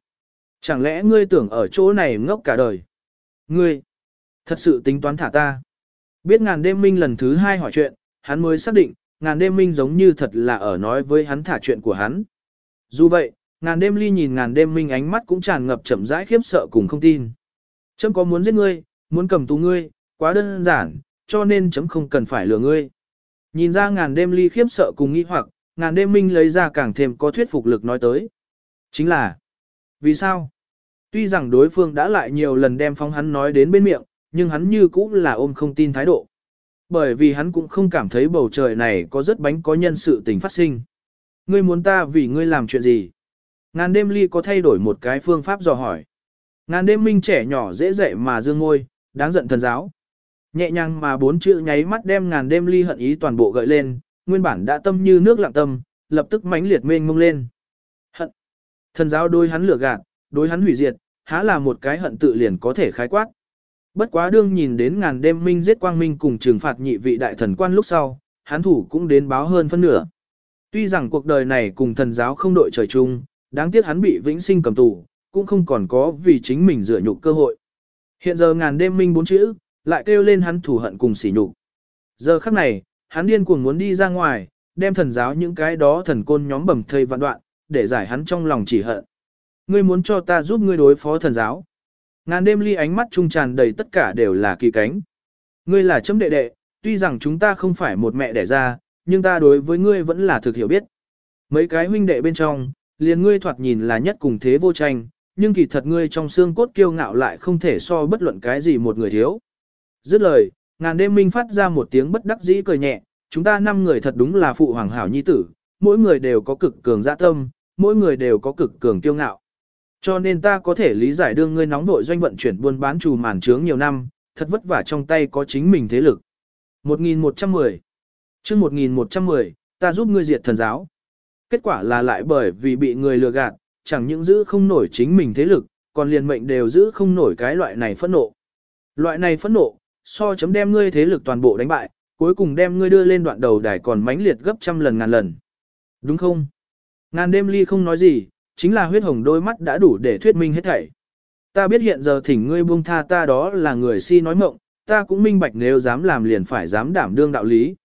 Chẳng lẽ ngươi tưởng ở chỗ này ngốc cả đời? Ngươi, thật sự tính toán thả ta. Biết ngàn đêm minh lần thứ hai hỏi chuyện, hắn mới xác định, ngàn đêm minh giống như thật là ở nói với hắn thả chuyện của hắn. Dù vậy, ngàn đêm ly nhìn ngàn đêm minh ánh mắt cũng tràn ngập chậm rãi khiếp sợ cùng không tin. Chấm có muốn giết ngươi, muốn cầm tù ngươi, quá đơn giản, cho nên chấm không cần phải lừa ngươi. Nhìn ra ngàn đêm ly khiếp sợ cùng nghi hoặc, ngàn đêm minh lấy ra càng thêm có thuyết phục lực nói tới. Chính là, vì sao? Tuy rằng đối phương đã lại nhiều lần đem phóng hắn nói đến bên miệng, nhưng hắn như cũ là ôm không tin thái độ. Bởi vì hắn cũng không cảm thấy bầu trời này có rất bánh có nhân sự tình phát sinh. Ngươi muốn ta vì ngươi làm chuyện gì? Ngàn đêm ly có thay đổi một cái phương pháp dò hỏi. Ngàn đêm minh trẻ nhỏ dễ dậy mà dương ngôi, đáng giận thần giáo. Nhẹ nhàng mà bốn chữ nháy mắt đem ngàn đêm ly hận ý toàn bộ gợi lên, nguyên bản đã tâm như nước lặng tâm, lập tức mãnh liệt mênh mông lên. Hận. Thần giáo đối hắn lửa gạt, đối hắn hủy diệt, há là một cái hận tự liền có thể khái quát. Bất quá đương nhìn đến ngàn đêm minh giết quang minh cùng trừng phạt nhị vị đại thần quan lúc sau, hắn thủ cũng đến báo hơn phân nửa. Tuy rằng cuộc đời này cùng thần giáo không đội trời chung, đáng tiếc hắn bị vĩnh sinh cầm tù, cũng không còn có vì chính mình dựa nhục cơ hội. Hiện giờ ngàn đêm minh bốn chữ, lại kêu lên hắn thủ hận cùng sỉ nhục. Giờ khắc này, hắn điên cuồng muốn đi ra ngoài, đem thần giáo những cái đó thần côn nhóm bầm thây vạn đoạn, để giải hắn trong lòng chỉ hận. Ngươi muốn cho ta giúp ngươi đối phó thần giáo. Ngàn đêm ly ánh mắt trung tràn đầy tất cả đều là kỳ cánh. Ngươi là chấm đệ đệ, tuy rằng chúng ta không phải một mẹ đẻ ra, nhưng ta đối với ngươi vẫn là thực hiểu biết. Mấy cái huynh đệ bên trong, liền ngươi thoạt nhìn là nhất cùng thế vô tranh, nhưng kỳ thật ngươi trong xương cốt kiêu ngạo lại không thể so bất luận cái gì một người thiếu. Dứt lời, ngàn đêm minh phát ra một tiếng bất đắc dĩ cười nhẹ, chúng ta năm người thật đúng là phụ hoàng hảo nhi tử, mỗi người đều có cực cường dạ tâm, mỗi người đều có cực cường kiêu ngạo. Cho nên ta có thể lý giải đương ngươi nóng vội doanh vận chuyển buôn bán trù màn trướng nhiều năm, thật vất vả trong tay có chính mình thế lực. 1110 chương 1110, ta giúp ngươi diệt thần giáo. Kết quả là lại bởi vì bị người lừa gạt, chẳng những giữ không nổi chính mình thế lực, còn liền mệnh đều giữ không nổi cái loại này phẫn nộ. Loại này phẫn nộ, so chấm đem ngươi thế lực toàn bộ đánh bại, cuối cùng đem ngươi đưa lên đoạn đầu đài còn mãnh liệt gấp trăm lần ngàn lần. Đúng không? Ngàn đêm ly không nói gì, chính là huyết hồng đôi mắt đã đủ để thuyết minh hết thảy. Ta biết hiện giờ thỉnh ngươi buông tha ta đó là người si nói mộng, ta cũng minh bạch nếu dám làm liền phải dám đảm đương đạo lý.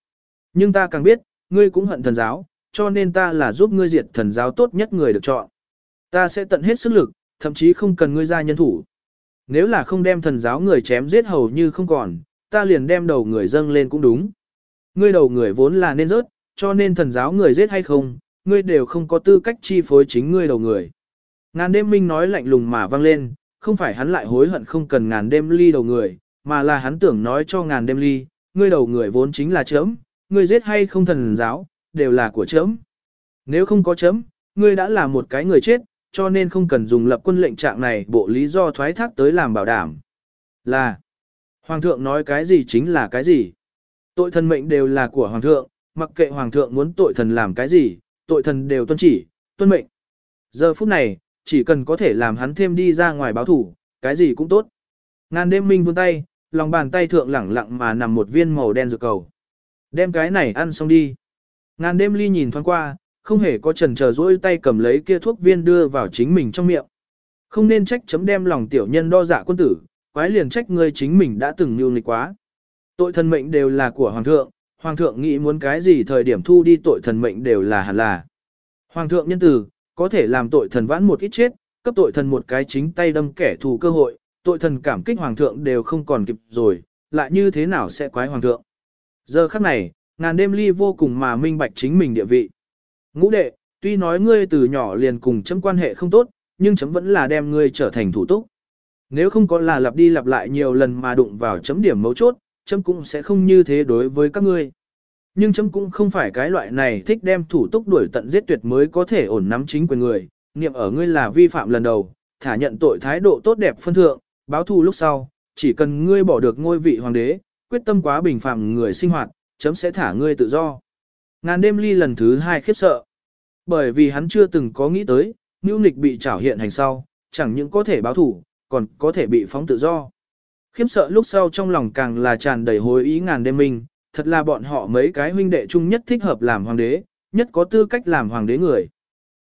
Nhưng ta càng biết, ngươi cũng hận thần giáo, cho nên ta là giúp ngươi diệt thần giáo tốt nhất người được chọn. Ta sẽ tận hết sức lực, thậm chí không cần ngươi ra nhân thủ. Nếu là không đem thần giáo người chém giết hầu như không còn, ta liền đem đầu người dâng lên cũng đúng. Ngươi đầu người vốn là nên rớt, cho nên thần giáo người giết hay không, ngươi đều không có tư cách chi phối chính ngươi đầu người. Ngàn đêm minh nói lạnh lùng mà vang lên, không phải hắn lại hối hận không cần ngàn đêm ly đầu người, mà là hắn tưởng nói cho ngàn đêm ly, ngươi đầu người vốn chính là chấm, ngươi giết hay không thần giáo, đều là của chấm. Nếu không có chấm, ngươi đã là một cái người chết, cho nên không cần dùng lập quân lệnh trạng này bộ lý do thoái thác tới làm bảo đảm. Là, Hoàng thượng nói cái gì chính là cái gì. Tội thần mệnh đều là của Hoàng thượng, mặc kệ Hoàng thượng muốn tội thần làm cái gì, tội thần đều tuân chỉ, tuân mệnh. Giờ phút này, chỉ cần có thể làm hắn thêm đi ra ngoài báo thủ, cái gì cũng tốt. Ngàn đêm minh vươn tay, lòng bàn tay thượng lẳng lặng mà nằm một viên màu đen dược cầu. Đem cái này ăn xong đi. Ngàn đêm ly nhìn thoáng qua, không hề có trần chờ dỗi tay cầm lấy kia thuốc viên đưa vào chính mình trong miệng. Không nên trách chấm đem lòng tiểu nhân đo dạ quân tử, quái liền trách ngươi chính mình đã từng nhu nghịch quá. Tội thần mệnh đều là của hoàng thượng, hoàng thượng nghĩ muốn cái gì thời điểm thu đi tội thần mệnh đều là hẳn là. Hoàng thượng nhân từ, có thể làm tội thần vãn một ít chết, cấp tội thần một cái chính tay đâm kẻ thù cơ hội, tội thần cảm kích hoàng thượng đều không còn kịp rồi, lại như thế nào sẽ quái hoàng thượng. Giờ khắc này, ngàn đêm ly vô cùng mà minh bạch chính mình địa vị. Ngũ đệ, tuy nói ngươi từ nhỏ liền cùng chấm quan hệ không tốt, nhưng chấm vẫn là đem ngươi trở thành thủ túc. Nếu không có là lặp đi lặp lại nhiều lần mà đụng vào chấm điểm mấu chốt, chấm cũng sẽ không như thế đối với các ngươi. Nhưng chấm cũng không phải cái loại này thích đem thủ túc đuổi tận giết tuyệt mới có thể ổn nắm chính quyền người, niệm ở ngươi là vi phạm lần đầu, thả nhận tội thái độ tốt đẹp phân thượng, báo thù lúc sau, chỉ cần ngươi bỏ được ngôi vị hoàng đế, quyết tâm quá bình phạm người sinh hoạt, chấm sẽ thả ngươi tự do. Ngàn đêm ly lần thứ hai khiếp sợ. Bởi vì hắn chưa từng có nghĩ tới, Nưu Nịch bị trảo hiện hành sau, chẳng những có thể báo thủ, còn có thể bị phóng tự do. Khiếp sợ lúc sau trong lòng càng là tràn đầy hối ý ngàn đêm minh, thật là bọn họ mấy cái huynh đệ chung nhất thích hợp làm hoàng đế, nhất có tư cách làm hoàng đế người.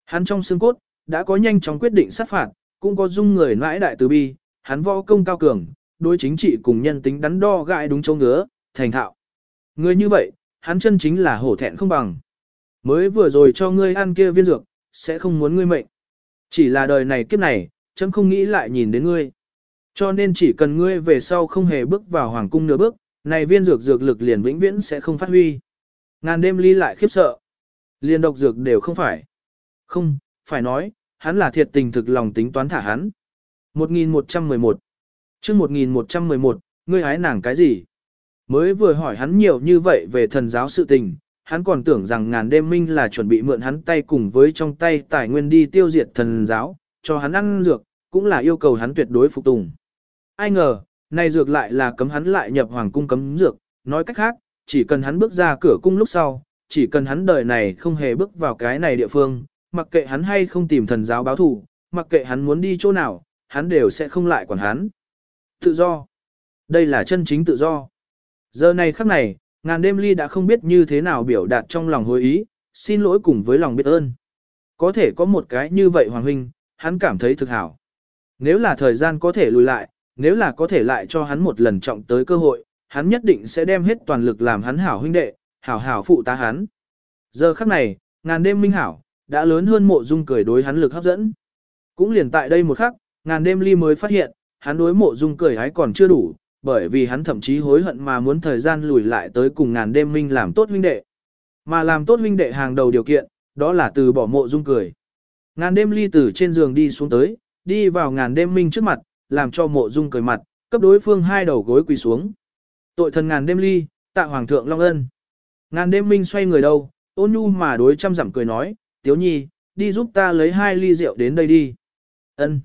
Hắn trong xương cốt, đã có nhanh chóng quyết định sát phạt, cũng có dung người nãi đại từ bi, hắn võ công cao cường, đối chính trị cùng nhân tính đắn đo gãi đúng châu ngứa, thành thạo. Người như vậy, hắn chân chính là hổ thẹn không bằng. Mới vừa rồi cho ngươi ăn kia viên dược, sẽ không muốn ngươi mệnh. Chỉ là đời này kiếp này, chấm không nghĩ lại nhìn đến ngươi. Cho nên chỉ cần ngươi về sau không hề bước vào hoàng cung nửa bước, này viên dược dược lực liền vĩnh viễn sẽ không phát huy. Ngàn đêm ly lại khiếp sợ. Liền độc dược đều không phải. Không, phải nói, hắn là thiệt tình thực lòng tính toán thả hắn. 1111 chương 1111, ngươi hái nàng cái gì? Mới vừa hỏi hắn nhiều như vậy về thần giáo sự tình, hắn còn tưởng rằng ngàn đêm minh là chuẩn bị mượn hắn tay cùng với trong tay tài nguyên đi tiêu diệt thần giáo, cho hắn ăn dược, cũng là yêu cầu hắn tuyệt đối phục tùng. Ai ngờ, này dược lại là cấm hắn lại nhập hoàng cung cấm dược, nói cách khác, chỉ cần hắn bước ra cửa cung lúc sau, chỉ cần hắn đời này không hề bước vào cái này địa phương, mặc kệ hắn hay không tìm thần giáo báo thù, mặc kệ hắn muốn đi chỗ nào, hắn đều sẽ không lại quản hắn. Tự do. Đây là chân chính tự do. Giờ này khắc này, ngàn đêm ly đã không biết như thế nào biểu đạt trong lòng hối ý, xin lỗi cùng với lòng biết ơn. Có thể có một cái như vậy Hoàng Huynh, hắn cảm thấy thực hảo. Nếu là thời gian có thể lùi lại, nếu là có thể lại cho hắn một lần trọng tới cơ hội, hắn nhất định sẽ đem hết toàn lực làm hắn hảo huynh đệ, hảo hảo phụ tá hắn. Giờ khắc này, ngàn đêm minh hảo, đã lớn hơn mộ dung cười đối hắn lực hấp dẫn. Cũng liền tại đây một khắc, ngàn đêm ly mới phát hiện, hắn đối mộ dung cười hái còn chưa đủ, bởi vì hắn thậm chí hối hận mà muốn thời gian lùi lại tới cùng ngàn đêm minh làm tốt huynh đệ. Mà làm tốt huynh đệ hàng đầu điều kiện, đó là từ bỏ mộ dung cười. Ngàn đêm ly từ trên giường đi xuống tới, đi vào ngàn đêm minh trước mặt, làm cho mộ dung cười mặt, cấp đối phương hai đầu gối quỳ xuống. Tội thần ngàn đêm ly, tạ hoàng thượng long ân. Ngàn đêm minh xoay người đâu, ôn nhu mà đối trăm dặm cười nói, tiếu nhi, đi giúp ta lấy hai ly rượu đến đây đi. ân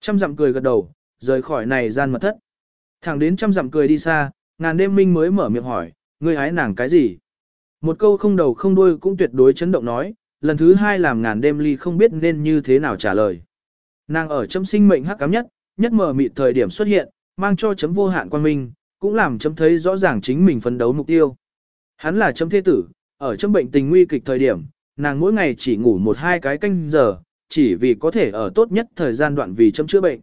Trăm dặm cười gật đầu, rời khỏi này gian mật thất. Thẳng đến trăm dặm cười đi xa, ngàn đêm minh mới mở miệng hỏi, ngươi hái nàng cái gì? Một câu không đầu không đuôi cũng tuyệt đối chấn động nói, lần thứ hai làm ngàn đêm ly không biết nên như thế nào trả lời. Nàng ở trong sinh mệnh hắc cám nhất, nhất mở mịt thời điểm xuất hiện, mang cho chấm vô hạn quan minh, cũng làm chấm thấy rõ ràng chính mình phấn đấu mục tiêu. Hắn là chấm thế tử, ở chấm bệnh tình nguy kịch thời điểm, nàng mỗi ngày chỉ ngủ một hai cái canh giờ, chỉ vì có thể ở tốt nhất thời gian đoạn vì chấm chữa bệnh.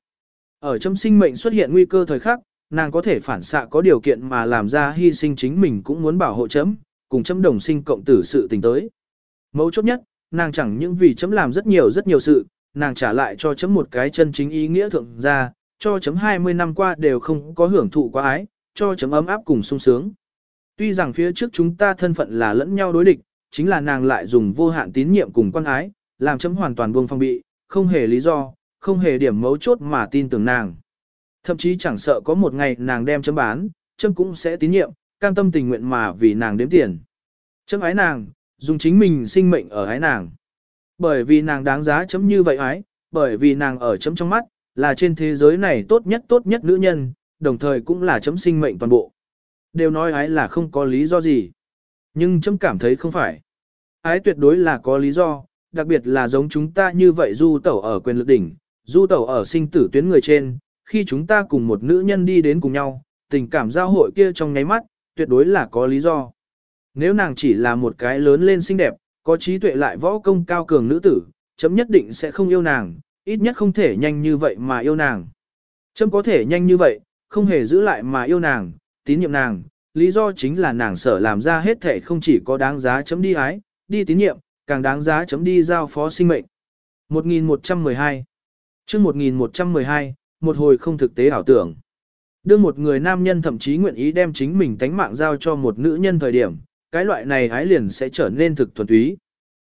Ở chấm sinh mệnh xuất hiện nguy cơ thời khắc, nàng có thể phản xạ có điều kiện mà làm ra hy sinh chính mình cũng muốn bảo hộ chấm, cùng chấm đồng sinh cộng tử sự tình tới. Mấu chốt nhất, nàng chẳng những vì chấm làm rất nhiều rất nhiều sự, nàng trả lại cho chấm một cái chân chính ý nghĩa thượng ra, cho chấm 20 năm qua đều không có hưởng thụ quá ái, cho chấm ấm áp cùng sung sướng. Tuy rằng phía trước chúng ta thân phận là lẫn nhau đối địch, chính là nàng lại dùng vô hạn tín nhiệm cùng quan ái, làm chấm hoàn toàn buông phong bị, không hề lý do, không hề điểm mấu chốt mà tin tưởng nàng. Thậm chí chẳng sợ có một ngày nàng đem chấm bán, chấm cũng sẽ tín nhiệm, cam tâm tình nguyện mà vì nàng đếm tiền. Chấm ái nàng, dùng chính mình sinh mệnh ở ái nàng. Bởi vì nàng đáng giá chấm như vậy ái, bởi vì nàng ở chấm trong mắt, là trên thế giới này tốt nhất tốt nhất nữ nhân, đồng thời cũng là chấm sinh mệnh toàn bộ. Đều nói ái là không có lý do gì. Nhưng chấm cảm thấy không phải. Ái tuyệt đối là có lý do, đặc biệt là giống chúng ta như vậy du tẩu ở quyền lực đỉnh, du tẩu ở sinh tử tuyến người trên, khi chúng ta cùng một nữ nhân đi đến cùng nhau, tình cảm giao hội kia trong nháy mắt, tuyệt đối là có lý do. Nếu nàng chỉ là một cái lớn lên xinh đẹp, có trí tuệ lại võ công cao cường nữ tử, chấm nhất định sẽ không yêu nàng, ít nhất không thể nhanh như vậy mà yêu nàng. Chấm có thể nhanh như vậy, không hề giữ lại mà yêu nàng, tín nhiệm nàng, lý do chính là nàng sở làm ra hết thể không chỉ có đáng giá chấm đi ái, đi tín nhiệm, càng đáng giá chấm đi giao phó sinh mệnh. 1112 chương 1112, một hồi không thực tế ảo tưởng. Đưa một người nam nhân thậm chí nguyện ý đem chính mình tánh mạng giao cho một nữ nhân thời điểm, cái loại này ái liền sẽ trở nên thực thuần túy.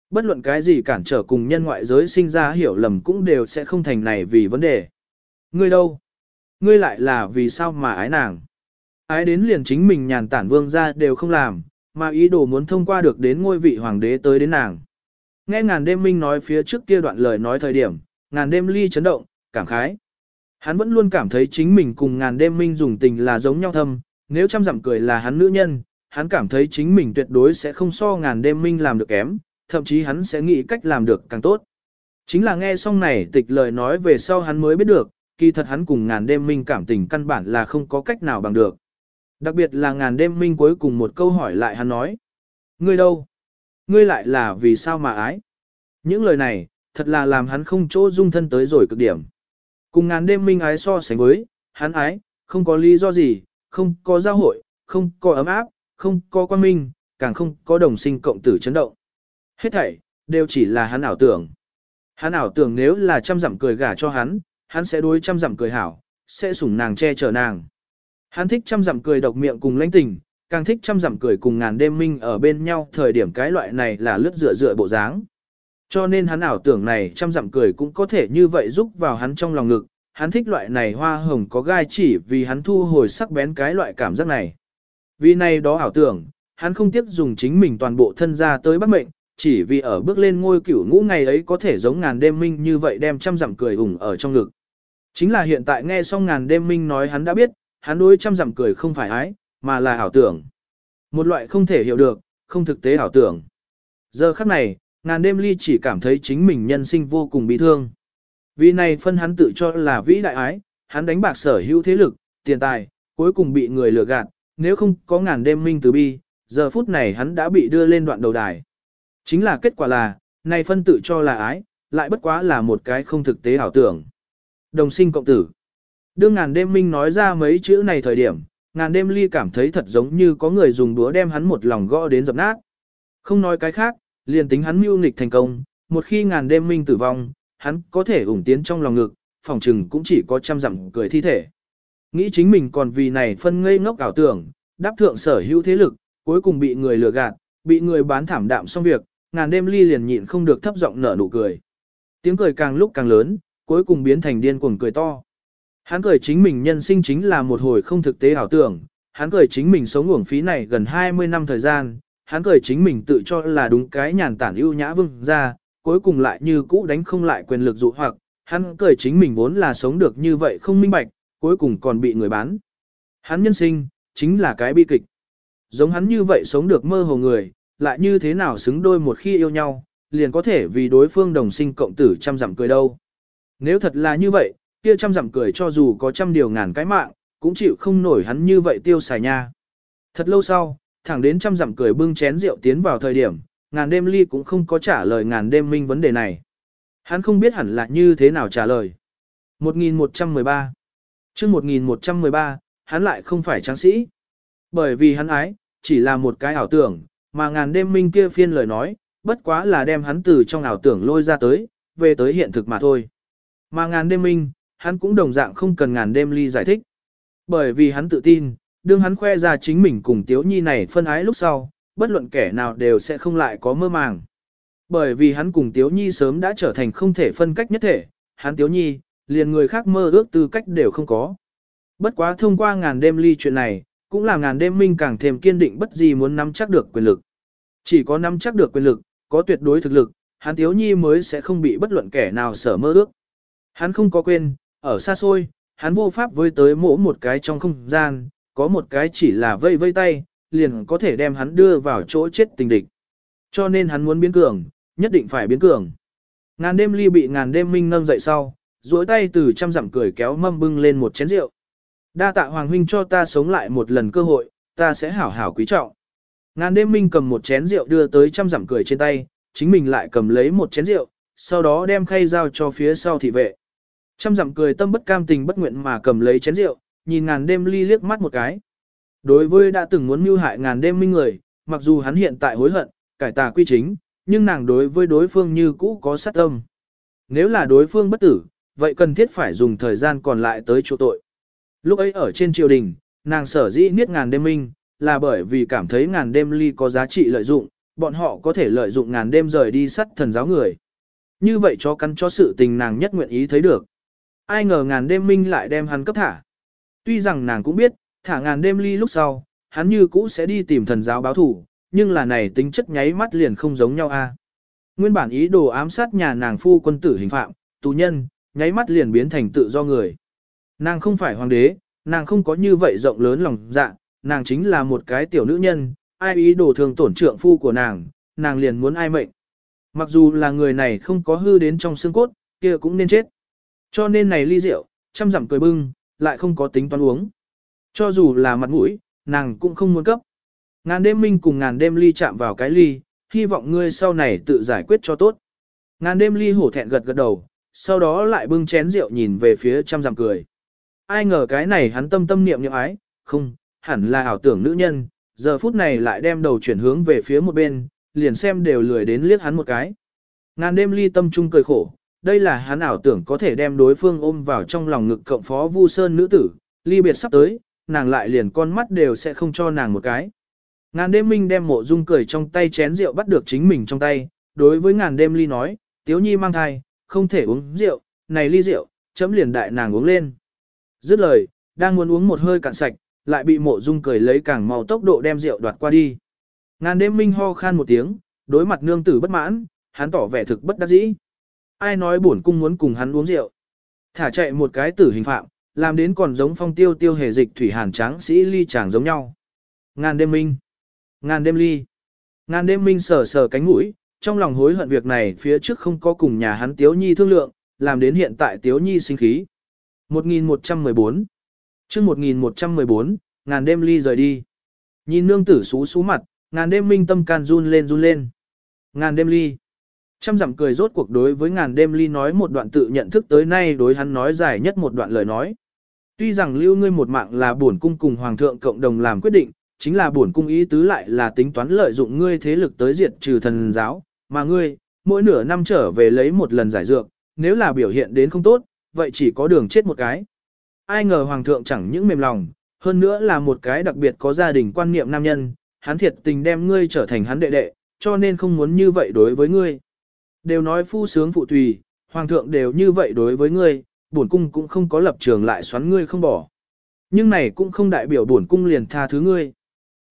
Bất luận cái gì cản trở cùng nhân ngoại giới sinh ra hiểu lầm cũng đều sẽ không thành này vì vấn đề. Ngươi đâu? Ngươi lại là vì sao mà ái nàng? Ái đến liền chính mình nhàn tản vương ra đều không làm, mà ý đồ muốn thông qua được đến ngôi vị hoàng đế tới đến nàng. Nghe ngàn đêm minh nói phía trước kia đoạn lời nói thời điểm, ngàn đêm ly chấn động, cảm khái. Hắn vẫn luôn cảm thấy chính mình cùng ngàn đêm minh dùng tình là giống nhau thâm, nếu trăm dặm cười là hắn nữ nhân, hắn cảm thấy chính mình tuyệt đối sẽ không so ngàn đêm minh làm được kém, thậm chí hắn sẽ nghĩ cách làm được càng tốt. Chính là nghe xong này tịch lời nói về sau hắn mới biết được, kỳ thật hắn cùng ngàn đêm minh cảm tình căn bản là không có cách nào bằng được. Đặc biệt là ngàn đêm minh cuối cùng một câu hỏi lại hắn nói. Ngươi đâu? Ngươi lại là vì sao mà ái? Những lời này, thật là làm hắn không chỗ dung thân tới rồi cực điểm. Cùng ngàn đêm minh ái so sánh với, hắn ái, không có lý do gì, không có giao hội, không có ấm áp, không có quan minh, càng không có đồng sinh cộng tử chấn động. Hết thảy, đều chỉ là hắn ảo tưởng. Hắn ảo tưởng nếu là trăm dặm cười gả cho hắn, hắn sẽ đối trăm dặm cười hảo, sẽ sủng nàng che chở nàng. Hắn thích trăm dặm cười độc miệng cùng lãnh tình, càng thích trăm dặm cười cùng ngàn đêm minh ở bên nhau thời điểm cái loại này là lướt dựa dựa bộ dáng. Cho nên hắn ảo tưởng này trăm dặm cười cũng có thể như vậy giúp vào hắn trong lòng ngực, hắn thích loại này hoa hồng có gai chỉ vì hắn thu hồi sắc bén cái loại cảm giác này. Vì này đó ảo tưởng, hắn không tiếc dùng chính mình toàn bộ thân gia tới bắt mệnh, chỉ vì ở bước lên ngôi cửu ngũ ngày ấy có thể giống ngàn đêm minh như vậy đem trăm dặm cười ủng ở trong ngực. Chính là hiện tại nghe xong ngàn đêm minh nói hắn đã biết, hắn đối trăm dặm cười không phải ái, mà là ảo tưởng. Một loại không thể hiểu được, không thực tế ảo tưởng. Giờ khắc này, ngàn đêm ly chỉ cảm thấy chính mình nhân sinh vô cùng bị thương. Vì này phân hắn tự cho là vĩ đại ái, hắn đánh bạc sở hữu thế lực, tiền tài, cuối cùng bị người lừa gạt, nếu không có ngàn đêm minh từ bi, giờ phút này hắn đã bị đưa lên đoạn đầu đài. Chính là kết quả là, này phân tự cho là ái, lại bất quá là một cái không thực tế ảo tưởng. Đồng sinh cộng tử. Đương ngàn đêm minh nói ra mấy chữ này thời điểm, ngàn đêm ly cảm thấy thật giống như có người dùng đũa đem hắn một lòng gõ đến dập nát. Không nói cái khác, liền tính hắn mưu nghịch thành công, một khi ngàn đêm minh tử vong, hắn có thể ủng tiến trong lòng ngực, phòng trừng cũng chỉ có trăm dặm cười thi thể. Nghĩ chính mình còn vì này phân ngây ngốc ảo tưởng, đáp thượng sở hữu thế lực, cuối cùng bị người lừa gạt, bị người bán thảm đạm xong việc, ngàn đêm ly liền nhịn không được thấp giọng nở nụ cười. Tiếng cười càng lúc càng lớn, cuối cùng biến thành điên cuồng cười to. Hắn cười chính mình nhân sinh chính là một hồi không thực tế ảo tưởng, hắn cười chính mình sống uổng phí này gần 20 năm thời gian, hắn cười chính mình tự cho là đúng cái nhàn tản ưu nhã vương ra, cuối cùng lại như cũ đánh không lại quyền lực dụ hoặc, hắn cười chính mình vốn là sống được như vậy không minh bạch, cuối cùng còn bị người bán. Hắn nhân sinh, chính là cái bi kịch. Giống hắn như vậy sống được mơ hồ người, lại như thế nào xứng đôi một khi yêu nhau, liền có thể vì đối phương đồng sinh cộng tử trăm dặm cười đâu. Nếu thật là như vậy, kia trăm dặm cười cho dù có trăm điều ngàn cái mạng, cũng chịu không nổi hắn như vậy tiêu xài nha. Thật lâu sau, thẳng đến trăm dặm cười bưng chén rượu tiến vào thời điểm, ngàn đêm ly cũng không có trả lời ngàn đêm minh vấn đề này. Hắn không biết hẳn là như thế nào trả lời. 1113 chương 1113, hắn lại không phải tráng sĩ. Bởi vì hắn ái, chỉ là một cái ảo tưởng, mà ngàn đêm minh kia phiên lời nói, bất quá là đem hắn từ trong ảo tưởng lôi ra tới, về tới hiện thực mà thôi. Mà ngàn đêm minh, hắn cũng đồng dạng không cần ngàn đêm ly giải thích. Bởi vì hắn tự tin, đương hắn khoe ra chính mình cùng tiếu nhi này phân ái lúc sau, bất luận kẻ nào đều sẽ không lại có mơ màng. Bởi vì hắn cùng tiếu nhi sớm đã trở thành không thể phân cách nhất thể, hắn tiếu nhi, liền người khác mơ ước tư cách đều không có. Bất quá thông qua ngàn đêm ly chuyện này, cũng là ngàn đêm minh càng thêm kiên định bất gì muốn nắm chắc được quyền lực. Chỉ có nắm chắc được quyền lực, có tuyệt đối thực lực, hắn thiếu nhi mới sẽ không bị bất luận kẻ nào sở mơ ước. Hắn không có quên, ở xa xôi, hắn vô pháp với tới mỗ một cái trong không gian, có một cái chỉ là vây vây tay, liền có thể đem hắn đưa vào chỗ chết tình địch. Cho nên hắn muốn biến cường, nhất định phải biến cường. Ngàn đêm ly bị ngàn đêm minh nâng dậy sau, duỗi tay từ trăm dặm cười kéo mâm bưng lên một chén rượu. Đa tạ Hoàng Huynh cho ta sống lại một lần cơ hội, ta sẽ hảo hảo quý trọng. Ngàn đêm minh cầm một chén rượu đưa tới trăm dặm cười trên tay, chính mình lại cầm lấy một chén rượu, sau đó đem khay giao cho phía sau thị vệ. Trăm dặm cười tâm bất cam tình bất nguyện mà cầm lấy chén rượu, nhìn ngàn đêm ly liếc mắt một cái. Đối với đã từng muốn mưu hại ngàn đêm minh người, mặc dù hắn hiện tại hối hận, cải tà quy chính, nhưng nàng đối với đối phương như cũ có sát tâm. Nếu là đối phương bất tử, vậy cần thiết phải dùng thời gian còn lại tới chỗ tội. Lúc ấy ở trên triều đình, nàng sở dĩ niết ngàn đêm minh, là bởi vì cảm thấy ngàn đêm ly có giá trị lợi dụng, bọn họ có thể lợi dụng ngàn đêm rời đi sắt thần giáo người. Như vậy cho căn cho sự tình nàng nhất nguyện ý thấy được. Ai ngờ ngàn đêm minh lại đem hắn cấp thả. Tuy rằng nàng cũng biết, thả ngàn đêm ly lúc sau, hắn như cũ sẽ đi tìm thần giáo báo thủ, nhưng là này tính chất nháy mắt liền không giống nhau a. Nguyên bản ý đồ ám sát nhà nàng phu quân tử hình phạm, tù nhân, nháy mắt liền biến thành tự do người. Nàng không phải hoàng đế, nàng không có như vậy rộng lớn lòng dạ, nàng chính là một cái tiểu nữ nhân, ai ý đồ thường tổn trượng phu của nàng, nàng liền muốn ai mệnh. Mặc dù là người này không có hư đến trong xương cốt, kia cũng nên chết. Cho nên này ly rượu, chăm dặm cười bưng, lại không có tính toán uống. Cho dù là mặt mũi, nàng cũng không muốn cấp. Ngàn đêm minh cùng ngàn đêm ly chạm vào cái ly, hy vọng ngươi sau này tự giải quyết cho tốt. Ngàn đêm ly hổ thẹn gật gật đầu, sau đó lại bưng chén rượu nhìn về phía trăm dặm cười. Ai ngờ cái này hắn tâm tâm niệm niệm ái, không, hẳn là ảo tưởng nữ nhân, giờ phút này lại đem đầu chuyển hướng về phía một bên, liền xem đều lười đến liếc hắn một cái. Ngàn đêm ly tâm trung cười khổ, đây là hắn ảo tưởng có thể đem đối phương ôm vào trong lòng ngực cộng phó vu sơn nữ tử, ly biệt sắp tới, nàng lại liền con mắt đều sẽ không cho nàng một cái. Ngàn đêm minh đem mộ dung cười trong tay chén rượu bắt được chính mình trong tay, đối với ngàn đêm ly nói, tiếu nhi mang thai, không thể uống rượu, này ly rượu, chấm liền đại nàng uống lên. Dứt lời, đang muốn uống một hơi cạn sạch, lại bị mộ dung cười lấy càng màu tốc độ đem rượu đoạt qua đi. Ngàn đêm minh ho khan một tiếng, đối mặt nương tử bất mãn, hắn tỏ vẻ thực bất đắc dĩ. Ai nói bổn cung muốn cùng hắn uống rượu. Thả chạy một cái tử hình phạm, làm đến còn giống phong tiêu tiêu hề dịch thủy hàn tráng sĩ ly chàng giống nhau. Ngàn đêm minh. Ngàn đêm ly. Ngàn đêm minh sờ sờ cánh mũi, trong lòng hối hận việc này phía trước không có cùng nhà hắn Tiếu Nhi thương lượng, làm đến hiện tại Tiếu Nhi sinh khí. 1114 chương 1114, ngàn đêm ly rời đi. Nhìn nương tử xú xú mặt, ngàn đêm minh tâm can run lên run lên. Ngàn đêm ly. Trăm dặm cười rốt cuộc đối với ngàn đêm ly nói một đoạn tự nhận thức tới nay đối hắn nói dài nhất một đoạn lời nói. Tuy rằng lưu ngươi một mạng là bổn cung cùng hoàng thượng cộng đồng làm quyết định, chính là bổn cung ý tứ lại là tính toán lợi dụng ngươi thế lực tới diệt trừ thần giáo, mà ngươi, mỗi nửa năm trở về lấy một lần giải dược, nếu là biểu hiện đến không tốt, vậy chỉ có đường chết một cái. Ai ngờ hoàng thượng chẳng những mềm lòng, hơn nữa là một cái đặc biệt có gia đình quan niệm nam nhân, hắn thiệt tình đem ngươi trở thành hắn đệ đệ, cho nên không muốn như vậy đối với ngươi. Đều nói phu sướng phụ tùy, hoàng thượng đều như vậy đối với ngươi, bổn cung cũng không có lập trường lại xoắn ngươi không bỏ. Nhưng này cũng không đại biểu bổn cung liền tha thứ ngươi.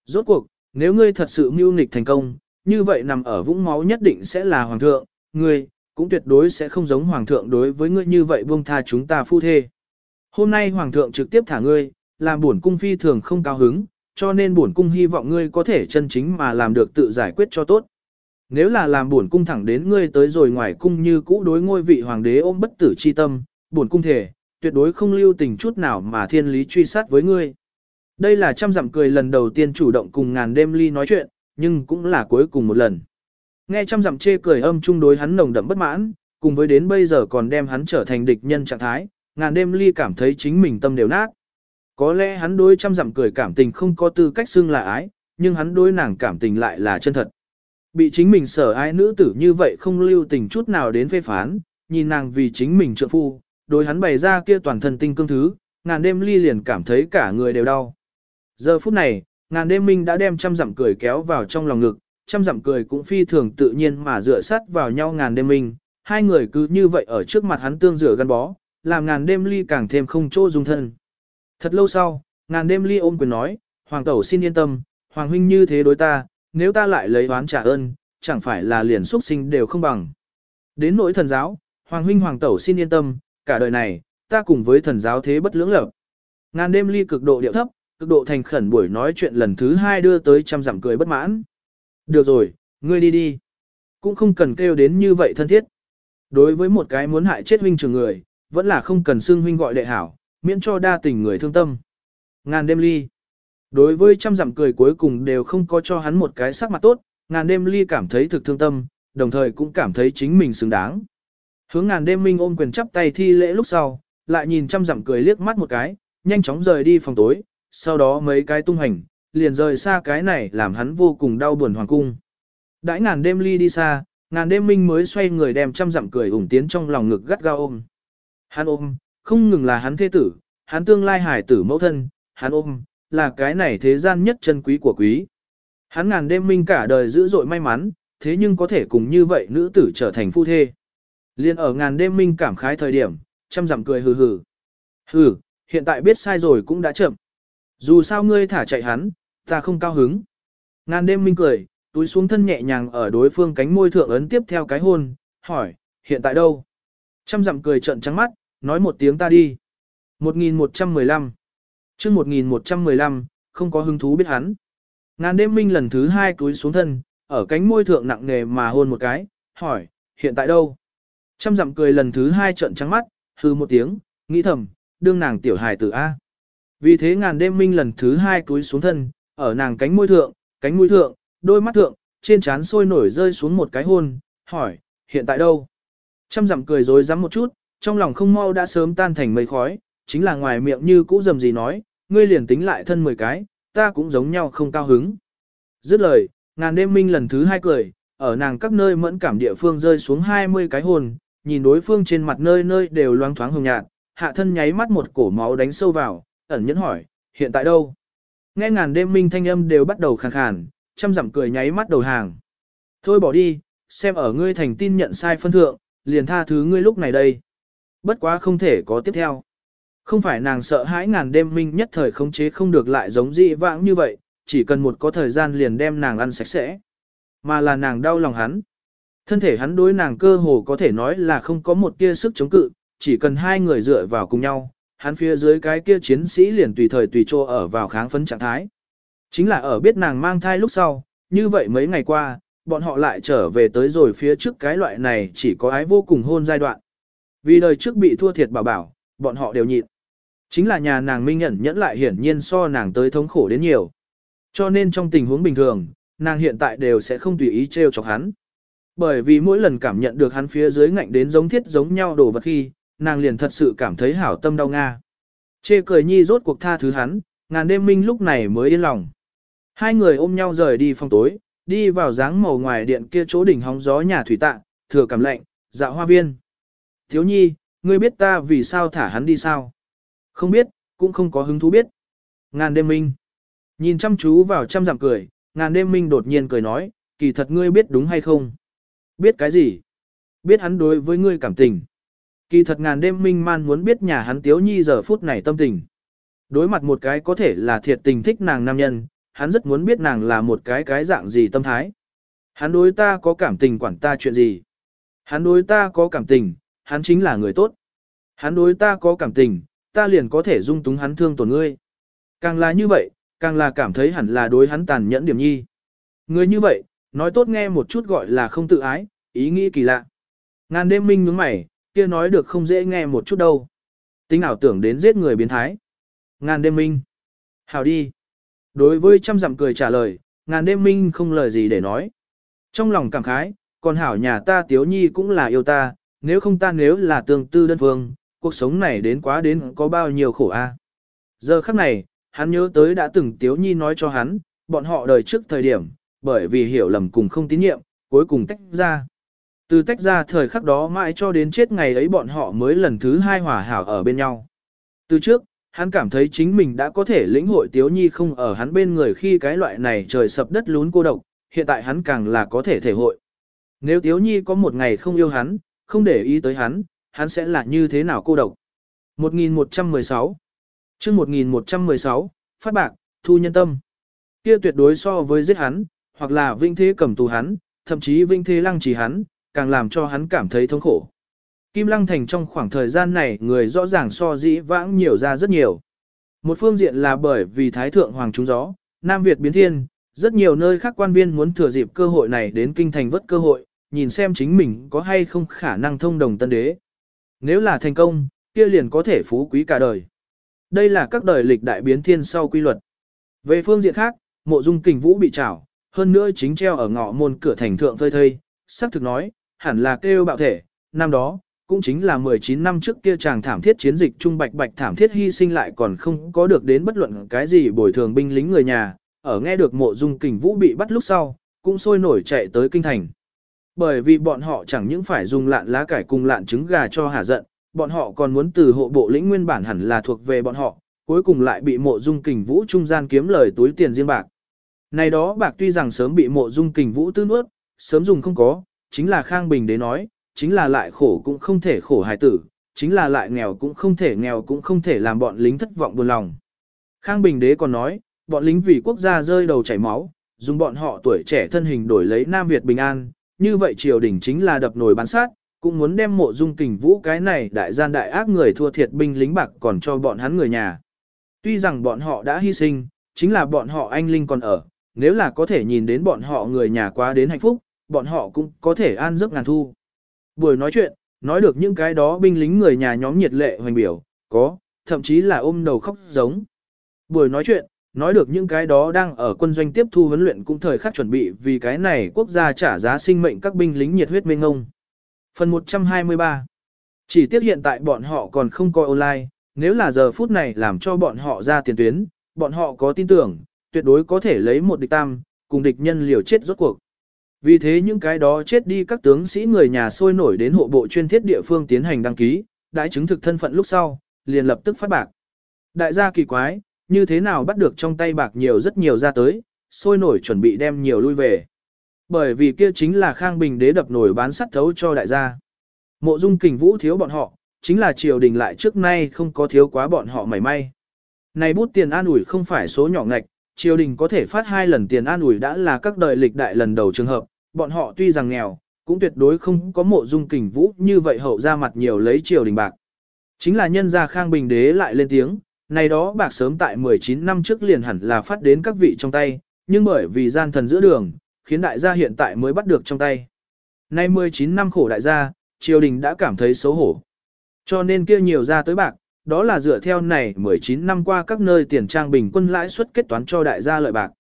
Rốt cuộc, nếu ngươi thật sự mưu nghịch thành công, như vậy nằm ở vũng máu nhất định sẽ là hoàng thượng, ngươi, cũng tuyệt đối sẽ không giống hoàng thượng đối với ngươi như vậy buông tha chúng ta phu thê. Hôm nay hoàng thượng trực tiếp thả ngươi, làm bổn cung phi thường không cao hứng, cho nên bổn cung hy vọng ngươi có thể chân chính mà làm được tự giải quyết cho tốt. Nếu là làm bổn cung thẳng đến ngươi tới rồi ngoài cung như cũ đối ngôi vị hoàng đế ôm bất tử chi tâm, bổn cung thể, tuyệt đối không lưu tình chút nào mà thiên lý truy sát với ngươi. Đây là trăm dặm cười lần đầu tiên chủ động cùng ngàn đêm ly nói chuyện, nhưng cũng là cuối cùng một lần. Nghe trăm dặm chê cười âm chung đối hắn nồng đậm bất mãn, cùng với đến bây giờ còn đem hắn trở thành địch nhân trạng thái, ngàn đêm ly cảm thấy chính mình tâm đều nát. Có lẽ hắn đối trăm dặm cười cảm tình không có tư cách xưng là ái, nhưng hắn đối nàng cảm tình lại là chân thật. Bị chính mình sở ái nữ tử như vậy không lưu tình chút nào đến phê phán, nhìn nàng vì chính mình trợ phu, đối hắn bày ra kia toàn thân tinh cương thứ, ngàn đêm ly liền cảm thấy cả người đều đau. Giờ phút này, ngàn đêm minh đã đem trăm dặm cười kéo vào trong lòng ngực, trăm dặm cười cũng phi thường tự nhiên mà dựa sát vào nhau ngàn đêm minh, hai người cứ như vậy ở trước mặt hắn tương rửa gắn bó, làm ngàn đêm ly càng thêm không chỗ dung thân. Thật lâu sau, ngàn đêm ly ôm quyền nói, Hoàng tẩu xin yên tâm, Hoàng huynh như thế đối ta, nếu ta lại lấy oán trả ơn, chẳng phải là liền xuất sinh đều không bằng. Đến nỗi thần giáo, Hoàng huynh Hoàng tẩu xin yên tâm, cả đời này, ta cùng với thần giáo thế bất lưỡng lập. Ngàn đêm ly cực độ điệu thấp, cực độ thành khẩn buổi nói chuyện lần thứ hai đưa tới trăm dặm cười bất mãn. Được rồi, ngươi đi đi. Cũng không cần kêu đến như vậy thân thiết. Đối với một cái muốn hại chết huynh trường người, vẫn là không cần xưng huynh gọi đệ hảo, miễn cho đa tình người thương tâm. Ngàn đêm ly. Đối với trăm dặm cười cuối cùng đều không có cho hắn một cái sắc mặt tốt, ngàn đêm ly cảm thấy thực thương tâm, đồng thời cũng cảm thấy chính mình xứng đáng. Hướng ngàn đêm minh ôm quyền chắp tay thi lễ lúc sau, lại nhìn trăm dặm cười liếc mắt một cái, nhanh chóng rời đi phòng tối, sau đó mấy cái tung hành, liền rời xa cái này làm hắn vô cùng đau buồn hoàng cung. Đãi ngàn đêm ly đi xa, ngàn đêm minh mới xoay người đem trăm dặm cười ủng tiến trong lòng ngực gắt gao ôm. Hắn ôm, không ngừng là hắn thế tử, hắn tương lai hải tử mẫu thân, hắn ôm, là cái này thế gian nhất chân quý của quý. Hắn ngàn đêm minh cả đời dữ dội may mắn, thế nhưng có thể cùng như vậy nữ tử trở thành phu thê. Liên ở ngàn đêm minh cảm khái thời điểm, trăm dặm cười hừ hừ. Hừ, hiện tại biết sai rồi cũng đã chậm. Dù sao ngươi thả chạy hắn, ta không cao hứng. Ngàn đêm minh cười, túi xuống thân nhẹ nhàng ở đối phương cánh môi thượng ấn tiếp theo cái hôn, hỏi, hiện tại đâu? Trăm dặm cười trận trắng mắt, nói một tiếng ta đi. 1115 chương 1115, không có hứng thú biết hắn. Ngàn đêm minh lần thứ hai túi xuống thân, ở cánh môi thượng nặng nề mà hôn một cái, hỏi, hiện tại đâu? Trăm dặm cười lần thứ hai trận trắng mắt, hư một tiếng, nghĩ thầm, đương nàng tiểu hài tử A. Vì thế ngàn đêm minh lần thứ hai túi xuống thân, ở nàng cánh môi thượng, cánh mũi thượng, đôi mắt thượng, trên trán sôi nổi rơi xuống một cái hôn, hỏi, hiện tại đâu? Trăm dặm cười rồi rắm một chút, trong lòng không mau đã sớm tan thành mây khói, chính là ngoài miệng như cũ dầm gì nói, ngươi liền tính lại thân 10 cái, ta cũng giống nhau không cao hứng. Dứt lời, ngàn đêm minh lần thứ hai cười, ở nàng các nơi mẫn cảm địa phương rơi xuống 20 cái hồn, nhìn đối phương trên mặt nơi nơi đều loang thoáng hồng nhạt, hạ thân nháy mắt một cổ máu đánh sâu vào, ẩn nhẫn hỏi, hiện tại đâu? Nghe ngàn đêm minh thanh âm đều bắt đầu khàn khàn, chăm dặm cười nháy mắt đầu hàng. Thôi bỏ đi, xem ở ngươi thành tin nhận sai phân thượng, liền tha thứ ngươi lúc này đây. Bất quá không thể có tiếp theo. Không phải nàng sợ hãi ngàn đêm minh nhất thời khống chế không được lại giống dị vãng như vậy, chỉ cần một có thời gian liền đem nàng ăn sạch sẽ. Mà là nàng đau lòng hắn. Thân thể hắn đối nàng cơ hồ có thể nói là không có một tia sức chống cự, chỉ cần hai người dựa vào cùng nhau, hắn phía dưới cái kia chiến sĩ liền tùy thời tùy chỗ ở vào kháng phấn trạng thái. Chính là ở biết nàng mang thai lúc sau, như vậy mấy ngày qua, bọn họ lại trở về tới rồi phía trước cái loại này chỉ có ái vô cùng hôn giai đoạn. Vì đời trước bị thua thiệt bảo bảo, bọn họ đều nhịn. Chính là nhà nàng minh nhẫn nhẫn lại hiển nhiên so nàng tới thống khổ đến nhiều. Cho nên trong tình huống bình thường, nàng hiện tại đều sẽ không tùy ý trêu chọc hắn. Bởi vì mỗi lần cảm nhận được hắn phía dưới ngạnh đến giống thiết giống nhau đồ vật khi, nàng liền thật sự cảm thấy hảo tâm đau nga. Chê cười nhi rốt cuộc tha thứ hắn, ngàn đêm minh lúc này mới yên lòng. Hai người ôm nhau rời đi phòng tối, đi vào dáng màu ngoài điện kia chỗ đỉnh hóng gió nhà thủy tạ, thừa cảm lạnh, dạo hoa viên. Thiếu nhi, ngươi biết ta vì sao thả hắn đi sao? Không biết, cũng không có hứng thú biết. Ngàn đêm minh. Nhìn chăm chú vào trăm giảm cười, ngàn đêm minh đột nhiên cười nói, kỳ thật ngươi biết đúng hay không? Biết cái gì? Biết hắn đối với ngươi cảm tình. Kỳ thật ngàn đêm minh man muốn biết nhà hắn tiếu nhi giờ phút này tâm tình. Đối mặt một cái có thể là thiệt tình thích nàng nam nhân, hắn rất muốn biết nàng là một cái cái dạng gì tâm thái. Hắn đối ta có cảm tình quản ta chuyện gì. Hắn đối ta có cảm tình, hắn chính là người tốt. Hắn đối ta có cảm tình, ta liền có thể dung túng hắn thương tổn ngươi. Càng là như vậy, càng là cảm thấy hẳn là đối hắn tàn nhẫn điểm nhi. Người như vậy, nói tốt nghe một chút gọi là không tự ái, ý nghĩ kỳ lạ. Ngàn đêm minh nhướng mày, kia nói được không dễ nghe một chút đâu. Tính ảo tưởng đến giết người biến thái. Ngàn đêm minh. Hào đi. Đối với trăm dặm cười trả lời, ngàn đêm minh không lời gì để nói. Trong lòng cảm khái, còn hảo nhà ta tiếu nhi cũng là yêu ta, nếu không ta nếu là tương tư đơn phương, cuộc sống này đến quá đến có bao nhiêu khổ a. Giờ khắc này, hắn nhớ tới đã từng tiếu nhi nói cho hắn, bọn họ đời trước thời điểm, bởi vì hiểu lầm cùng không tín nhiệm, cuối cùng tách ra. Từ tách ra thời khắc đó mãi cho đến chết ngày ấy bọn họ mới lần thứ hai hòa hảo ở bên nhau. Từ trước, hắn cảm thấy chính mình đã có thể lĩnh hội Tiếu Nhi không ở hắn bên người khi cái loại này trời sập đất lún cô độc, hiện tại hắn càng là có thể thể hội. Nếu Tiếu Nhi có một ngày không yêu hắn, không để ý tới hắn, hắn sẽ là như thế nào cô độc. 1116 chương 1116, phát bạc, thu nhân tâm. Kia tuyệt đối so với giết hắn, hoặc là vinh thế cầm tù hắn, thậm chí vinh thế lăng trì hắn, càng làm cho hắn cảm thấy thống khổ. Kim Lăng Thành trong khoảng thời gian này người rõ ràng so dĩ vãng nhiều ra rất nhiều. Một phương diện là bởi vì Thái Thượng Hoàng trúng gió, Nam Việt biến thiên, rất nhiều nơi khác quan viên muốn thừa dịp cơ hội này đến kinh thành vất cơ hội, nhìn xem chính mình có hay không khả năng thông đồng tân đế. Nếu là thành công, kia liền có thể phú quý cả đời. Đây là các đời lịch đại biến thiên sau quy luật. Về phương diện khác, mộ dung kình vũ bị trảo, hơn nữa chính treo ở ngõ môn cửa thành thượng phơi thây, sắc thực nói, hẳn là kêu bạo thể, năm đó, cũng chính là 19 năm trước kia chàng thảm thiết chiến dịch trung bạch bạch thảm thiết hy sinh lại còn không có được đến bất luận cái gì bồi thường binh lính người nhà, ở nghe được mộ dung kình vũ bị bắt lúc sau, cũng sôi nổi chạy tới kinh thành. Bởi vì bọn họ chẳng những phải dùng lạn lá cải cùng lạn trứng gà cho hả giận, bọn họ còn muốn từ hộ bộ lĩnh nguyên bản hẳn là thuộc về bọn họ, cuối cùng lại bị mộ dung kình vũ trung gian kiếm lời túi tiền riêng bạc. Này đó bạc tuy rằng sớm bị mộ dung kình vũ tư nuốt, sớm dùng không có, chính là Khang Bình đế nói, chính là lại khổ cũng không thể khổ hài tử, chính là lại nghèo cũng không thể nghèo cũng không thể làm bọn lính thất vọng buồn lòng. Khang Bình đế còn nói, bọn lính vì quốc gia rơi đầu chảy máu, dùng bọn họ tuổi trẻ thân hình đổi lấy Nam Việt bình an, như vậy triều đình chính là đập nồi bán sát, cũng muốn đem mộ dung kình vũ cái này đại gian đại ác người thua thiệt binh lính bạc còn cho bọn hắn người nhà. Tuy rằng bọn họ đã hy sinh, chính là bọn họ anh Linh còn ở, nếu là có thể nhìn đến bọn họ người nhà quá đến hạnh phúc, bọn họ cũng có thể an giấc ngàn thu. Buổi nói chuyện, nói được những cái đó binh lính người nhà nhóm nhiệt lệ hoành biểu, có, thậm chí là ôm đầu khóc giống. Buổi nói chuyện, nói được những cái đó đang ở quân doanh tiếp thu huấn luyện cũng thời khắc chuẩn bị vì cái này quốc gia trả giá sinh mệnh các binh lính nhiệt huyết mênh ngông. Phần 123 Chỉ tiếc hiện tại bọn họ còn không coi online, nếu là giờ phút này làm cho bọn họ ra tiền tuyến, bọn họ có tin tưởng, tuyệt đối có thể lấy một địch tam, cùng địch nhân liều chết rốt cuộc. Vì thế những cái đó chết đi các tướng sĩ người nhà sôi nổi đến hộ bộ chuyên thiết địa phương tiến hành đăng ký, đã chứng thực thân phận lúc sau, liền lập tức phát bạc. Đại gia kỳ quái, như thế nào bắt được trong tay bạc nhiều rất nhiều ra tới, sôi nổi chuẩn bị đem nhiều lui về. Bởi vì kia chính là Khang Bình đế đập nổi bán sắt thấu cho đại gia. Mộ dung kình vũ thiếu bọn họ, chính là triều đình lại trước nay không có thiếu quá bọn họ mảy may. Này bút tiền an ủi không phải số nhỏ ngạch, triều đình có thể phát hai lần tiền an ủi đã là các đời lịch đại lần đầu trường hợp, bọn họ tuy rằng nghèo, cũng tuyệt đối không có mộ dung kình vũ như vậy hậu ra mặt nhiều lấy triều đình bạc. Chính là nhân gia khang bình đế lại lên tiếng, này đó bạc sớm tại 19 năm trước liền hẳn là phát đến các vị trong tay, nhưng bởi vì gian thần giữa đường, khiến đại gia hiện tại mới bắt được trong tay. Nay 19 năm khổ đại gia, triều đình đã cảm thấy xấu hổ. Cho nên kia nhiều ra tới bạc, đó là dựa theo này 19 năm qua các nơi tiền trang bình quân lãi suất kết toán cho đại gia lợi bạc.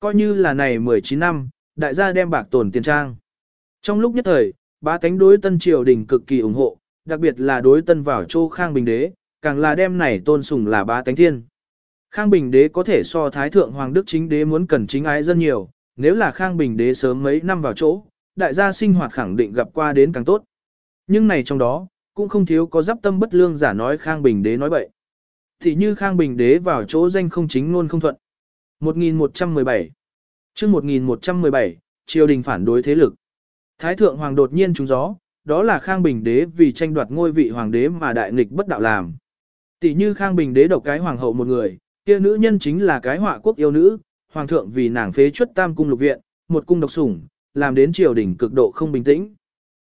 Coi như là này 19 năm, đại gia đem bạc tồn tiền trang. Trong lúc nhất thời, bá tánh đối tân triều đình cực kỳ ủng hộ, đặc biệt là đối tân vào châu Khang Bình Đế, càng là đem này tôn sùng là bá tánh thiên. Khang Bình Đế có thể so Thái Thượng Hoàng Đức Chính Đế muốn cần chính ái dân nhiều, nếu là Khang Bình Đế sớm mấy năm vào chỗ, đại gia sinh hoạt khẳng định gặp qua đến càng tốt. Nhưng này trong đó, cũng không thiếu có giáp tâm bất lương giả nói Khang Bình Đế nói bậy. Thì như Khang Bình Đế vào chỗ danh không chính luôn không thuận. 1117 chương 1117, triều đình phản đối thế lực. Thái thượng hoàng đột nhiên trúng gió, đó là Khang Bình đế vì tranh đoạt ngôi vị hoàng đế mà đại nghịch bất đạo làm. Tỷ như Khang Bình đế độc cái hoàng hậu một người, kia nữ nhân chính là cái họa quốc yêu nữ, hoàng thượng vì nàng phế chuất tam cung lục viện, một cung độc sủng, làm đến triều đình cực độ không bình tĩnh.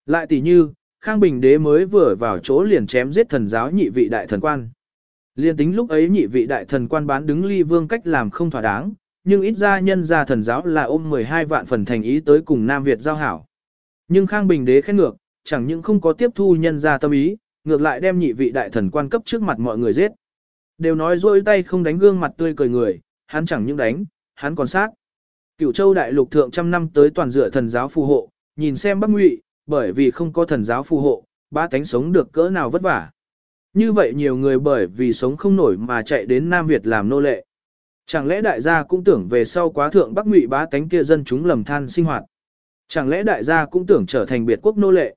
Lại tỷ như, Khang Bình đế mới vừa vào chỗ liền chém giết thần giáo nhị vị đại thần quan. Liên tính lúc ấy nhị vị đại thần quan bán đứng ly vương cách làm không thỏa đáng, nhưng ít ra nhân gia thần giáo là ôm 12 vạn phần thành ý tới cùng Nam Việt giao hảo. Nhưng Khang Bình đế khen ngược, chẳng những không có tiếp thu nhân gia tâm ý, ngược lại đem nhị vị đại thần quan cấp trước mặt mọi người giết. Đều nói dôi tay không đánh gương mặt tươi cười người, hắn chẳng những đánh, hắn còn sát. Cửu châu đại lục thượng trăm năm tới toàn dựa thần giáo phù hộ, nhìn xem bắc ngụy, bởi vì không có thần giáo phù hộ, ba tánh sống được cỡ nào vất vả. Như vậy nhiều người bởi vì sống không nổi mà chạy đến Nam Việt làm nô lệ. Chẳng lẽ đại gia cũng tưởng về sau quá thượng Bắc Ngụy bá tánh kia dân chúng lầm than sinh hoạt? Chẳng lẽ đại gia cũng tưởng trở thành biệt quốc nô lệ?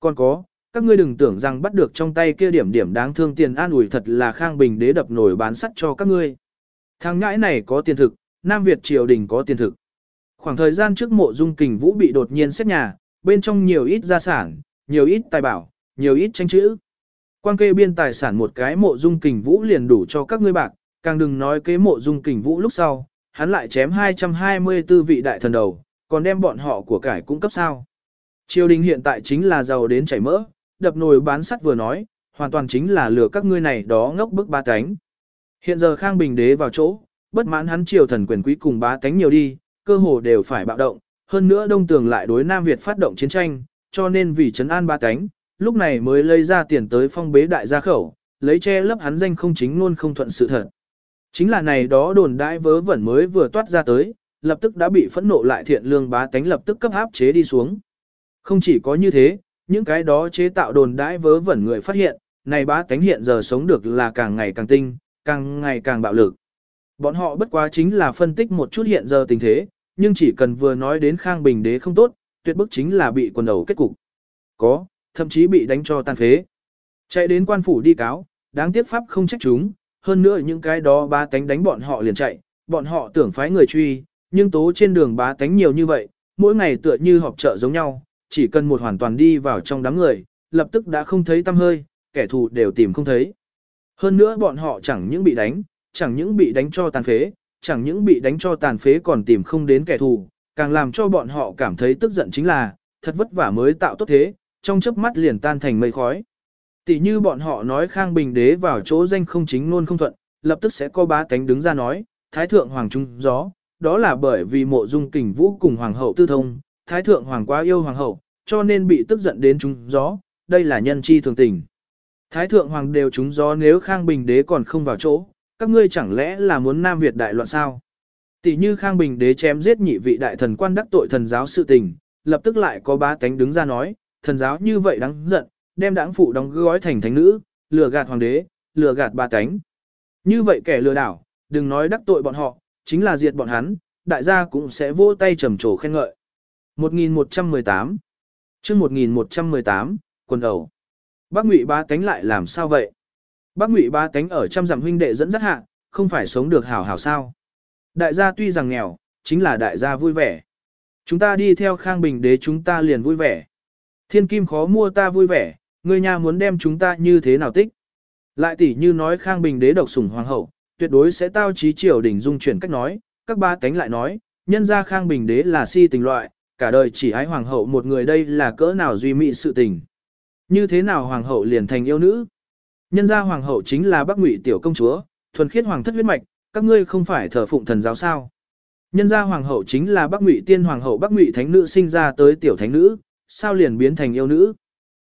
Còn có, các ngươi đừng tưởng rằng bắt được trong tay kia điểm điểm đáng thương tiền an ủi thật là Khang Bình đế đập nổi bán sắt cho các ngươi. Thằng ngãi này có tiền thực, Nam Việt triều đình có tiền thực. Khoảng thời gian trước mộ dung kình vũ bị đột nhiên xét nhà, bên trong nhiều ít gia sản, nhiều ít tài bảo, nhiều ít tranh chữ. Quan kê biên tài sản một cái mộ dung kình vũ liền đủ cho các ngươi bạc, càng đừng nói kế mộ dung kình vũ lúc sau, hắn lại chém 224 vị đại thần đầu, còn đem bọn họ của cải cung cấp sao. Triều đình hiện tại chính là giàu đến chảy mỡ, đập nồi bán sắt vừa nói, hoàn toàn chính là lừa các ngươi này đó ngốc bức ba cánh. Hiện giờ Khang Bình đế vào chỗ, bất mãn hắn triều thần quyền quý cùng bá tánh nhiều đi, cơ hồ đều phải bạo động, hơn nữa đông tường lại đối Nam Việt phát động chiến tranh, cho nên vì trấn an ba tánh, lúc này mới lấy ra tiền tới phong bế đại gia khẩu, lấy che lấp hắn danh không chính luôn không thuận sự thật. Chính là này đó đồn đãi vớ vẩn mới vừa toát ra tới, lập tức đã bị phẫn nộ lại thiện lương bá tánh lập tức cấp áp chế đi xuống. Không chỉ có như thế, những cái đó chế tạo đồn đãi vớ vẩn người phát hiện, này bá tánh hiện giờ sống được là càng ngày càng tinh, càng ngày càng bạo lực. Bọn họ bất quá chính là phân tích một chút hiện giờ tình thế, nhưng chỉ cần vừa nói đến Khang Bình đế không tốt, tuyệt bức chính là bị quần đầu kết cục. Có, thậm chí bị đánh cho tan phế. Chạy đến quan phủ đi cáo, đáng tiếc pháp không trách chúng, hơn nữa những cái đó bá tánh đánh bọn họ liền chạy, bọn họ tưởng phái người truy, nhưng tố trên đường bá tánh nhiều như vậy, mỗi ngày tựa như họp chợ giống nhau, chỉ cần một hoàn toàn đi vào trong đám người, lập tức đã không thấy tăm hơi, kẻ thù đều tìm không thấy. Hơn nữa bọn họ chẳng những bị đánh, chẳng những bị đánh cho tàn phế, chẳng những bị đánh cho tàn phế còn tìm không đến kẻ thù, càng làm cho bọn họ cảm thấy tức giận chính là, thật vất vả mới tạo tốt thế, trong chớp mắt liền tan thành mây khói. Tỷ như bọn họ nói Khang Bình đế vào chỗ danh không chính luôn không thuận, lập tức sẽ có bá tánh đứng ra nói, Thái Thượng Hoàng trung gió, đó là bởi vì mộ dung kình vũ cùng Hoàng hậu tư thông, Thái Thượng Hoàng quá yêu Hoàng hậu, cho nên bị tức giận đến trung gió, đây là nhân chi thường tình. Thái Thượng Hoàng đều trúng gió nếu Khang Bình Đế còn không vào chỗ, các ngươi chẳng lẽ là muốn Nam Việt đại loạn sao? Tỷ như Khang Bình Đế chém giết nhị vị đại thần quan đắc tội thần giáo sự tình, lập tức lại có bá tánh đứng ra nói, thần giáo như vậy đáng giận, đem đảng phụ đóng gói thành thánh nữ, lừa gạt hoàng đế, lừa gạt ba cánh. Như vậy kẻ lừa đảo, đừng nói đắc tội bọn họ, chính là diệt bọn hắn, đại gia cũng sẽ vỗ tay trầm trồ khen ngợi. 1118 chương 1118, quần ẩu. Bác Ngụy ba cánh lại làm sao vậy? Bác Ngụy ba cánh ở trăm dặm huynh đệ dẫn dắt hạ, không phải sống được hảo hảo sao? Đại gia tuy rằng nghèo, chính là đại gia vui vẻ. Chúng ta đi theo Khang Bình đế chúng ta liền vui vẻ. Thiên kim khó mua ta vui vẻ, Ngươi nhà muốn đem chúng ta như thế nào tích. Lại tỷ như nói Khang Bình đế độc sủng hoàng hậu, tuyệt đối sẽ tao trí triều đỉnh dung chuyển cách nói, các ba tánh lại nói, nhân ra Khang Bình đế là si tình loại, cả đời chỉ ái hoàng hậu một người đây là cỡ nào duy mị sự tình. Như thế nào hoàng hậu liền thành yêu nữ? Nhân ra hoàng hậu chính là Bắc Ngụy tiểu công chúa, thuần khiết hoàng thất huyết mạch, các ngươi không phải thờ phụng thần giáo sao? Nhân gia hoàng hậu chính là Bắc Ngụy tiên hoàng hậu Bắc Ngụy thánh nữ sinh ra tới tiểu thánh nữ, sao liền biến thành yêu nữ?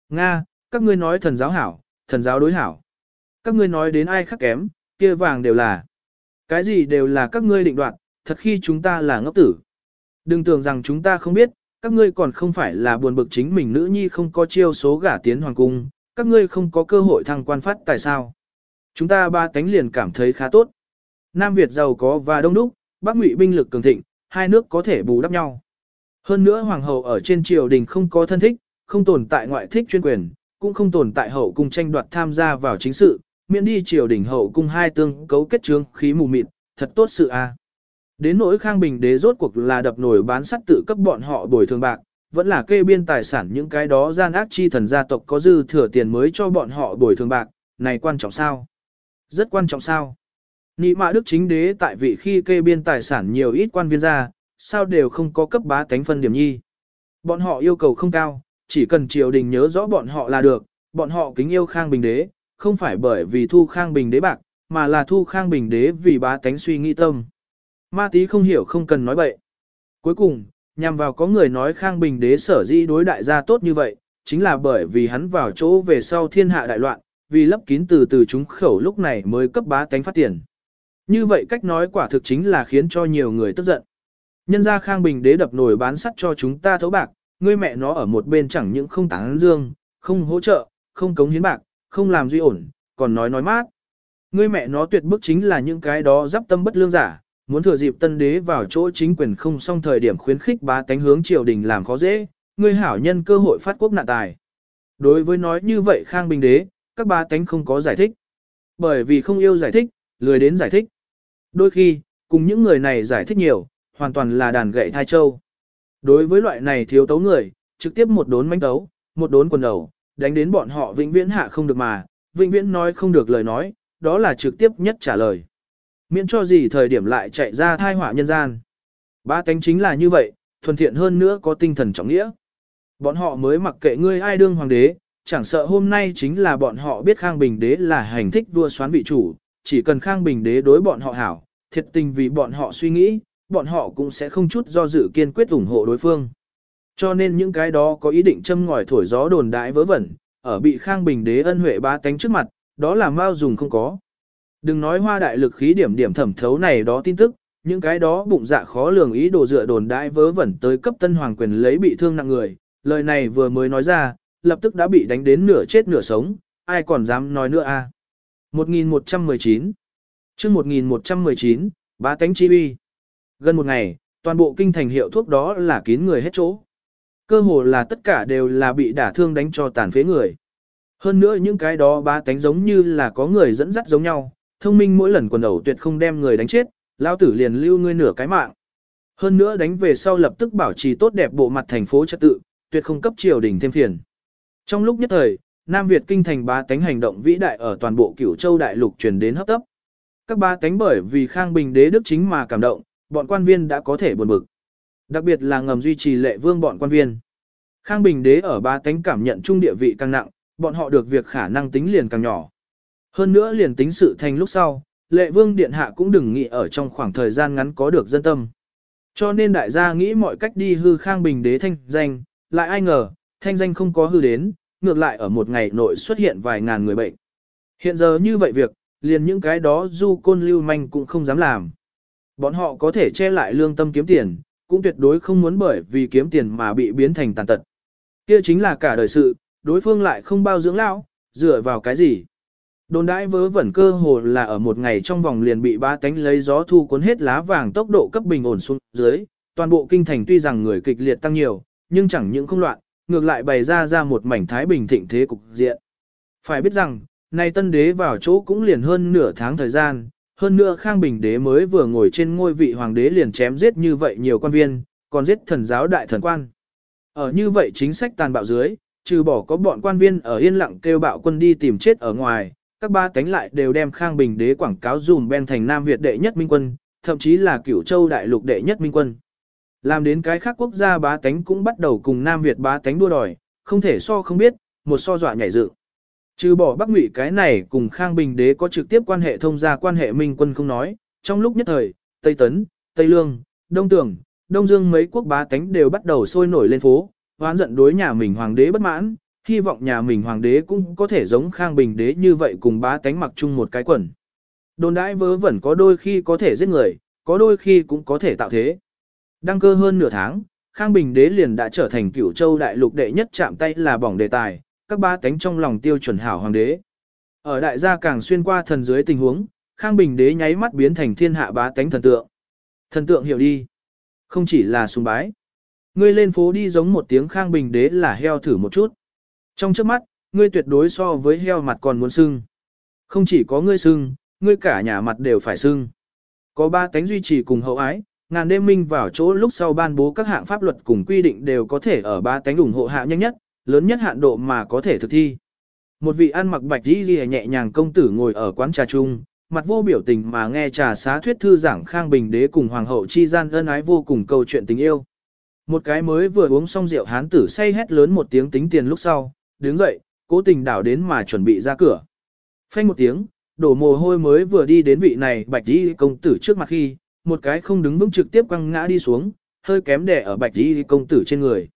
Nga, các ngươi nói thần giáo hảo, thần giáo đối hảo. Các ngươi nói đến ai khác kém, kia vàng đều là. Cái gì đều là các ngươi định đoạt, thật khi chúng ta là ngốc tử. Đừng tưởng rằng chúng ta không biết, các ngươi còn không phải là buồn bực chính mình nữ nhi không có chiêu số gả tiến hoàng cung, các ngươi không có cơ hội thăng quan phát tại sao. Chúng ta ba tánh liền cảm thấy khá tốt. Nam Việt giàu có và đông đúc, Bắc Ngụy binh lực cường thịnh, hai nước có thể bù đắp nhau. Hơn nữa hoàng hậu ở trên triều đình không có thân thích, không tồn tại ngoại thích chuyên quyền, cũng không tồn tại hậu cung tranh đoạt tham gia vào chính sự, miễn đi triều đình hậu cung hai tương cấu kết trương khí mù mịt, thật tốt sự a. Đến nỗi Khang Bình đế rốt cuộc là đập nổi bán sắt tự cấp bọn họ bồi thường bạc, vẫn là kê biên tài sản những cái đó gian ác chi thần gia tộc có dư thừa tiền mới cho bọn họ bồi thường bạc, này quan trọng sao? Rất quan trọng sao? Nị mạ đức chính đế tại vị khi kê biên tài sản nhiều ít quan viên ra, sao đều không có cấp bá tánh phân điểm nhi. Bọn họ yêu cầu không cao, chỉ cần triều đình nhớ rõ bọn họ là được, bọn họ kính yêu Khang Bình đế, không phải bởi vì thu Khang Bình đế bạc, mà là thu Khang Bình đế vì bá tánh suy nghĩ tâm. Ma tí không hiểu không cần nói bậy. Cuối cùng, nhằm vào có người nói Khang Bình đế sở dĩ đối đại gia tốt như vậy, chính là bởi vì hắn vào chỗ về sau thiên hạ đại loạn, vì lấp kín từ từ chúng khẩu lúc này mới cấp bá tánh phát tiền. Như vậy cách nói quả thực chính là khiến cho nhiều người tức giận. Nhân ra Khang Bình đế đập nổi bán sắt cho chúng ta thấu bạc, ngươi mẹ nó ở một bên chẳng những không tán dương, không hỗ trợ, không cống hiến bạc, không làm duy ổn, còn nói nói mát. Ngươi mẹ nó tuyệt bức chính là những cái đó giáp tâm bất lương giả, muốn thừa dịp tân đế vào chỗ chính quyền không xong thời điểm khuyến khích bá tánh hướng triều đình làm khó dễ, ngươi hảo nhân cơ hội phát quốc nạn tài. Đối với nói như vậy Khang Bình đế, các bá tánh không có giải thích. Bởi vì không yêu giải thích, lười đến giải thích. Đôi khi, cùng những người này giải thích nhiều, hoàn toàn là đàn gậy thai châu. Đối với loại này thiếu tấu người, trực tiếp một đốn mánh tấu, một đốn quần đầu, đánh đến bọn họ vĩnh viễn hạ không được mà, vĩnh viễn nói không được lời nói, đó là trực tiếp nhất trả lời. Miễn cho gì thời điểm lại chạy ra thai họa nhân gian. Ba tánh chính là như vậy, thuần thiện hơn nữa có tinh thần trọng nghĩa. Bọn họ mới mặc kệ ngươi ai đương hoàng đế, chẳng sợ hôm nay chính là bọn họ biết Khang Bình đế là hành thích vua xoán vị chủ, chỉ cần Khang Bình đế đối bọn họ hảo, thiệt tình vì bọn họ suy nghĩ, bọn họ cũng sẽ không chút do dự kiên quyết ủng hộ đối phương. Cho nên những cái đó có ý định châm ngòi thổi gió đồn đại vớ vẩn, ở bị Khang Bình đế ân huệ ba tánh trước mặt, đó là mau dùng không có. Đừng nói hoa đại lực khí điểm điểm thẩm thấu này đó tin tức, những cái đó bụng dạ khó lường ý đồ dựa đồn đại vớ vẩn tới cấp tân hoàng quyền lấy bị thương nặng người, lời này vừa mới nói ra, lập tức đã bị đánh đến nửa chết nửa sống, ai còn dám nói nữa a? À? 1119 chương 1119, bá tánh chi uy. Gần một ngày, toàn bộ kinh thành hiệu thuốc đó là kín người hết chỗ. Cơ hồ là tất cả đều là bị đả thương đánh cho tàn phế người. Hơn nữa những cái đó ba tánh giống như là có người dẫn dắt giống nhau, thông minh mỗi lần quần ẩu tuyệt không đem người đánh chết, lao tử liền lưu ngươi nửa cái mạng. Hơn nữa đánh về sau lập tức bảo trì tốt đẹp bộ mặt thành phố trật tự, tuyệt không cấp triều đình thêm phiền. Trong lúc nhất thời, Nam Việt kinh thành ba tánh hành động vĩ đại ở toàn bộ cửu châu đại lục truyền đến hấp tấp. Các ba tánh bởi vì Khang Bình đế đức chính mà cảm động, bọn quan viên đã có thể buồn bực. Đặc biệt là ngầm duy trì lệ vương bọn quan viên. Khang Bình đế ở ba tánh cảm nhận trung địa vị càng nặng, bọn họ được việc khả năng tính liền càng nhỏ. Hơn nữa liền tính sự thành lúc sau, lệ vương điện hạ cũng đừng nghĩ ở trong khoảng thời gian ngắn có được dân tâm. Cho nên đại gia nghĩ mọi cách đi hư khang bình đế thanh danh, lại ai ngờ, thanh danh không có hư đến, ngược lại ở một ngày nội xuất hiện vài ngàn người bệnh. Hiện giờ như vậy việc, liền những cái đó du côn lưu manh cũng không dám làm. Bọn họ có thể che lại lương tâm kiếm tiền, cũng tuyệt đối không muốn bởi vì kiếm tiền mà bị biến thành tàn tật. Kia chính là cả đời sự, đối phương lại không bao dưỡng lão, dựa vào cái gì. Đồn đãi vớ vẩn cơ hồ là ở một ngày trong vòng liền bị ba tánh lấy gió thu cuốn hết lá vàng tốc độ cấp bình ổn xuống dưới, toàn bộ kinh thành tuy rằng người kịch liệt tăng nhiều, nhưng chẳng những không loạn, ngược lại bày ra ra một mảnh thái bình thịnh thế cục diện. Phải biết rằng, nay tân đế vào chỗ cũng liền hơn nửa tháng thời gian, hơn nữa Khang Bình đế mới vừa ngồi trên ngôi vị hoàng đế liền chém giết như vậy nhiều quan viên, còn giết thần giáo đại thần quan. Ở như vậy chính sách tàn bạo dưới, trừ bỏ có bọn quan viên ở yên lặng kêu bạo quân đi tìm chết ở ngoài, các ba cánh lại đều đem Khang Bình đế quảng cáo dùm ben thành Nam Việt đệ nhất minh quân, thậm chí là cửu châu đại lục đệ nhất minh quân. Làm đến cái khác quốc gia bá tánh cũng bắt đầu cùng Nam Việt bá tánh đua đòi, không thể so không biết, một so dọa nhảy dựng. Trừ bỏ Bắc Ngụy cái này cùng Khang Bình đế có trực tiếp quan hệ thông gia quan hệ minh quân không nói, trong lúc nhất thời, Tây Tấn, Tây Lương, Đông Tường, Đông Dương mấy quốc bá tánh đều bắt đầu sôi nổi lên phố, hoán giận đối nhà mình hoàng đế bất mãn, hy vọng nhà mình hoàng đế cũng có thể giống Khang Bình đế như vậy cùng bá tánh mặc chung một cái quần. Đồn đãi vớ vẩn có đôi khi có thể giết người, có đôi khi cũng có thể tạo thế. Đăng cơ hơn nửa tháng, Khang Bình đế liền đã trở thành cửu châu đại lục đệ nhất chạm tay là bỏng đề tài, các ba tánh trong lòng tiêu chuẩn hảo hoàng đế. Ở đại gia càng xuyên qua thần dưới tình huống, Khang Bình đế nháy mắt biến thành thiên hạ bá tánh thần tượng. Thần tượng hiểu đi. Không chỉ là sùng bái. Ngươi lên phố đi giống một tiếng Khang Bình đế là heo thử một chút. Trong trước mắt, ngươi tuyệt đối so với heo mặt còn muốn sưng. Không chỉ có ngươi sưng, ngươi cả nhà mặt đều phải sưng. Có ba tánh duy trì cùng hậu ái, ngàn đêm minh vào chỗ lúc sau ban bố các hạng pháp luật cùng quy định đều có thể ở ba tánh ủng hộ hạ nhanh nhất, lớn nhất hạn độ mà có thể thực thi. Một vị ăn mặc bạch đi ghi nhẹ nhàng công tử ngồi ở quán trà chung, mặt vô biểu tình mà nghe trà xá thuyết thư giảng khang bình đế cùng hoàng hậu chi gian ân ái vô cùng câu chuyện tình yêu. Một cái mới vừa uống xong rượu hán tử say hét lớn một tiếng tính tiền lúc sau, đứng dậy, cố tình đảo đến mà chuẩn bị ra cửa. Phanh một tiếng, đổ mồ hôi mới vừa đi đến vị này bạch đi công tử trước mặt khi, một cái không đứng vững trực tiếp quăng ngã đi xuống, hơi kém đẻ ở bạch đi công tử trên người.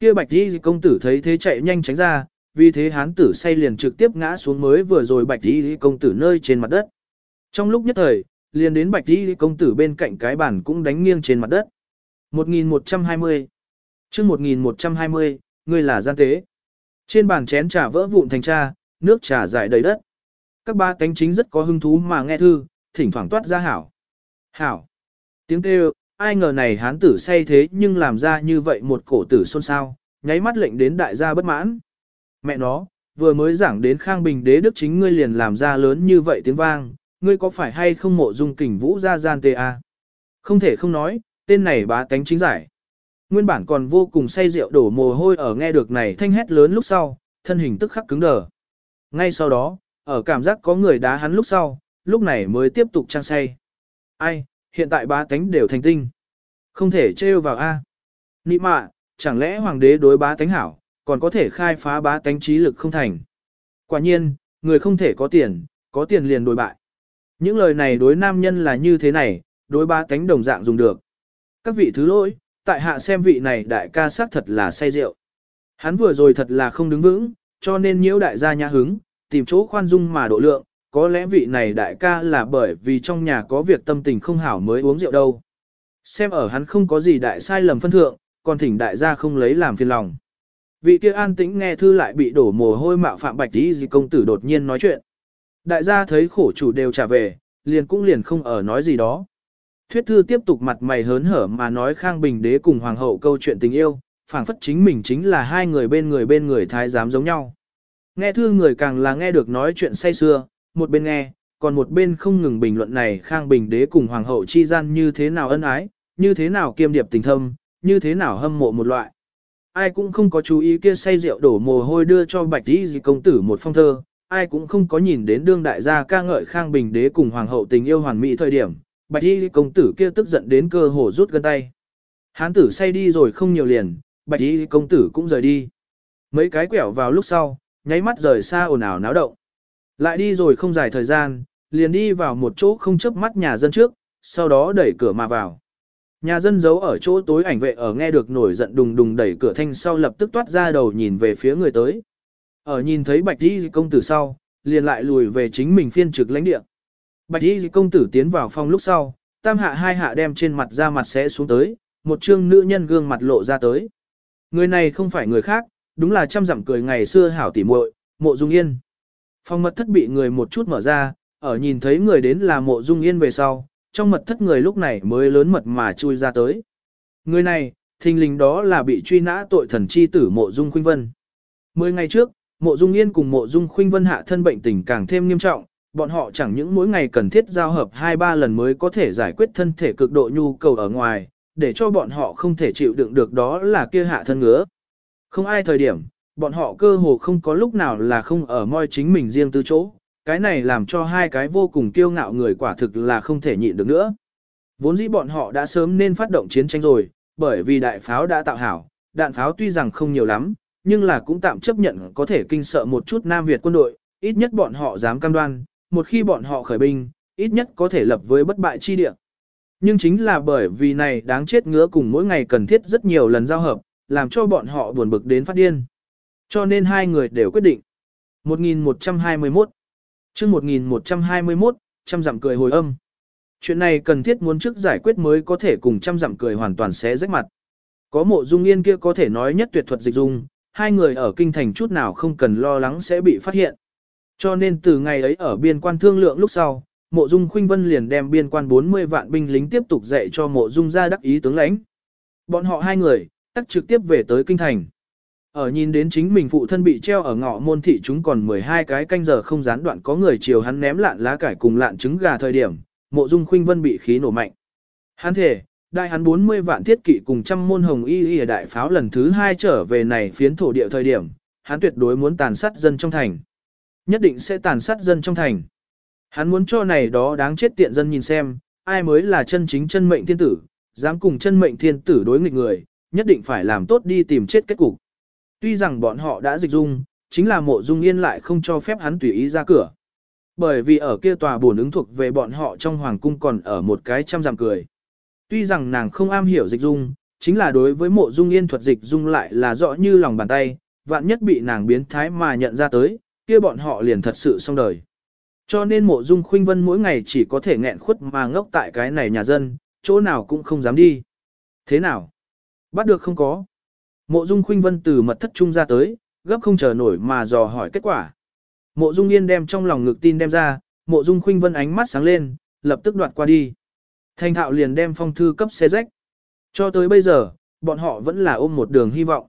Kia bạch y công tử thấy thế chạy nhanh tránh ra, vì thế hán tử say liền trực tiếp ngã xuống mới vừa rồi bạch y công tử nơi trên mặt đất. Trong lúc nhất thời, liền đến bạch y công tử bên cạnh cái bàn cũng đánh nghiêng trên mặt đất. 1120 chương 1120, người là gian tế. Trên bàn chén trà vỡ vụn thành trà, nước trà dài đầy đất. Các ba cánh chính rất có hứng thú mà nghe thư, thỉnh thoảng toát ra hảo. Hảo. Tiếng kêu, ai ngờ này hán tử say thế nhưng làm ra như vậy một cổ tử xôn xao, nháy mắt lệnh đến đại gia bất mãn. Mẹ nó, vừa mới giảng đến Khang Bình đế đức chính ngươi liền làm ra lớn như vậy tiếng vang, ngươi có phải hay không mộ dung kình vũ ra gian tê a? Không thể không nói, tên này bá tánh chính giải. Nguyên bản còn vô cùng say rượu đổ mồ hôi ở nghe được này thanh hét lớn lúc sau, thân hình tức khắc cứng đờ. Ngay sau đó, ở cảm giác có người đá hắn lúc sau, lúc này mới tiếp tục trang say. Ai, hiện tại bá tánh đều thành tinh. Không thể trêu vào A. Nị mạ, chẳng lẽ hoàng đế đối bá tánh hảo, còn có thể khai phá bá tánh trí lực không thành. Quả nhiên, người không thể có tiền, có tiền liền đổi bại. Những lời này đối nam nhân là như thế này, đối bá tánh đồng dạng dùng được. Các vị thứ lỗi, tại hạ xem vị này đại ca xác thật là say rượu. Hắn vừa rồi thật là không đứng vững, cho nên nhiễu đại gia nhã hứng, tìm chỗ khoan dung mà độ lượng, có lẽ vị này đại ca là bởi vì trong nhà có việc tâm tình không hảo mới uống rượu đâu. Xem ở hắn không có gì đại sai lầm phân thượng, còn thỉnh đại gia không lấy làm phiền lòng. Vị kia an tĩnh nghe thư lại bị đổ mồ hôi mạo phạm bạch tí gì công tử đột nhiên nói chuyện. Đại gia thấy khổ chủ đều trả về, liền cũng liền không ở nói gì đó. Thuyết thư tiếp tục mặt mày hớn hở mà nói Khang Bình đế cùng hoàng hậu câu chuyện tình yêu, phảng phất chính mình chính là hai người bên người bên người thái giám giống nhau. Nghe thư người càng là nghe được nói chuyện say xưa, một bên nghe, còn một bên không ngừng bình luận này Khang Bình đế cùng hoàng hậu chi gian như thế nào ân ái, như thế nào kiêm điệp tình thâm, như thế nào hâm mộ một loại. Ai cũng không có chú ý kia say rượu đổ mồ hôi đưa cho bạch đi gì công tử một phong thơ, ai cũng không có nhìn đến đương đại gia ca ngợi Khang Bình đế cùng hoàng hậu tình yêu hoàn mỹ thời điểm, bạch y công tử kia tức giận đến cơ hồ rút gân tay. Hán tử say đi rồi không nhiều liền, bạch y công tử cũng rời đi. Mấy cái quẹo vào lúc sau, nháy mắt rời xa ồn ào náo động. Lại đi rồi không dài thời gian, liền đi vào một chỗ không chớp mắt nhà dân trước, sau đó đẩy cửa mà vào. Nhà dân giấu ở chỗ tối ảnh vệ ở nghe được nổi giận đùng đùng đẩy cửa thanh sau lập tức toát ra đầu nhìn về phía người tới. Ở nhìn thấy bạch đi công tử sau, liền lại lùi về chính mình phiên trực lãnh địa. Bạch y công tử tiến vào phòng lúc sau, tam hạ hai hạ đem trên mặt ra mặt sẽ xuống tới, một trương nữ nhân gương mặt lộ ra tới. Người này không phải người khác, đúng là trăm dặm cười ngày xưa hảo tỉ muội, mộ dung yên. Phòng mật thất bị người một chút mở ra, ở nhìn thấy người đến là mộ dung yên về sau, trong mật thất người lúc này mới lớn mật mà chui ra tới. Người này, thình lình đó là bị truy nã tội thần chi tử mộ dung khuynh vân. Mười ngày trước, mộ dung yên cùng mộ dung khuynh vân hạ thân bệnh tình càng thêm nghiêm trọng, bọn họ chẳng những mỗi ngày cần thiết giao hợp 2-3 lần mới có thể giải quyết thân thể cực độ nhu cầu ở ngoài, để cho bọn họ không thể chịu đựng được đó là kia hạ thân ngứa. Không ai thời điểm, bọn họ cơ hồ không có lúc nào là không ở moi chính mình riêng tư chỗ, cái này làm cho hai cái vô cùng kiêu ngạo người quả thực là không thể nhịn được nữa. Vốn dĩ bọn họ đã sớm nên phát động chiến tranh rồi, bởi vì đại pháo đã tạo hảo, đạn pháo tuy rằng không nhiều lắm, nhưng là cũng tạm chấp nhận có thể kinh sợ một chút Nam Việt quân đội, ít nhất bọn họ dám cam đoan, một khi bọn họ khởi binh, ít nhất có thể lập với bất bại chi địa. Nhưng chính là bởi vì này đáng chết ngứa cùng mỗi ngày cần thiết rất nhiều lần giao hợp, làm cho bọn họ buồn bực đến phát điên. Cho nên hai người đều quyết định. 1121 chương 1121, trăm dặm cười hồi âm. Chuyện này cần thiết muốn trước giải quyết mới có thể cùng trăm dặm cười hoàn toàn xé rách mặt. Có mộ dung yên kia có thể nói nhất tuyệt thuật dịch dung, hai người ở kinh thành chút nào không cần lo lắng sẽ bị phát hiện. Cho nên từ ngày ấy ở biên quan thương lượng lúc sau, mộ dung khuynh vân liền đem biên quan 40 vạn binh lính tiếp tục dạy cho mộ dung ra đắc ý tướng lãnh. Bọn họ hai người, tắt trực tiếp về tới kinh thành. Ở nhìn đến chính mình phụ thân bị treo ở ngõ môn thị chúng còn 12 cái canh giờ không gián đoạn có người chiều hắn ném lạn lá cải cùng lạn trứng gà thời điểm, mộ dung khuynh vân bị khí nổ mạnh. Hắn thể, đại hắn 40 vạn thiết kỵ cùng trăm môn hồng y y đại pháo lần thứ hai trở về này phiến thổ địa thời điểm, hắn tuyệt đối muốn tàn sát dân trong thành. Nhất định sẽ tàn sát dân trong thành. Hắn muốn cho này đó đáng chết tiện dân nhìn xem, ai mới là chân chính chân mệnh thiên tử, dám cùng chân mệnh thiên tử đối nghịch người, nhất định phải làm tốt đi tìm chết kết cục. Tuy rằng bọn họ đã dịch dung, chính là mộ dung yên lại không cho phép hắn tùy ý ra cửa. Bởi vì ở kia tòa bổn ứng thuộc về bọn họ trong hoàng cung còn ở một cái trăm giảm cười. Tuy rằng nàng không am hiểu dịch dung, chính là đối với mộ dung yên thuật dịch dung lại là rõ như lòng bàn tay, vạn nhất bị nàng biến thái mà nhận ra tới, kia bọn họ liền thật sự xong đời. Cho nên mộ dung khuynh vân mỗi ngày chỉ có thể nghẹn khuất mà ngốc tại cái này nhà dân, chỗ nào cũng không dám đi. Thế nào? Bắt được không có? Mộ Dung Khuynh Vân từ mật thất trung ra tới, gấp không chờ nổi mà dò hỏi kết quả. Mộ Dung Yên đem trong lòng ngực tin đem ra, Mộ Dung Khuynh Vân ánh mắt sáng lên, lập tức đoạt qua đi. Thanh Thạo liền đem phong thư cấp xe rách. Cho tới bây giờ, bọn họ vẫn là ôm một đường hy vọng.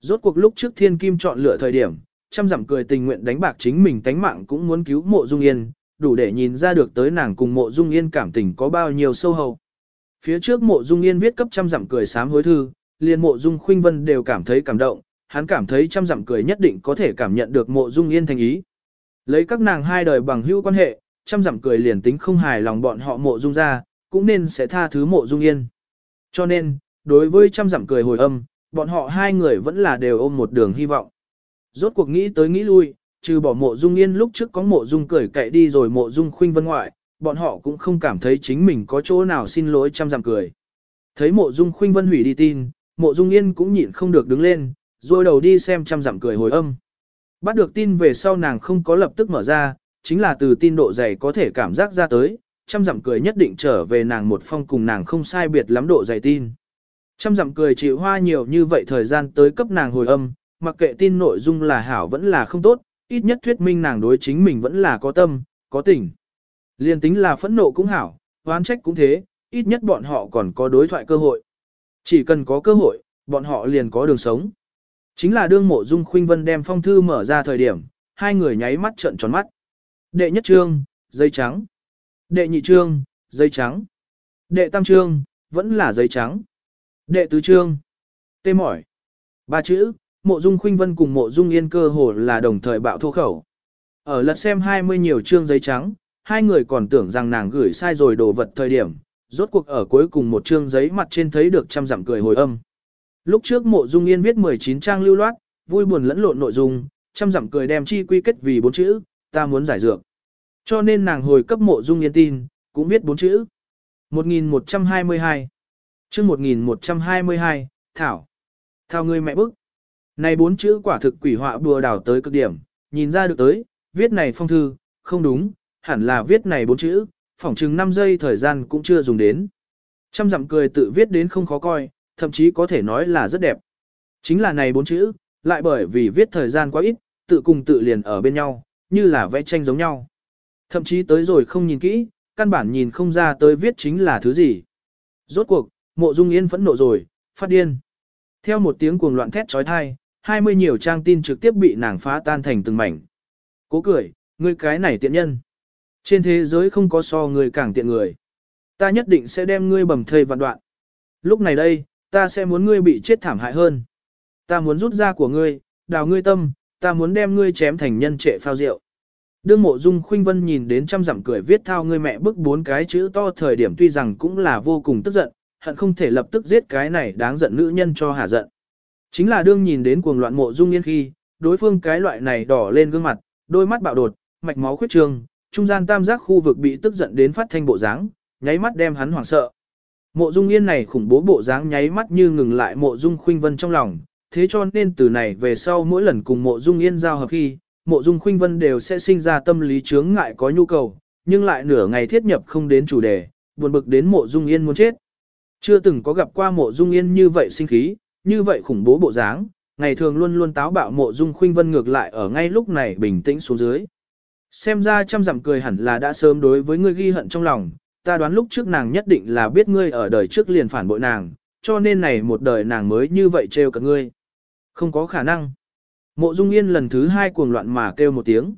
Rốt cuộc lúc trước Thiên Kim chọn lựa thời điểm, trăm dặm cười tình nguyện đánh bạc chính mình tánh mạng cũng muốn cứu Mộ Dung Yên, đủ để nhìn ra được tới nàng cùng Mộ Dung Yên cảm tình có bao nhiêu sâu hậu. Phía trước Mộ Dung Yên viết cấp trăm dặm cười sám hối thư, liền mộ dung khuynh vân đều cảm thấy cảm động, hắn cảm thấy trăm dặm cười nhất định có thể cảm nhận được mộ dung yên thành ý. Lấy các nàng hai đời bằng hữu quan hệ, trăm dặm cười liền tính không hài lòng bọn họ mộ dung ra, cũng nên sẽ tha thứ mộ dung yên. Cho nên, đối với trăm dặm cười hồi âm, bọn họ hai người vẫn là đều ôm một đường hy vọng. Rốt cuộc nghĩ tới nghĩ lui, trừ bỏ mộ dung yên lúc trước có mộ dung cười cậy đi rồi mộ dung khuynh vân ngoại, bọn họ cũng không cảm thấy chính mình có chỗ nào xin lỗi trăm dặm cười. Thấy mộ dung khuynh vân hủy đi tin, mộ dung yên cũng nhịn không được đứng lên, rồi đầu đi xem trăm dặm cười hồi âm. Bắt được tin về sau nàng không có lập tức mở ra, chính là từ tin độ dày có thể cảm giác ra tới, trăm dặm cười nhất định trở về nàng một phong cùng nàng không sai biệt lắm độ dày tin. Trăm dặm cười chịu hoa nhiều như vậy thời gian tới cấp nàng hồi âm, mặc kệ tin nội dung là hảo vẫn là không tốt, ít nhất thuyết minh nàng đối chính mình vẫn là có tâm, có tình. Liên tính là phẫn nộ cũng hảo, oán trách cũng thế, ít nhất bọn họ còn có đối thoại cơ hội. Chỉ cần có cơ hội, bọn họ liền có đường sống. Chính là đương mộ dung khuynh vân đem phong thư mở ra thời điểm, hai người nháy mắt trợn tròn mắt. Đệ nhất trương, dây trắng. Đệ nhị trương, dây trắng. Đệ tam trương, vẫn là dây trắng. Đệ tứ trương, tê mỏi. Ba chữ, mộ dung khuynh vân cùng mộ dung yên cơ hồ là đồng thời bạo thô khẩu. Ở lật xem 20 nhiều trương giấy trắng, hai người còn tưởng rằng nàng gửi sai rồi đồ vật thời điểm, rốt cuộc ở cuối cùng một chương giấy mặt trên thấy được trăm dặm cười hồi âm. Lúc trước mộ dung yên viết 19 trang lưu loát, vui buồn lẫn lộn nội dung, trăm dặm cười đem chi quy kết vì bốn chữ, ta muốn giải dược. Cho nên nàng hồi cấp mộ dung yên tin, cũng viết bốn chữ. 1122 chương 1122, Thảo. Thao ngươi mẹ bức. Này bốn chữ quả thực quỷ họa bùa đảo tới cực điểm, nhìn ra được tới, viết này phong thư, không đúng, hẳn là viết này bốn chữ, phỏng chừng 5 giây thời gian cũng chưa dùng đến. Trăm dặm cười tự viết đến không khó coi, thậm chí có thể nói là rất đẹp. Chính là này bốn chữ, lại bởi vì viết thời gian quá ít, tự cùng tự liền ở bên nhau, như là vẽ tranh giống nhau. Thậm chí tới rồi không nhìn kỹ, căn bản nhìn không ra tới viết chính là thứ gì. Rốt cuộc, mộ dung yên phẫn nộ rồi, phát điên. Theo một tiếng cuồng loạn thét trói thai, hai mươi nhiều trang tin trực tiếp bị nàng phá tan thành từng mảnh. Cố cười, ngươi cái này tiện nhân. Trên thế giới không có so người càng tiện người. Ta nhất định sẽ đem ngươi bầm thây vạn đoạn. Lúc này đây, ta sẽ muốn ngươi bị chết thảm hại hơn. Ta muốn rút ra của ngươi, đào ngươi tâm, ta muốn đem ngươi chém thành nhân trệ phao rượu. Đương mộ dung khuynh vân nhìn đến trăm dặm cười viết thao ngươi mẹ bức bốn cái chữ to thời điểm tuy rằng cũng là vô cùng tức giận, hận không thể lập tức giết cái này đáng giận nữ nhân cho hả giận. Chính là đương nhìn đến cuồng loạn mộ dung yên khi, đối phương cái loại này đỏ lên gương mặt, đôi mắt bạo đột, mạch máu khuyết trương, trung gian tam giác khu vực bị tức giận đến phát thanh bộ dáng, nháy mắt đem hắn hoảng sợ. Mộ Dung Yên này khủng bố bộ dáng nháy mắt như ngừng lại Mộ Dung Khuynh Vân trong lòng, thế cho nên từ này về sau mỗi lần cùng Mộ Dung Yên giao hợp khi, Mộ Dung Khuynh Vân đều sẽ sinh ra tâm lý chướng ngại có nhu cầu, nhưng lại nửa ngày thiết nhập không đến chủ đề, buồn bực đến Mộ Dung Yên muốn chết. Chưa từng có gặp qua Mộ Dung Yên như vậy sinh khí, như vậy khủng bố bộ dáng, ngày thường luôn luôn táo bạo Mộ Dung Khuynh Vân ngược lại ở ngay lúc này bình tĩnh xuống dưới. Xem ra trăm dặm cười hẳn là đã sớm đối với ngươi ghi hận trong lòng, ta đoán lúc trước nàng nhất định là biết ngươi ở đời trước liền phản bội nàng, cho nên này một đời nàng mới như vậy trêu cả ngươi. Không có khả năng. Mộ Dung Yên lần thứ hai cuồng loạn mà kêu một tiếng.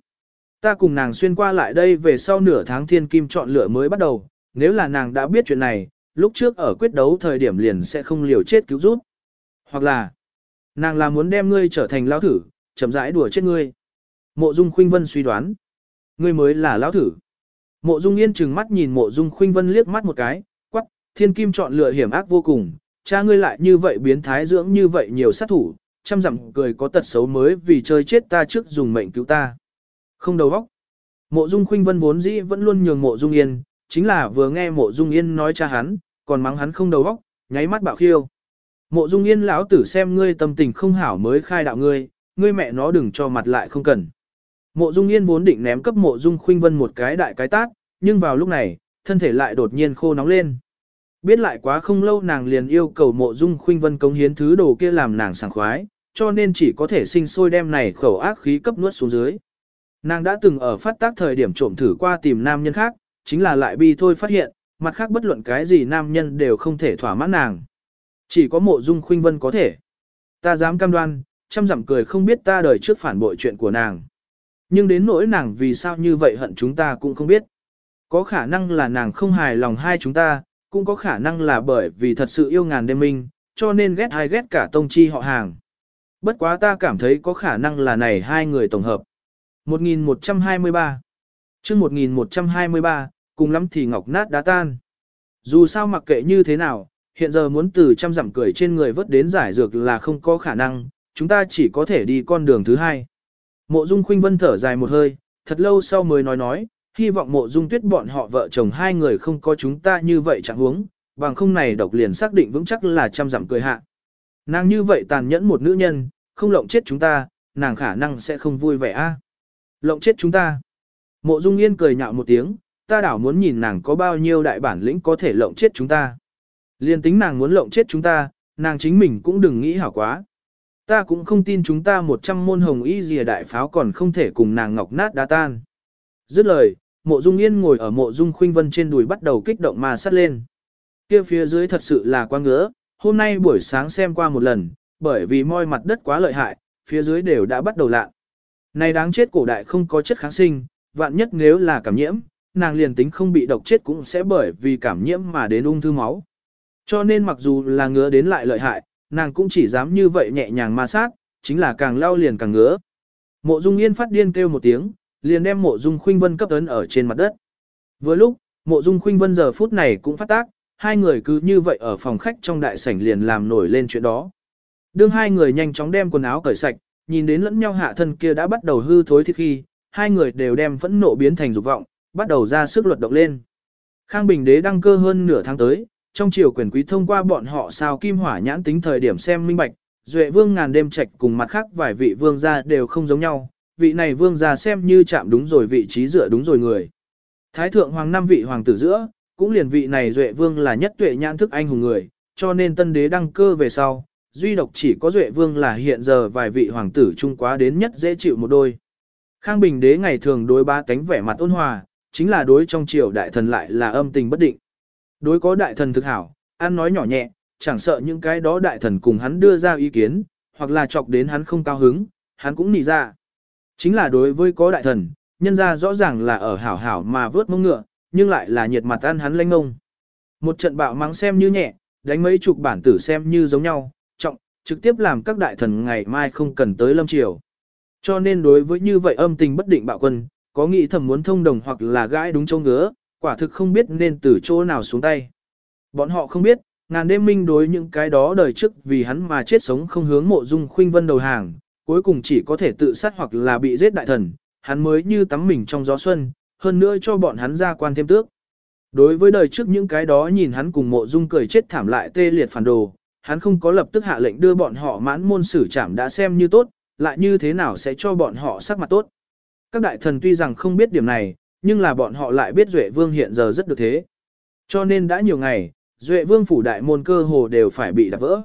Ta cùng nàng xuyên qua lại đây về sau nửa tháng thiên kim chọn lựa mới bắt đầu, nếu là nàng đã biết chuyện này, lúc trước ở quyết đấu thời điểm liền sẽ không liều chết cứu giúp. Hoặc là, nàng là muốn đem ngươi trở thành lão thử, chậm rãi đùa chết ngươi. Mộ Dung Khuynh Vân suy đoán, ngươi mới là lão thử. Mộ Dung Yên trừng mắt nhìn Mộ Dung Khuynh Vân liếc mắt một cái, quắc, thiên kim chọn lựa hiểm ác vô cùng, cha ngươi lại như vậy biến thái dưỡng như vậy nhiều sát thủ, chăm dặm cười có tật xấu mới vì chơi chết ta trước dùng mệnh cứu ta. Không đầu óc. Mộ Dung Khuynh Vân vốn dĩ vẫn luôn nhường Mộ Dung Yên, chính là vừa nghe Mộ Dung Yên nói cha hắn, còn mắng hắn không đầu óc, nháy mắt bạo khiêu. Mộ Dung Yên lão tử xem ngươi tâm tình không hảo mới khai đạo ngươi, ngươi mẹ nó đừng cho mặt lại không cần. Mộ Dung Yên vốn định ném cấp Mộ Dung Khuynh Vân một cái đại cái tát, nhưng vào lúc này, thân thể lại đột nhiên khô nóng lên. Biết lại quá không lâu nàng liền yêu cầu Mộ Dung Khuynh Vân cống hiến thứ đồ kia làm nàng sảng khoái, cho nên chỉ có thể sinh sôi đem này khẩu ác khí cấp nuốt xuống dưới. Nàng đã từng ở phát tác thời điểm trộm thử qua tìm nam nhân khác, chính là lại bi thôi phát hiện, mặt khác bất luận cái gì nam nhân đều không thể thỏa mãn nàng. Chỉ có Mộ Dung Khuynh Vân có thể. Ta dám cam đoan, chăm dặm cười không biết ta đời trước phản bội chuyện của nàng. Nhưng đến nỗi nàng vì sao như vậy hận chúng ta cũng không biết. Có khả năng là nàng không hài lòng hai chúng ta, cũng có khả năng là bởi vì thật sự yêu ngàn đêm minh, cho nên ghét hai ghét cả tông chi họ hàng. Bất quá ta cảm thấy có khả năng là này hai người tổng hợp. 1123 chương 1123, cùng lắm thì ngọc nát đá tan. Dù sao mặc kệ như thế nào, hiện giờ muốn từ trăm dặm cười trên người vớt đến giải dược là không có khả năng, chúng ta chỉ có thể đi con đường thứ hai. Mộ Dung Khuynh Vân thở dài một hơi, thật lâu sau mới nói nói, hy vọng Mộ Dung Tuyết bọn họ vợ chồng hai người không có chúng ta như vậy chẳng huống, bằng không này độc liền xác định vững chắc là trăm dặm cười hạ. Nàng như vậy tàn nhẫn một nữ nhân, không lộng chết chúng ta, nàng khả năng sẽ không vui vẻ a. Lộng chết chúng ta. Mộ Dung Yên cười nhạo một tiếng, ta đảo muốn nhìn nàng có bao nhiêu đại bản lĩnh có thể lộng chết chúng ta. Liên tính nàng muốn lộng chết chúng ta, nàng chính mình cũng đừng nghĩ hảo quá. Ta cũng không tin chúng ta một trăm môn hồng y dìa đại pháo còn không thể cùng nàng ngọc nát đá tan. Dứt lời, mộ dung yên ngồi ở mộ dung khuynh vân trên đùi bắt đầu kích động mà sắt lên. Kia phía dưới thật sự là quá ngứa, hôm nay buổi sáng xem qua một lần, bởi vì moi mặt đất quá lợi hại, phía dưới đều đã bắt đầu lạ. Này đáng chết cổ đại không có chất kháng sinh, vạn nhất nếu là cảm nhiễm, nàng liền tính không bị độc chết cũng sẽ bởi vì cảm nhiễm mà đến ung thư máu. Cho nên mặc dù là ngứa đến lại lợi hại, nàng cũng chỉ dám như vậy nhẹ nhàng ma sát, chính là càng lao liền càng ngứa. Mộ Dung Yên phát điên kêu một tiếng, liền đem Mộ Dung Khuynh Vân cấp ấn ở trên mặt đất. Vừa lúc, Mộ Dung Khuynh Vân giờ phút này cũng phát tác, hai người cứ như vậy ở phòng khách trong đại sảnh liền làm nổi lên chuyện đó. Đương hai người nhanh chóng đem quần áo cởi sạch, nhìn đến lẫn nhau hạ thân kia đã bắt đầu hư thối thì khi, hai người đều đem phẫn nộ biến thành dục vọng, bắt đầu ra sức luật động lên. Khang Bình đế đăng cơ hơn nửa tháng tới, trong triều quyền quý thông qua bọn họ sao kim hỏa nhãn tính thời điểm xem minh bạch, duệ vương ngàn đêm trạch cùng mặt khác vài vị vương gia đều không giống nhau, vị này vương gia xem như chạm đúng rồi vị trí dựa đúng rồi người. Thái thượng hoàng năm vị hoàng tử giữa, cũng liền vị này duệ vương là nhất tuệ nhãn thức anh hùng người, cho nên tân đế đăng cơ về sau, duy độc chỉ có duệ vương là hiện giờ vài vị hoàng tử trung quá đến nhất dễ chịu một đôi. Khang Bình đế ngày thường đối ba cánh vẻ mặt ôn hòa, chính là đối trong triều đại thần lại là âm tình bất định. Đối có đại thần thực hảo, ăn nói nhỏ nhẹ, chẳng sợ những cái đó đại thần cùng hắn đưa ra ý kiến, hoặc là chọc đến hắn không cao hứng, hắn cũng nị ra. Chính là đối với có đại thần, nhân ra rõ ràng là ở hảo hảo mà vớt mông ngựa, nhưng lại là nhiệt mặt ăn hắn lanh ngông. Một trận bạo mắng xem như nhẹ, đánh mấy chục bản tử xem như giống nhau, trọng, trực tiếp làm các đại thần ngày mai không cần tới lâm triều. Cho nên đối với như vậy âm tình bất định bạo quân, có nghĩ thầm muốn thông đồng hoặc là gãi đúng châu ngứa, quả thực không biết nên từ chỗ nào xuống tay. Bọn họ không biết, ngàn đêm minh đối những cái đó đời trước vì hắn mà chết sống không hướng mộ dung khuynh vân đầu hàng, cuối cùng chỉ có thể tự sát hoặc là bị giết đại thần, hắn mới như tắm mình trong gió xuân, hơn nữa cho bọn hắn ra quan thêm tước. Đối với đời trước những cái đó nhìn hắn cùng mộ dung cười chết thảm lại tê liệt phản đồ, hắn không có lập tức hạ lệnh đưa bọn họ mãn môn xử trảm đã xem như tốt, lại như thế nào sẽ cho bọn họ sắc mặt tốt. Các đại thần tuy rằng không biết điểm này, nhưng là bọn họ lại biết Duệ Vương hiện giờ rất được thế. Cho nên đã nhiều ngày, Duệ Vương phủ đại môn cơ hồ đều phải bị đập vỡ.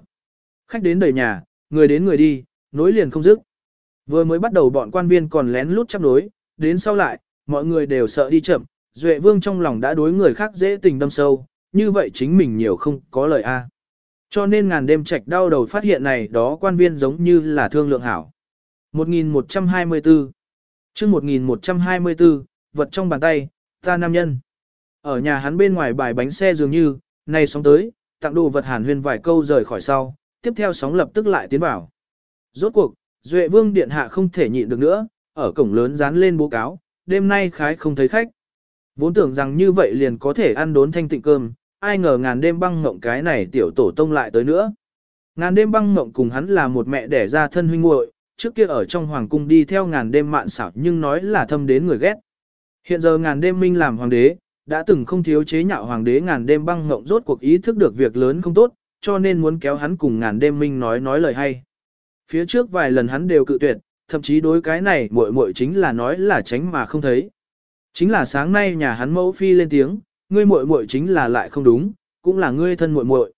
Khách đến đầy nhà, người đến người đi, nối liền không dứt. Vừa mới bắt đầu bọn quan viên còn lén lút chắp nối, đến sau lại, mọi người đều sợ đi chậm, Duệ Vương trong lòng đã đối người khác dễ tình đâm sâu, như vậy chính mình nhiều không có lời a. Cho nên ngàn đêm trạch đau đầu phát hiện này đó quan viên giống như là thương lượng hảo. 1124 chương 1124, vật trong bàn tay, ta nam nhân. Ở nhà hắn bên ngoài bài bánh xe dường như, nay sóng tới, tặng đồ vật hàn huyên vài câu rời khỏi sau, tiếp theo sóng lập tức lại tiến vào. Rốt cuộc, Duệ Vương Điện Hạ không thể nhịn được nữa, ở cổng lớn dán lên bố cáo, đêm nay khái không thấy khách. Vốn tưởng rằng như vậy liền có thể ăn đốn thanh tịnh cơm, ai ngờ ngàn đêm băng ngộng cái này tiểu tổ tông lại tới nữa. Ngàn đêm băng ngộng cùng hắn là một mẹ đẻ ra thân huynh muội, trước kia ở trong hoàng cung đi theo ngàn đêm mạn xảo nhưng nói là thâm đến người ghét. Hiện giờ ngàn đêm minh làm hoàng đế, đã từng không thiếu chế nhạo hoàng đế ngàn đêm băng ngộng rốt cuộc ý thức được việc lớn không tốt, cho nên muốn kéo hắn cùng ngàn đêm minh nói nói lời hay. Phía trước vài lần hắn đều cự tuyệt, thậm chí đối cái này muội muội chính là nói là tránh mà không thấy. Chính là sáng nay nhà hắn mẫu phi lên tiếng, ngươi muội muội chính là lại không đúng, cũng là ngươi thân muội muội.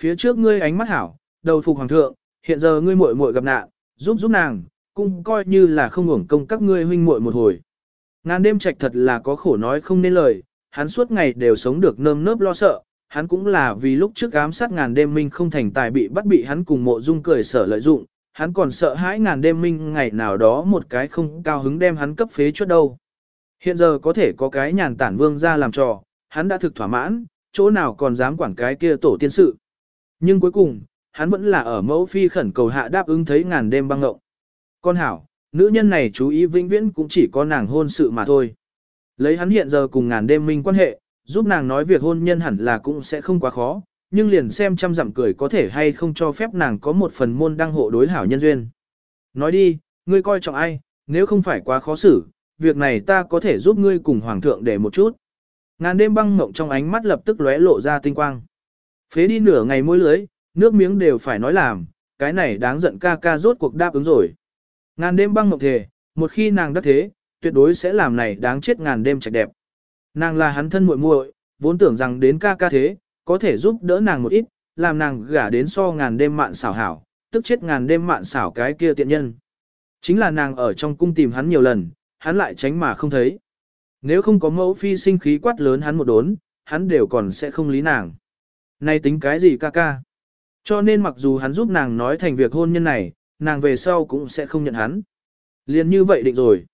Phía trước ngươi ánh mắt hảo, đầu phục hoàng thượng, hiện giờ ngươi muội muội gặp nạn, giúp giúp nàng, cũng coi như là không hưởng công các ngươi huynh muội một hồi. Ngàn đêm trạch thật là có khổ nói không nên lời, hắn suốt ngày đều sống được nơm nớp lo sợ, hắn cũng là vì lúc trước ám sát ngàn đêm minh không thành tài bị bắt bị hắn cùng mộ dung cười sở lợi dụng, hắn còn sợ hãi ngàn đêm minh ngày nào đó một cái không cao hứng đem hắn cấp phế chuốt đâu. Hiện giờ có thể có cái nhàn tản vương ra làm trò, hắn đã thực thỏa mãn, chỗ nào còn dám quản cái kia tổ tiên sự. Nhưng cuối cùng, hắn vẫn là ở mẫu phi khẩn cầu hạ đáp ứng thấy ngàn đêm băng ngộng. Con hảo, nữ nhân này chú ý vĩnh viễn cũng chỉ có nàng hôn sự mà thôi. Lấy hắn hiện giờ cùng ngàn đêm minh quan hệ, giúp nàng nói việc hôn nhân hẳn là cũng sẽ không quá khó, nhưng liền xem trăm dặm cười có thể hay không cho phép nàng có một phần môn đăng hộ đối hảo nhân duyên. Nói đi, ngươi coi trọng ai, nếu không phải quá khó xử, việc này ta có thể giúp ngươi cùng hoàng thượng để một chút. Ngàn đêm băng mộng trong ánh mắt lập tức lóe lộ ra tinh quang. Phế đi nửa ngày môi lưới, nước miếng đều phải nói làm, cái này đáng giận ca ca rốt cuộc đáp ứng rồi. Ngàn đêm băng mộng thề, một khi nàng đắc thế, tuyệt đối sẽ làm này đáng chết ngàn đêm trạch đẹp. Nàng là hắn thân muội muội, vốn tưởng rằng đến ca ca thế, có thể giúp đỡ nàng một ít, làm nàng gả đến so ngàn đêm mạn xảo hảo, tức chết ngàn đêm mạn xảo cái kia tiện nhân. Chính là nàng ở trong cung tìm hắn nhiều lần, hắn lại tránh mà không thấy. Nếu không có mẫu phi sinh khí quát lớn hắn một đốn, hắn đều còn sẽ không lý nàng. Này tính cái gì ca ca? Cho nên mặc dù hắn giúp nàng nói thành việc hôn nhân này, nàng về sau cũng sẽ không nhận hắn. Liên như vậy định rồi.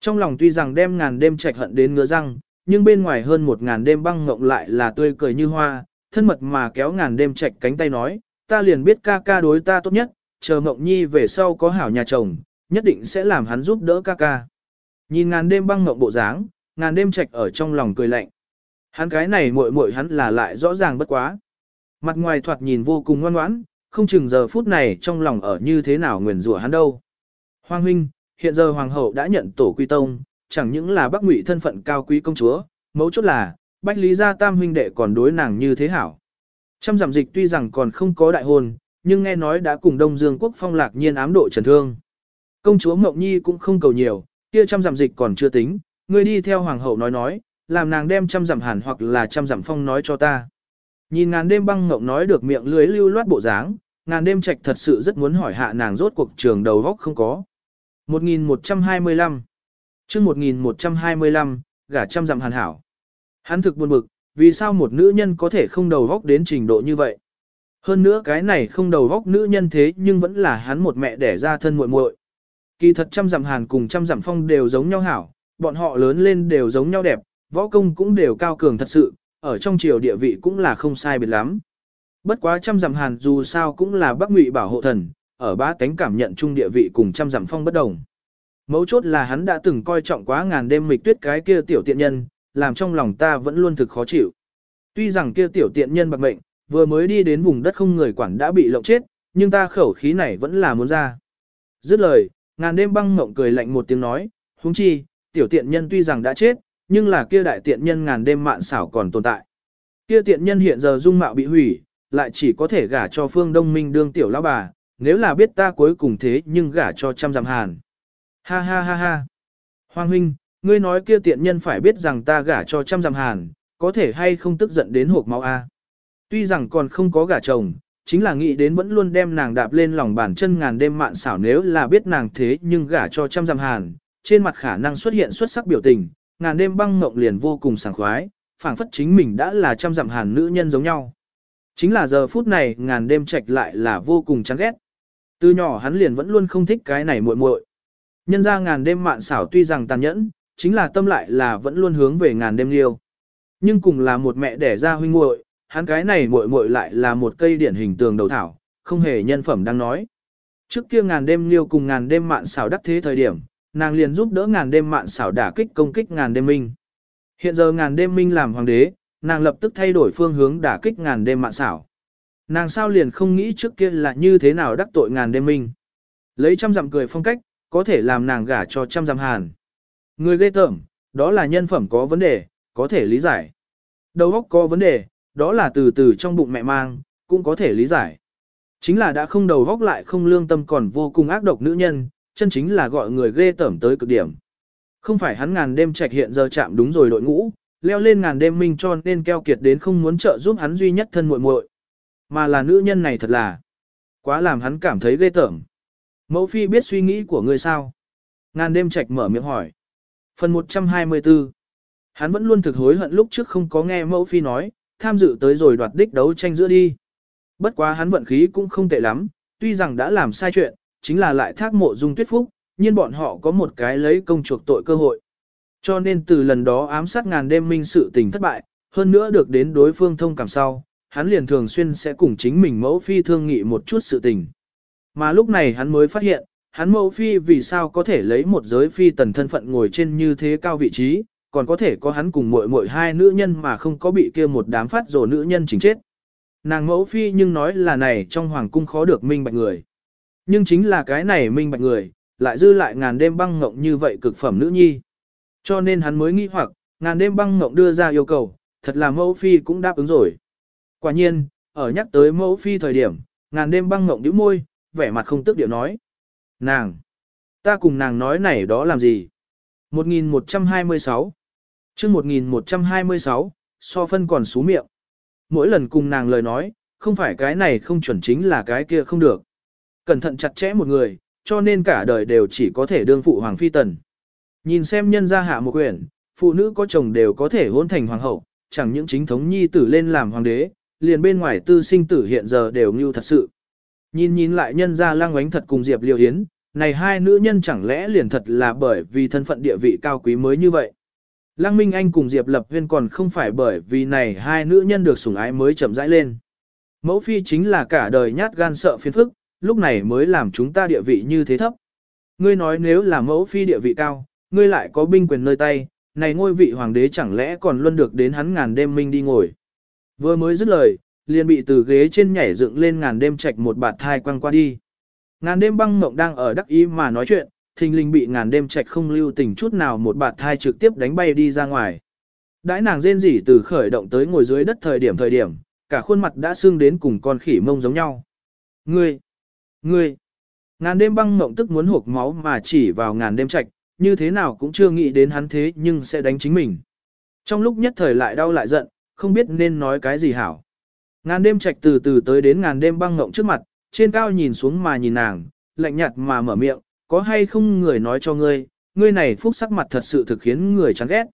Trong lòng tuy rằng đem ngàn đêm trạch hận đến ngứa răng, nhưng bên ngoài hơn một ngàn đêm băng ngộng lại là tươi cười như hoa, thân mật mà kéo ngàn đêm trạch cánh tay nói, ta liền biết ca ca đối ta tốt nhất, chờ ngộng nhi về sau có hảo nhà chồng, nhất định sẽ làm hắn giúp đỡ ca ca. Nhìn ngàn đêm băng ngộng bộ dáng, ngàn đêm trạch ở trong lòng cười lạnh. Hắn cái này muội muội hắn là lại rõ ràng bất quá. Mặt ngoài thoạt nhìn vô cùng ngoan ngoãn, không chừng giờ phút này trong lòng ở như thế nào nguyền rủa hắn đâu. Hoàng huynh, hiện giờ hoàng hậu đã nhận tổ quy tông, chẳng những là Bắc Ngụy thân phận cao quý công chúa, mấu chốt là, Bách Lý gia tam huynh đệ còn đối nàng như thế hảo. Trăm giảm dịch tuy rằng còn không có đại hôn, nhưng nghe nói đã cùng Đông Dương quốc phong lạc nhiên ám độ trần thương. Công chúa Mộng Nhi cũng không cầu nhiều, kia trăm giảm dịch còn chưa tính, người đi theo hoàng hậu nói nói, làm nàng đem trăm giảm hàn hoặc là trăm giảm phong nói cho ta. Nhìn ngàn đêm băng ngộng nói được miệng lưới lưu loát bộ dáng, ngàn đêm trạch thật sự rất muốn hỏi hạ nàng rốt cuộc trường đầu góc không có. 1125 chương 1125, gả trăm dặm hàn hảo. Hắn thực buồn bực, vì sao một nữ nhân có thể không đầu góc đến trình độ như vậy? Hơn nữa cái này không đầu góc nữ nhân thế nhưng vẫn là hắn một mẹ đẻ ra thân muội muội. Kỳ thật trăm dặm hàn cùng trăm dặm phong đều giống nhau hảo, bọn họ lớn lên đều giống nhau đẹp, võ công cũng đều cao cường thật sự, ở trong triều địa vị cũng là không sai biệt lắm. Bất quá trăm dặm hàn dù sao cũng là bắc ngụy bảo hộ thần, ở ba tánh cảm nhận chung địa vị cùng trăm dặm phong bất đồng. Mấu chốt là hắn đã từng coi trọng quá ngàn đêm mịch tuyết cái kia tiểu tiện nhân, làm trong lòng ta vẫn luôn thực khó chịu. Tuy rằng kia tiểu tiện nhân bạc mệnh, vừa mới đi đến vùng đất không người quản đã bị lộng chết, nhưng ta khẩu khí này vẫn là muốn ra. Dứt lời, ngàn đêm băng mộng cười lạnh một tiếng nói, huống chi, tiểu tiện nhân tuy rằng đã chết, nhưng là kia đại tiện nhân ngàn đêm mạn xảo còn tồn tại. Kia tiện nhân hiện giờ dung mạo bị hủy, lại chỉ có thể gả cho phương đông minh đương tiểu lão bà, nếu là biết ta cuối cùng thế nhưng gả cho trăm giảm hàn. Ha ha ha ha. Hoàng huynh, ngươi nói kia tiện nhân phải biết rằng ta gả cho trăm giảm hàn, có thể hay không tức giận đến hộp máu a. Tuy rằng còn không có gả chồng, chính là nghĩ đến vẫn luôn đem nàng đạp lên lòng bàn chân ngàn đêm mạn xảo nếu là biết nàng thế nhưng gả cho trăm giảm hàn, trên mặt khả năng xuất hiện xuất sắc biểu tình, ngàn đêm băng mộng liền vô cùng sảng khoái, phảng phất chính mình đã là trăm dặm hàn nữ nhân giống nhau. Chính là giờ phút này ngàn đêm trạch lại là vô cùng chán ghét. Từ nhỏ hắn liền vẫn luôn không thích cái này muội muội. Nhân ra ngàn đêm mạn xảo tuy rằng tàn nhẫn, chính là tâm lại là vẫn luôn hướng về ngàn đêm liêu. Nhưng cùng là một mẹ đẻ ra huynh muội, hắn cái này muội muội lại là một cây điển hình tường đầu thảo, không hề nhân phẩm đang nói. Trước kia ngàn đêm liêu cùng ngàn đêm mạn xảo đắc thế thời điểm, nàng liền giúp đỡ ngàn đêm mạn xảo đả kích công kích ngàn đêm minh. Hiện giờ ngàn đêm minh làm hoàng đế, nàng lập tức thay đổi phương hướng đả kích ngàn đêm mạn xảo. Nàng sao liền không nghĩ trước kia là như thế nào đắc tội ngàn đêm minh. Lấy trăm dặm cười phong cách, có thể làm nàng gả cho trăm dặm hàn. Người ghê tởm, đó là nhân phẩm có vấn đề, có thể lý giải. Đầu óc có vấn đề, đó là từ từ trong bụng mẹ mang, cũng có thể lý giải. Chính là đã không đầu góc lại không lương tâm còn vô cùng ác độc nữ nhân, chân chính là gọi người ghê tởm tới cực điểm. Không phải hắn ngàn đêm trạch hiện giờ chạm đúng rồi đội ngũ, leo lên ngàn đêm minh cho nên keo kiệt đến không muốn trợ giúp hắn duy nhất thân muội muội, mà là nữ nhân này thật là quá làm hắn cảm thấy ghê tởm. Mẫu phi biết suy nghĩ của ngươi sao? Ngàn đêm trạch mở miệng hỏi. Phần 124 Hắn vẫn luôn thực hối hận lúc trước không có nghe mẫu phi nói, tham dự tới rồi đoạt đích đấu tranh giữa đi. Bất quá hắn vận khí cũng không tệ lắm, tuy rằng đã làm sai chuyện, chính là lại thác mộ dung tuyết phúc, nhưng bọn họ có một cái lấy công chuộc tội cơ hội. Cho nên từ lần đó ám sát ngàn đêm minh sự tình thất bại, hơn nữa được đến đối phương thông cảm sau, hắn liền thường xuyên sẽ cùng chính mình mẫu phi thương nghị một chút sự tình. Mà lúc này hắn mới phát hiện, hắn mẫu phi vì sao có thể lấy một giới phi tần thân phận ngồi trên như thế cao vị trí, còn có thể có hắn cùng muội muội hai nữ nhân mà không có bị kia một đám phát rồ nữ nhân chính chết. Nàng mẫu phi nhưng nói là này trong hoàng cung khó được minh bạch người. Nhưng chính là cái này minh bạch người, lại dư lại ngàn đêm băng ngộng như vậy cực phẩm nữ nhi. Cho nên hắn mới nghĩ hoặc, ngàn đêm băng ngộng đưa ra yêu cầu, thật là mẫu phi cũng đáp ứng rồi. Quả nhiên, ở nhắc tới mẫu phi thời điểm, ngàn đêm băng ngộng nhíu môi, vẻ mặt không tức điệu nói. Nàng! Ta cùng nàng nói này đó làm gì? 1126 chương 1126, so phân còn xú miệng. Mỗi lần cùng nàng lời nói, không phải cái này không chuẩn chính là cái kia không được. Cẩn thận chặt chẽ một người, cho nên cả đời đều chỉ có thể đương phụ hoàng phi tần. Nhìn xem nhân gia hạ một quyển, phụ nữ có chồng đều có thể hôn thành hoàng hậu, chẳng những chính thống nhi tử lên làm hoàng đế, liền bên ngoài tư sinh tử hiện giờ đều như thật sự. Nhìn nhìn lại nhân gia lang oánh thật cùng Diệp Liêu hiến, này hai nữ nhân chẳng lẽ liền thật là bởi vì thân phận địa vị cao quý mới như vậy. Lăng Minh Anh cùng Diệp Lập Huyên còn không phải bởi vì này hai nữ nhân được sủng ái mới chậm rãi lên. Mẫu phi chính là cả đời nhát gan sợ phiền phức, lúc này mới làm chúng ta địa vị như thế thấp. Ngươi nói nếu là mẫu phi địa vị cao, ngươi lại có binh quyền nơi tay, này ngôi vị hoàng đế chẳng lẽ còn luôn được đến hắn ngàn đêm minh đi ngồi. Vừa mới dứt lời, liền bị từ ghế trên nhảy dựng lên ngàn đêm trạch một bạt thai quăng qua đi. Ngàn đêm băng mộng đang ở đắc ý mà nói chuyện, thình lình bị ngàn đêm trạch không lưu tình chút nào một bạt thai trực tiếp đánh bay đi ra ngoài. Đãi nàng rên rỉ từ khởi động tới ngồi dưới đất thời điểm thời điểm, cả khuôn mặt đã sưng đến cùng con khỉ mông giống nhau. Ngươi! Ngươi! Ngàn đêm băng mộng tức muốn hộp máu mà chỉ vào ngàn đêm trạch, như thế nào cũng chưa nghĩ đến hắn thế nhưng sẽ đánh chính mình. Trong lúc nhất thời lại đau lại giận, không biết nên nói cái gì hảo. Ngàn đêm trạch từ từ tới đến ngàn đêm băng ngộng trước mặt, trên cao nhìn xuống mà nhìn nàng, lạnh nhạt mà mở miệng, có hay không người nói cho ngươi, ngươi này phúc sắc mặt thật sự thực khiến người chán ghét.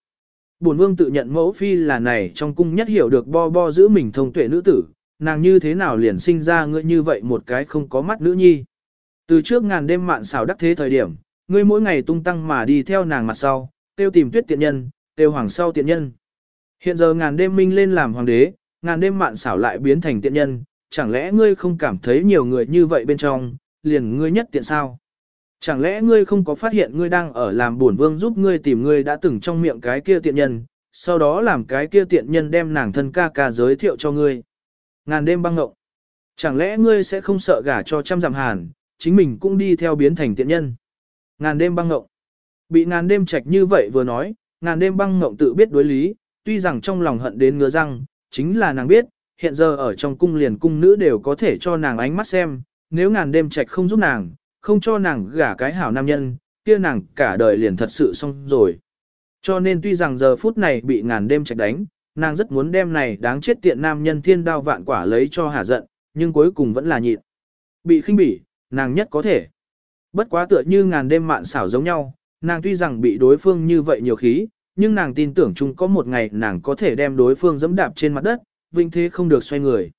Bổn vương tự nhận mẫu phi là này trong cung nhất hiểu được bo bo giữ mình thông tuệ nữ tử, nàng như thế nào liền sinh ra ngươi như vậy một cái không có mắt nữ nhi. Từ trước ngàn đêm mạn xảo đắc thế thời điểm, ngươi mỗi ngày tung tăng mà đi theo nàng mặt sau, tiêu tìm tuyết tiện nhân, tiêu hoàng sau tiện nhân. Hiện giờ ngàn đêm minh lên làm hoàng đế, ngàn đêm mạn xảo lại biến thành tiện nhân, chẳng lẽ ngươi không cảm thấy nhiều người như vậy bên trong, liền ngươi nhất tiện sao? Chẳng lẽ ngươi không có phát hiện ngươi đang ở làm bổn vương giúp ngươi tìm ngươi đã từng trong miệng cái kia tiện nhân, sau đó làm cái kia tiện nhân đem nàng thân ca ca giới thiệu cho ngươi. Ngàn đêm băng ngộng. Chẳng lẽ ngươi sẽ không sợ gả cho trăm dặm hàn, chính mình cũng đi theo biến thành tiện nhân. Ngàn đêm băng ngộng. Bị ngàn đêm trạch như vậy vừa nói, ngàn đêm băng ngộng tự biết đối lý, tuy rằng trong lòng hận đến ngứa răng, chính là nàng biết, hiện giờ ở trong cung liền cung nữ đều có thể cho nàng ánh mắt xem, nếu ngàn đêm trạch không giúp nàng, không cho nàng gả cái hảo nam nhân, kia nàng cả đời liền thật sự xong rồi. Cho nên tuy rằng giờ phút này bị ngàn đêm trạch đánh, nàng rất muốn đem này đáng chết tiện nam nhân thiên đao vạn quả lấy cho hả giận, nhưng cuối cùng vẫn là nhịn. Bị khinh bỉ, nàng nhất có thể. Bất quá tựa như ngàn đêm mạn xảo giống nhau, nàng tuy rằng bị đối phương như vậy nhiều khí, nhưng nàng tin tưởng chung có một ngày nàng có thể đem đối phương dẫm đạp trên mặt đất, vinh thế không được xoay người.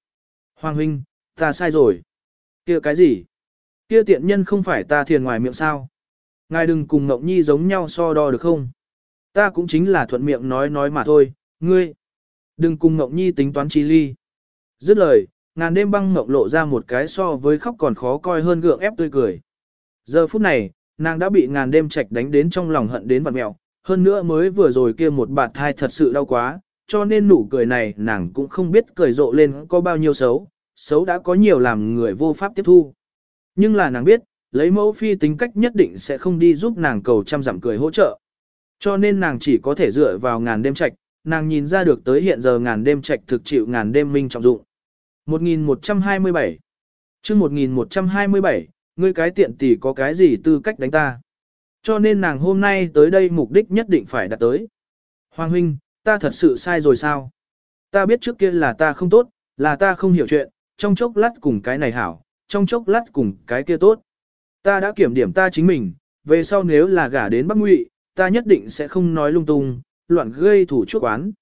Hoàng huynh, ta sai rồi. kia cái gì? kia tiện nhân không phải ta thiền ngoài miệng sao? Ngài đừng cùng Ngọc Nhi giống nhau so đo được không? Ta cũng chính là thuận miệng nói nói mà thôi, ngươi. Đừng cùng Ngọc Nhi tính toán chi ly. Dứt lời, ngàn đêm băng Ngọc lộ ra một cái so với khóc còn khó coi hơn gượng ép tươi cười. Giờ phút này, nàng đã bị ngàn đêm trạch đánh đến trong lòng hận đến vặt mẹo, hơn nữa mới vừa rồi kia một bạt thai thật sự đau quá, cho nên nụ cười này nàng cũng không biết cười rộ lên có bao nhiêu xấu, xấu đã có nhiều làm người vô pháp tiếp thu. Nhưng là nàng biết, lấy mẫu phi tính cách nhất định sẽ không đi giúp nàng cầu trăm giảm cười hỗ trợ. Cho nên nàng chỉ có thể dựa vào ngàn đêm trạch, nàng nhìn ra được tới hiện giờ ngàn đêm trạch thực chịu ngàn đêm minh trọng dụng. 1127 chương 1127, ngươi cái tiện tỷ có cái gì tư cách đánh ta? Cho nên nàng hôm nay tới đây mục đích nhất định phải đạt tới. Hoàng huynh, ta thật sự sai rồi sao? Ta biết trước kia là ta không tốt, là ta không hiểu chuyện, trong chốc lát cùng cái này hảo, trong chốc lát cùng cái kia tốt. Ta đã kiểm điểm ta chính mình, về sau nếu là gả đến Bắc Ngụy, ta nhất định sẽ không nói lung tung, loạn gây thủ chuốc oán.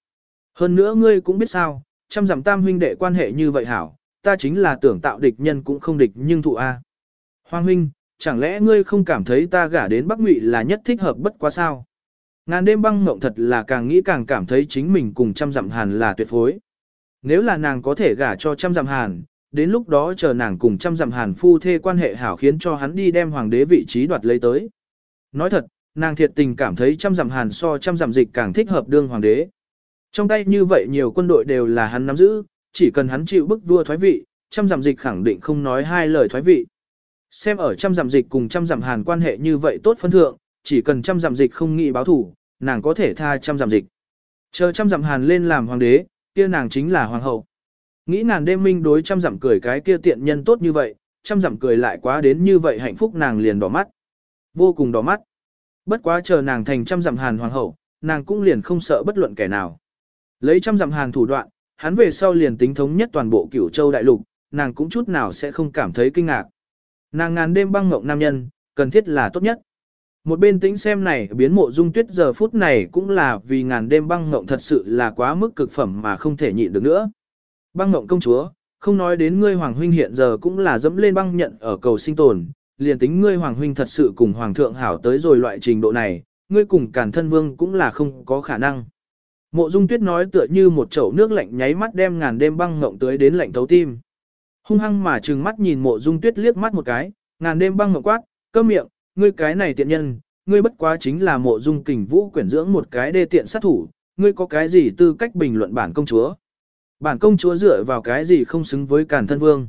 Hơn nữa ngươi cũng biết sao, trăm dặm tam huynh đệ quan hệ như vậy hảo, ta chính là tưởng tạo địch nhân cũng không địch nhưng thụ a. Hoàng huynh, chẳng lẽ ngươi không cảm thấy ta gả đến Bắc Ngụy là nhất thích hợp bất quá sao? Ngàn đêm băng mộng thật là càng nghĩ càng cảm thấy chính mình cùng trăm dặm hàn là tuyệt phối. Nếu là nàng có thể gả cho trăm dặm hàn, đến lúc đó chờ nàng cùng trăm dặm hàn phu thê quan hệ hảo khiến cho hắn đi đem hoàng đế vị trí đoạt lấy tới. Nói thật, nàng thiệt tình cảm thấy trăm dặm hàn so trăm dặm dịch càng thích hợp đương hoàng đế. Trong tay như vậy nhiều quân đội đều là hắn nắm giữ, chỉ cần hắn chịu bức vua thoái vị, trăm dặm dịch khẳng định không nói hai lời thoái vị. Xem ở trăm dặm dịch cùng trăm dặm hàn quan hệ như vậy tốt phân thượng, chỉ cần trăm dặm dịch không nghĩ báo thủ, nàng có thể tha trăm dặm dịch. Chờ trăm dặm hàn lên làm hoàng đế, kia nàng chính là hoàng hậu. Nghĩ nàng đêm minh đối trăm dặm cười cái kia tiện nhân tốt như vậy, trăm dặm cười lại quá đến như vậy hạnh phúc nàng liền đỏ mắt. Vô cùng đỏ mắt. Bất quá chờ nàng thành trăm dặm hàn hoàng hậu, nàng cũng liền không sợ bất luận kẻ nào. Lấy trăm dặm hàn thủ đoạn, hắn về sau liền tính thống nhất toàn bộ cửu châu đại lục, nàng cũng chút nào sẽ không cảm thấy kinh ngạc. Nàng ngàn đêm băng ngộng nam nhân, cần thiết là tốt nhất. Một bên tĩnh xem này biến mộ dung tuyết giờ phút này cũng là vì ngàn đêm băng ngộng thật sự là quá mức cực phẩm mà không thể nhịn được nữa. Băng ngộng công chúa, không nói đến ngươi hoàng huynh hiện giờ cũng là dẫm lên băng nhận ở cầu sinh tồn, liền tính ngươi hoàng huynh thật sự cùng hoàng thượng hảo tới rồi loại trình độ này, ngươi cùng cản thân vương cũng là không có khả năng. Mộ dung tuyết nói tựa như một chậu nước lạnh nháy mắt đem ngàn đêm băng ngộng tới đến lạnh thấu tim. Hung hăng mà trừng mắt nhìn mộ dung tuyết liếc mắt một cái, ngàn đêm băng ngộng quát, cơm miệng, ngươi cái này tiện nhân, ngươi bất quá chính là mộ dung kình vũ quyển dưỡng một cái đê tiện sát thủ, ngươi có cái gì tư cách bình luận bản công chúa. Bản công chúa dựa vào cái gì không xứng với càn thân vương.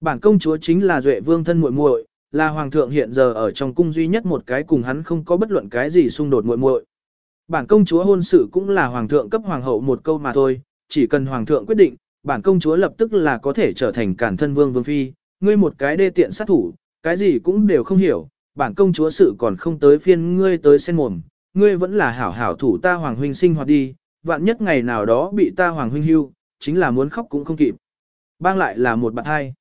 Bản công chúa chính là duệ vương thân muội muội, là hoàng thượng hiện giờ ở trong cung duy nhất một cái cùng hắn không có bất luận cái gì xung đột muội muội. Bản công chúa hôn sự cũng là hoàng thượng cấp hoàng hậu một câu mà thôi, chỉ cần hoàng thượng quyết định, bản công chúa lập tức là có thể trở thành cản thân vương vương phi, ngươi một cái đê tiện sát thủ, cái gì cũng đều không hiểu, bản công chúa sự còn không tới phiên ngươi tới sen mồm, ngươi vẫn là hảo hảo thủ ta hoàng huynh sinh hoạt đi, vạn nhất ngày nào đó bị ta hoàng huynh hưu, chính là muốn khóc cũng không kịp. Bang lại là một bạn hai.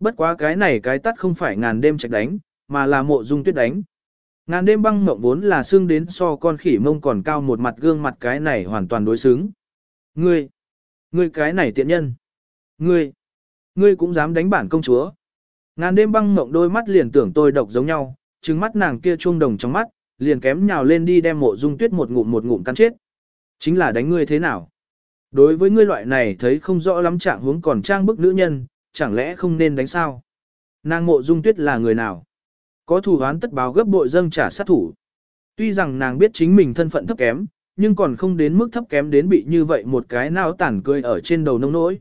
Bất quá cái này cái tắt không phải ngàn đêm trạch đánh, mà là mộ dung tuyết đánh. Ngàn đêm băng mộng vốn là xương đến so con khỉ mông còn cao một mặt gương mặt cái này hoàn toàn đối xứng. Ngươi, ngươi cái này tiện nhân. Ngươi, ngươi cũng dám đánh bản công chúa. Ngàn đêm băng mộng đôi mắt liền tưởng tôi độc giống nhau, trừng mắt nàng kia chuông đồng trong mắt, liền kém nhào lên đi đem mộ dung tuyết một ngụm một ngụm cắn chết. Chính là đánh ngươi thế nào? Đối với ngươi loại này thấy không rõ lắm trạng huống còn trang bức nữ nhân, chẳng lẽ không nên đánh sao? Nàng mộ dung tuyết là người nào? Có thủ án tất báo gấp bội dâng trả sát thủ. Tuy rằng nàng biết chính mình thân phận thấp kém, nhưng còn không đến mức thấp kém đến bị như vậy một cái nào tản cười ở trên đầu nông nỗi.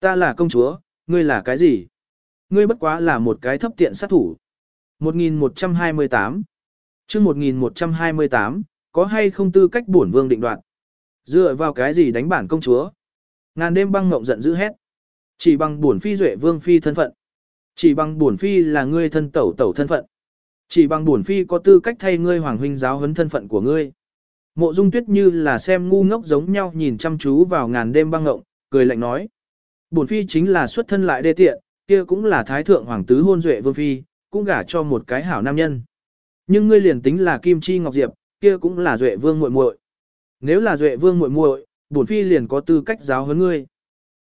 Ta là công chúa, ngươi là cái gì? Ngươi bất quá là một cái thấp tiện sát thủ. 1128 chương 1128, có hay không tư cách bổn vương định đoạt? Dựa vào cái gì đánh bản công chúa? Ngàn đêm băng ngộng giận dữ hét. Chỉ bằng bổn phi duệ vương phi thân phận. Chỉ bằng bổn phi là ngươi thân tẩu tẩu thân phận. Chỉ bằng bổn phi có tư cách thay ngươi hoàng huynh giáo huấn thân phận của ngươi. Mộ Dung Tuyết như là xem ngu ngốc giống nhau nhìn chăm chú vào ngàn đêm băng ngộng, cười lạnh nói: "Bổn phi chính là xuất thân lại đê tiện, kia cũng là thái thượng hoàng tứ hôn duệ vương phi, cũng gả cho một cái hảo nam nhân. Nhưng ngươi liền tính là Kim Chi Ngọc Diệp, kia cũng là duệ vương muội muội. Nếu là duệ vương muội muội, bổn phi liền có tư cách giáo huấn ngươi.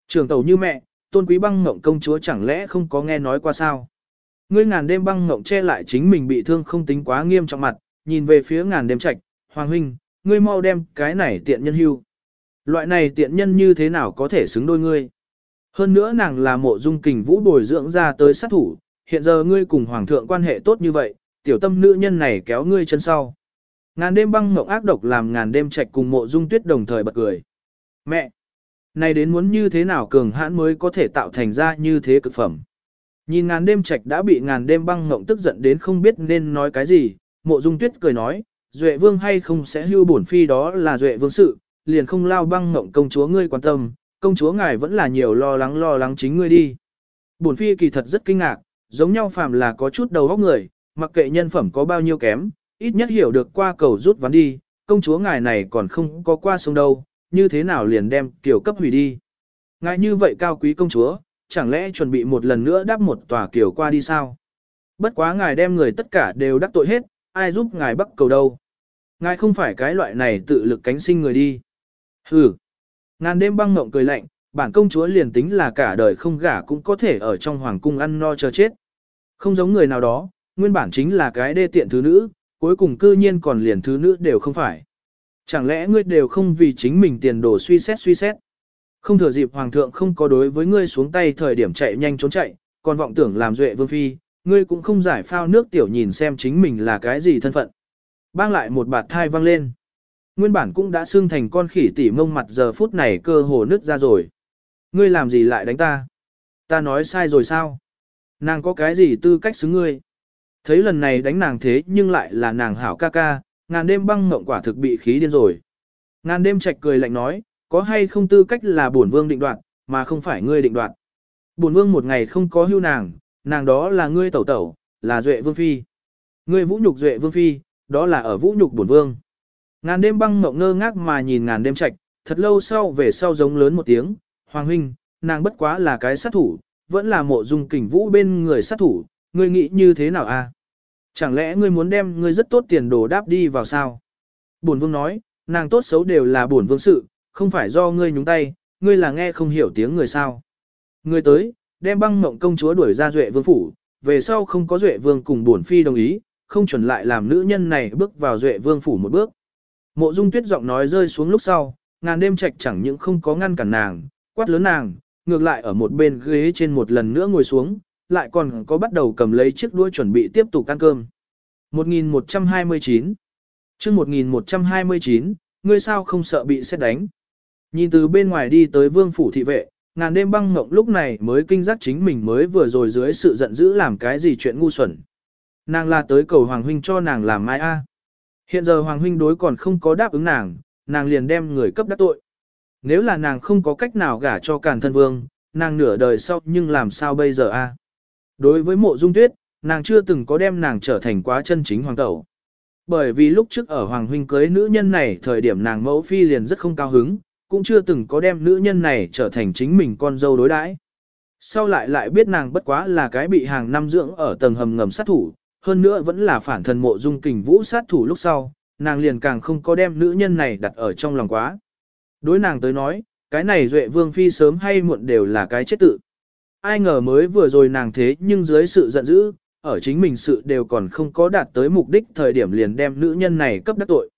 Trường tẩu như mẹ, tôn quý băng ngộng công chúa chẳng lẽ không có nghe nói qua sao? Ngươi ngàn đêm băng ngộng che lại chính mình bị thương không tính quá nghiêm trọng mặt, nhìn về phía ngàn đêm trạch, hoàng huynh, ngươi mau đem cái này tiện nhân hưu. Loại này tiện nhân như thế nào có thể xứng đôi ngươi? Hơn nữa nàng là mộ dung kình vũ bồi dưỡng ra tới sát thủ, hiện giờ ngươi cùng hoàng thượng quan hệ tốt như vậy, tiểu tâm nữ nhân này kéo ngươi chân sau. Ngàn đêm băng ngộng ác độc làm ngàn đêm trạch cùng mộ dung tuyết đồng thời bật cười. Mẹ! Này đến muốn như thế nào cường hãn mới có thể tạo thành ra như thế cực phẩm. Nhìn ngàn đêm trạch đã bị ngàn đêm băng ngộng tức giận đến không biết nên nói cái gì, mộ dung tuyết cười nói, Duệ vương hay không sẽ hưu bổn phi đó là Duệ vương sự, liền không lao băng ngộng công chúa ngươi quan tâm, công chúa ngài vẫn là nhiều lo lắng lo lắng chính ngươi đi. Bổn phi kỳ thật rất kinh ngạc, giống nhau phàm là có chút đầu óc người, mặc kệ nhân phẩm có bao nhiêu kém, ít nhất hiểu được qua cầu rút ván đi, công chúa ngài này còn không có qua sông đâu, như thế nào liền đem kiểu cấp hủy đi. Ngài như vậy cao quý công chúa, chẳng lẽ chuẩn bị một lần nữa đáp một tòa kiểu qua đi sao? Bất quá ngài đem người tất cả đều đắc tội hết, ai giúp ngài bắt cầu đâu? Ngài không phải cái loại này tự lực cánh sinh người đi. Hừ. Ngàn đêm băng ngộng cười lạnh, bản công chúa liền tính là cả đời không gả cũng có thể ở trong hoàng cung ăn no chờ chết. Không giống người nào đó, nguyên bản chính là cái đê tiện thứ nữ, cuối cùng cư nhiên còn liền thứ nữ đều không phải. Chẳng lẽ ngươi đều không vì chính mình tiền đồ suy xét suy xét. Không thừa dịp hoàng thượng không có đối với ngươi xuống tay thời điểm chạy nhanh trốn chạy, còn vọng tưởng làm duệ vương phi, ngươi cũng không giải phao nước tiểu nhìn xem chính mình là cái gì thân phận. Bang lại một bạt thai văng lên. Nguyên bản cũng đã xưng thành con khỉ tỉ mông mặt giờ phút này cơ hồ nứt ra rồi. Ngươi làm gì lại đánh ta? Ta nói sai rồi sao? Nàng có cái gì tư cách xứng ngươi? Thấy lần này đánh nàng thế nhưng lại là nàng hảo ca ca, ngàn đêm băng ngộng quả thực bị khí điên rồi. Ngàn đêm trạch cười lạnh nói, có hay không tư cách là bổn vương định đoạt, mà không phải ngươi định đoạt. Bổn vương một ngày không có hưu nàng, nàng đó là ngươi tẩu tẩu, là duệ vương phi. Ngươi vũ nhục duệ vương phi, đó là ở vũ nhục bổn vương. Ngàn đêm băng ngộng ngơ ngác mà nhìn ngàn đêm trạch, thật lâu sau về sau giống lớn một tiếng, Hoàng huynh, nàng bất quá là cái sát thủ, vẫn là mộ dung kình vũ bên người sát thủ, ngươi nghĩ như thế nào a? Chẳng lẽ ngươi muốn đem ngươi rất tốt tiền đồ đáp đi vào sao? Bổn vương nói, nàng tốt xấu đều là bổn vương sự, không phải do ngươi nhúng tay, ngươi là nghe không hiểu tiếng người sao. Ngươi tới, đem băng mộng công chúa đuổi ra duệ vương phủ, về sau không có duệ vương cùng bổn phi đồng ý, không chuẩn lại làm nữ nhân này bước vào duệ vương phủ một bước. Mộ dung tuyết giọng nói rơi xuống lúc sau, ngàn đêm trạch chẳng những không có ngăn cản nàng, quát lớn nàng, ngược lại ở một bên ghế trên một lần nữa ngồi xuống, lại còn có bắt đầu cầm lấy chiếc đũa chuẩn bị tiếp tục ăn cơm. 1129 chương 1129, ngươi sao không sợ bị xét đánh. Nhìn từ bên ngoài đi tới vương phủ thị vệ, ngàn đêm băng ngộng lúc này mới kinh giác chính mình mới vừa rồi dưới sự giận dữ làm cái gì chuyện ngu xuẩn. Nàng là tới cầu Hoàng Huynh cho nàng làm mai a. À? Hiện giờ Hoàng Huynh đối còn không có đáp ứng nàng, nàng liền đem người cấp đắc tội. Nếu là nàng không có cách nào gả cho càn thân vương, nàng nửa đời sau nhưng làm sao bây giờ a? À? Đối với mộ dung tuyết, nàng chưa từng có đem nàng trở thành quá chân chính hoàng tẩu. Bởi vì lúc trước ở Hoàng Huynh cưới nữ nhân này thời điểm nàng mẫu phi liền rất không cao hứng, cũng chưa từng có đem nữ nhân này trở thành chính mình con dâu đối đãi. Sau lại lại biết nàng bất quá là cái bị hàng năm dưỡng ở tầng hầm ngầm sát thủ, hơn nữa vẫn là phản thần mộ dung kình vũ sát thủ lúc sau, nàng liền càng không có đem nữ nhân này đặt ở trong lòng quá. Đối nàng tới nói, cái này duệ vương phi sớm hay muộn đều là cái chết tự. Ai ngờ mới vừa rồi nàng thế nhưng dưới sự giận dữ, ở chính mình sự đều còn không có đạt tới mục đích thời điểm liền đem nữ nhân này cấp đắc tội.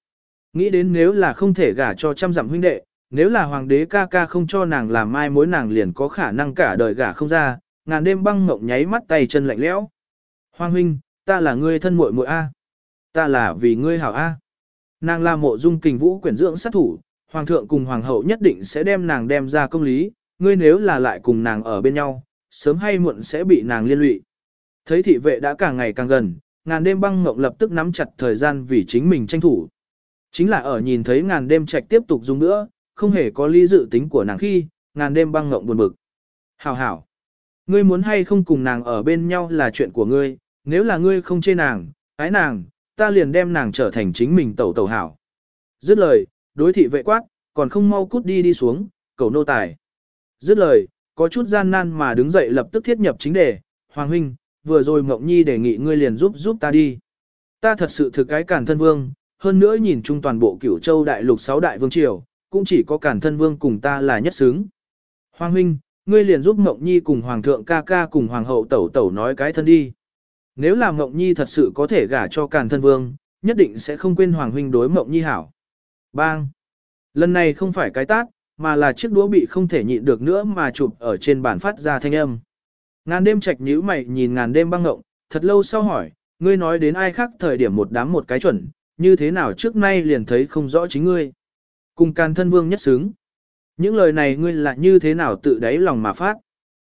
Nghĩ đến nếu là không thể gả cho trăm dặm huynh đệ, nếu là hoàng đế ca ca không cho nàng làm mai mối nàng liền có khả năng cả đời gả không ra, ngàn đêm băng mộng nháy mắt tay chân lạnh lẽo. Hoàng huynh, ta là ngươi thân muội muội a. Ta là vì ngươi hảo a. Nàng là mộ dung kình vũ quyển dưỡng sát thủ, hoàng thượng cùng hoàng hậu nhất định sẽ đem nàng đem ra công lý, ngươi nếu là lại cùng nàng ở bên nhau, sớm hay muộn sẽ bị nàng liên lụy. Thấy thị vệ đã càng ngày càng gần, ngàn đêm băng ngộng lập tức nắm chặt thời gian vì chính mình tranh thủ. Chính là ở nhìn thấy ngàn đêm trạch tiếp tục dùng nữa, không hề có lý dự tính của nàng khi, ngàn đêm băng ngộng buồn bực. Hảo hảo, ngươi muốn hay không cùng nàng ở bên nhau là chuyện của ngươi, nếu là ngươi không chê nàng, ái nàng, ta liền đem nàng trở thành chính mình tẩu tẩu hảo. Dứt lời, đối thị vệ quát, còn không mau cút đi đi xuống, cầu nô tài. Dứt lời, có chút gian nan mà đứng dậy lập tức thiết nhập chính đề, Hoàng huynh, vừa rồi Mộng Nhi đề nghị ngươi liền giúp giúp ta đi. Ta thật sự thực cái cản thân vương, hơn nữa nhìn chung toàn bộ cửu châu đại lục sáu đại vương triều, cũng chỉ có cản thân vương cùng ta là nhất xứng. Hoàng huynh, ngươi liền giúp Mộng Nhi cùng Hoàng thượng ca ca cùng Hoàng hậu tẩu tẩu nói cái thân đi. Nếu là Mộng Nhi thật sự có thể gả cho cản thân vương, nhất định sẽ không quên Hoàng huynh đối Mộng Nhi hảo. Bang! Lần này không phải cái tát, mà là chiếc đũa bị không thể nhịn được nữa mà chụp ở trên bàn phát ra thanh âm. Ngàn đêm trạch nhíu mày nhìn ngàn đêm băng ngộng, thật lâu sau hỏi, ngươi nói đến ai khác thời điểm một đám một cái chuẩn, như thế nào trước nay liền thấy không rõ chính ngươi. Cùng càn thân vương nhất xứng. Những lời này ngươi là như thế nào tự đáy lòng mà phát.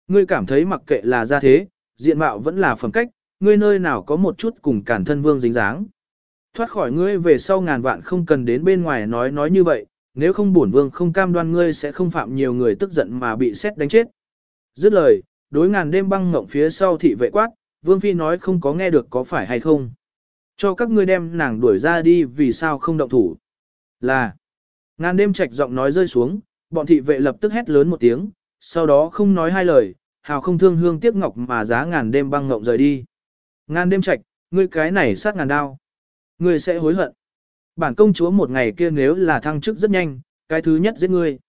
Ngươi cảm thấy mặc kệ là ra thế, diện mạo vẫn là phẩm cách, ngươi nơi nào có một chút cùng càn thân vương dính dáng. Thoát khỏi ngươi về sau ngàn vạn không cần đến bên ngoài nói nói như vậy, nếu không bổn vương không cam đoan ngươi sẽ không phạm nhiều người tức giận mà bị xét đánh chết. Dứt lời, đối ngàn đêm băng ngộng phía sau thị vệ quát, vương phi nói không có nghe được có phải hay không. Cho các ngươi đem nàng đuổi ra đi vì sao không động thủ. Là, ngàn đêm trạch giọng nói rơi xuống, bọn thị vệ lập tức hét lớn một tiếng, sau đó không nói hai lời, hào không thương hương tiếc ngọc mà giá ngàn đêm băng ngộng rời đi. Ngàn đêm trạch, ngươi cái này sát ngàn đao. Ngươi sẽ hối hận. Bản công chúa một ngày kia nếu là thăng chức rất nhanh, cái thứ nhất giết ngươi.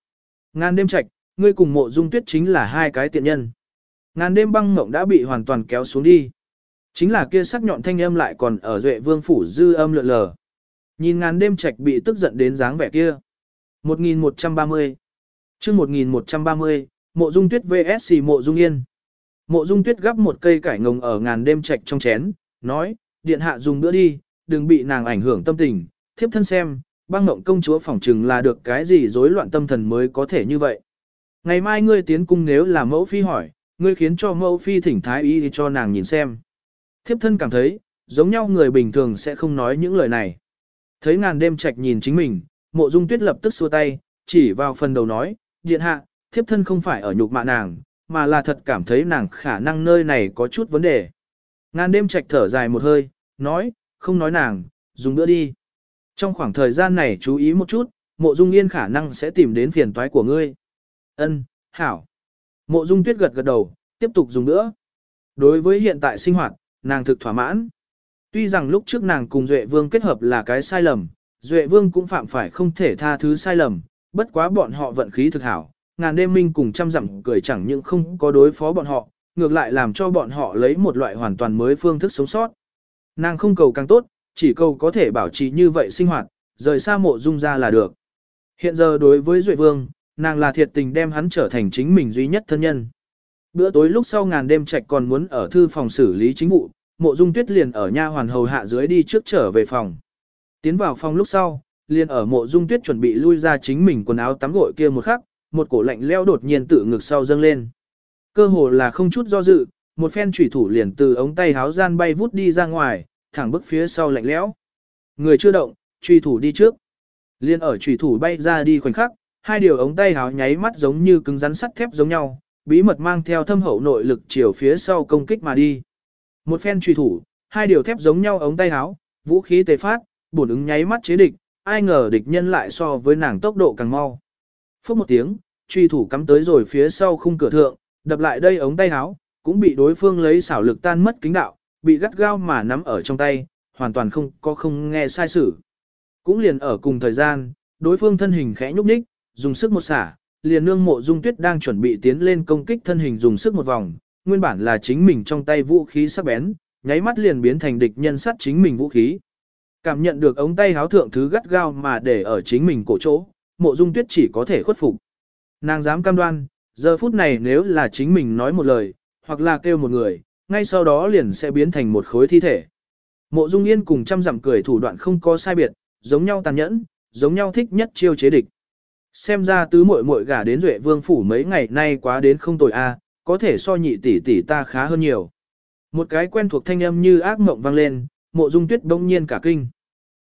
Ngàn đêm trạch, ngươi cùng mộ dung tuyết chính là hai cái tiện nhân. Ngàn đêm băng mộng đã bị hoàn toàn kéo xuống đi. Chính là kia sắc nhọn thanh âm lại còn ở duệ vương phủ dư âm lượn lờ. Nhìn ngàn đêm trạch bị tức giận đến dáng vẻ kia. 1130 chương 1130, mộ dung tuyết vs mộ dung yên. Mộ dung tuyết gắp một cây cải ngồng ở ngàn đêm trạch trong chén, nói, điện hạ dùng bữa đi, đừng bị nàng ảnh hưởng tâm tình, thiếp thân xem, băng ngộng công chúa phỏng chừng là được cái gì rối loạn tâm thần mới có thể như vậy. Ngày mai ngươi tiến cung nếu là mẫu phi hỏi, ngươi khiến cho mẫu phi thỉnh thái y cho nàng nhìn xem. Thiếp thân cảm thấy, giống nhau người bình thường sẽ không nói những lời này. Thấy ngàn đêm trạch nhìn chính mình, mộ dung tuyết lập tức xua tay, chỉ vào phần đầu nói, điện hạ, thiếp thân không phải ở nhục mạ nàng, mà là thật cảm thấy nàng khả năng nơi này có chút vấn đề. Ngàn đêm trạch thở dài một hơi, nói, không nói nàng, dùng bữa đi. Trong khoảng thời gian này chú ý một chút, mộ dung yên khả năng sẽ tìm đến phiền toái của ngươi. Ân, hảo. Mộ dung tuyết gật gật đầu, tiếp tục dùng nữa. Đối với hiện tại sinh hoạt, nàng thực thỏa mãn. Tuy rằng lúc trước nàng cùng Duệ Vương kết hợp là cái sai lầm, Duệ Vương cũng phạm phải không thể tha thứ sai lầm, bất quá bọn họ vận khí thực hảo, ngàn đêm minh cùng trăm dặm cười chẳng những không có đối phó bọn họ, ngược lại làm cho bọn họ lấy một loại hoàn toàn mới phương thức sống sót. Nàng không cầu càng tốt, chỉ cầu có thể bảo trì như vậy sinh hoạt, rời xa mộ dung ra là được. Hiện giờ đối với Duệ Vương, nàng là thiệt tình đem hắn trở thành chính mình duy nhất thân nhân. Bữa tối lúc sau ngàn đêm trạch còn muốn ở thư phòng xử lý chính vụ, mộ dung tuyết liền ở nha hoàn hầu hạ dưới đi trước trở về phòng. Tiến vào phòng lúc sau, liền ở mộ dung tuyết chuẩn bị lui ra chính mình quần áo tắm gội kia một khắc, một cổ lạnh leo đột nhiên tự ngực sau dâng lên. Cơ hồ là không chút do dự, một phen chủy thủ liền từ ống tay háo gian bay vút đi ra ngoài, thẳng bức phía sau lạnh lẽo. Người chưa động, truy thủ đi trước. Liên ở truy thủ bay ra đi khoảnh khắc, hai điều ống tay háo nháy mắt giống như cứng rắn sắt thép giống nhau, bí mật mang theo thâm hậu nội lực chiều phía sau công kích mà đi. Một phen truy thủ, hai điều thép giống nhau ống tay háo, vũ khí tề phát, bổn ứng nháy mắt chế địch, ai ngờ địch nhân lại so với nàng tốc độ càng mau. Phước một tiếng, truy thủ cắm tới rồi phía sau khung cửa thượng, đập lại đây ống tay háo, cũng bị đối phương lấy xảo lực tan mất kính đạo, bị gắt gao mà nắm ở trong tay, hoàn toàn không có không nghe sai sử. Cũng liền ở cùng thời gian, đối phương thân hình khẽ nhúc nhích, dùng sức một xả, liền nương mộ dung tuyết đang chuẩn bị tiến lên công kích thân hình dùng sức một vòng, nguyên bản là chính mình trong tay vũ khí sắc bén, nháy mắt liền biến thành địch nhân sát chính mình vũ khí. Cảm nhận được ống tay háo thượng thứ gắt gao mà để ở chính mình cổ chỗ, mộ dung tuyết chỉ có thể khuất phục. Nàng dám cam đoan, giờ phút này nếu là chính mình nói một lời, hoặc là kêu một người, ngay sau đó liền sẽ biến thành một khối thi thể. Mộ dung yên cùng trăm dặm cười thủ đoạn không có sai biệt, giống nhau tàn nhẫn, giống nhau thích nhất chiêu chế địch. Xem ra tứ muội muội gả đến Duệ Vương phủ mấy ngày nay quá đến không tồi a, có thể so nhị tỷ tỷ ta khá hơn nhiều. Một cái quen thuộc thanh âm như ác mộng vang lên, Mộ Dung Tuyết bỗng nhiên cả kinh.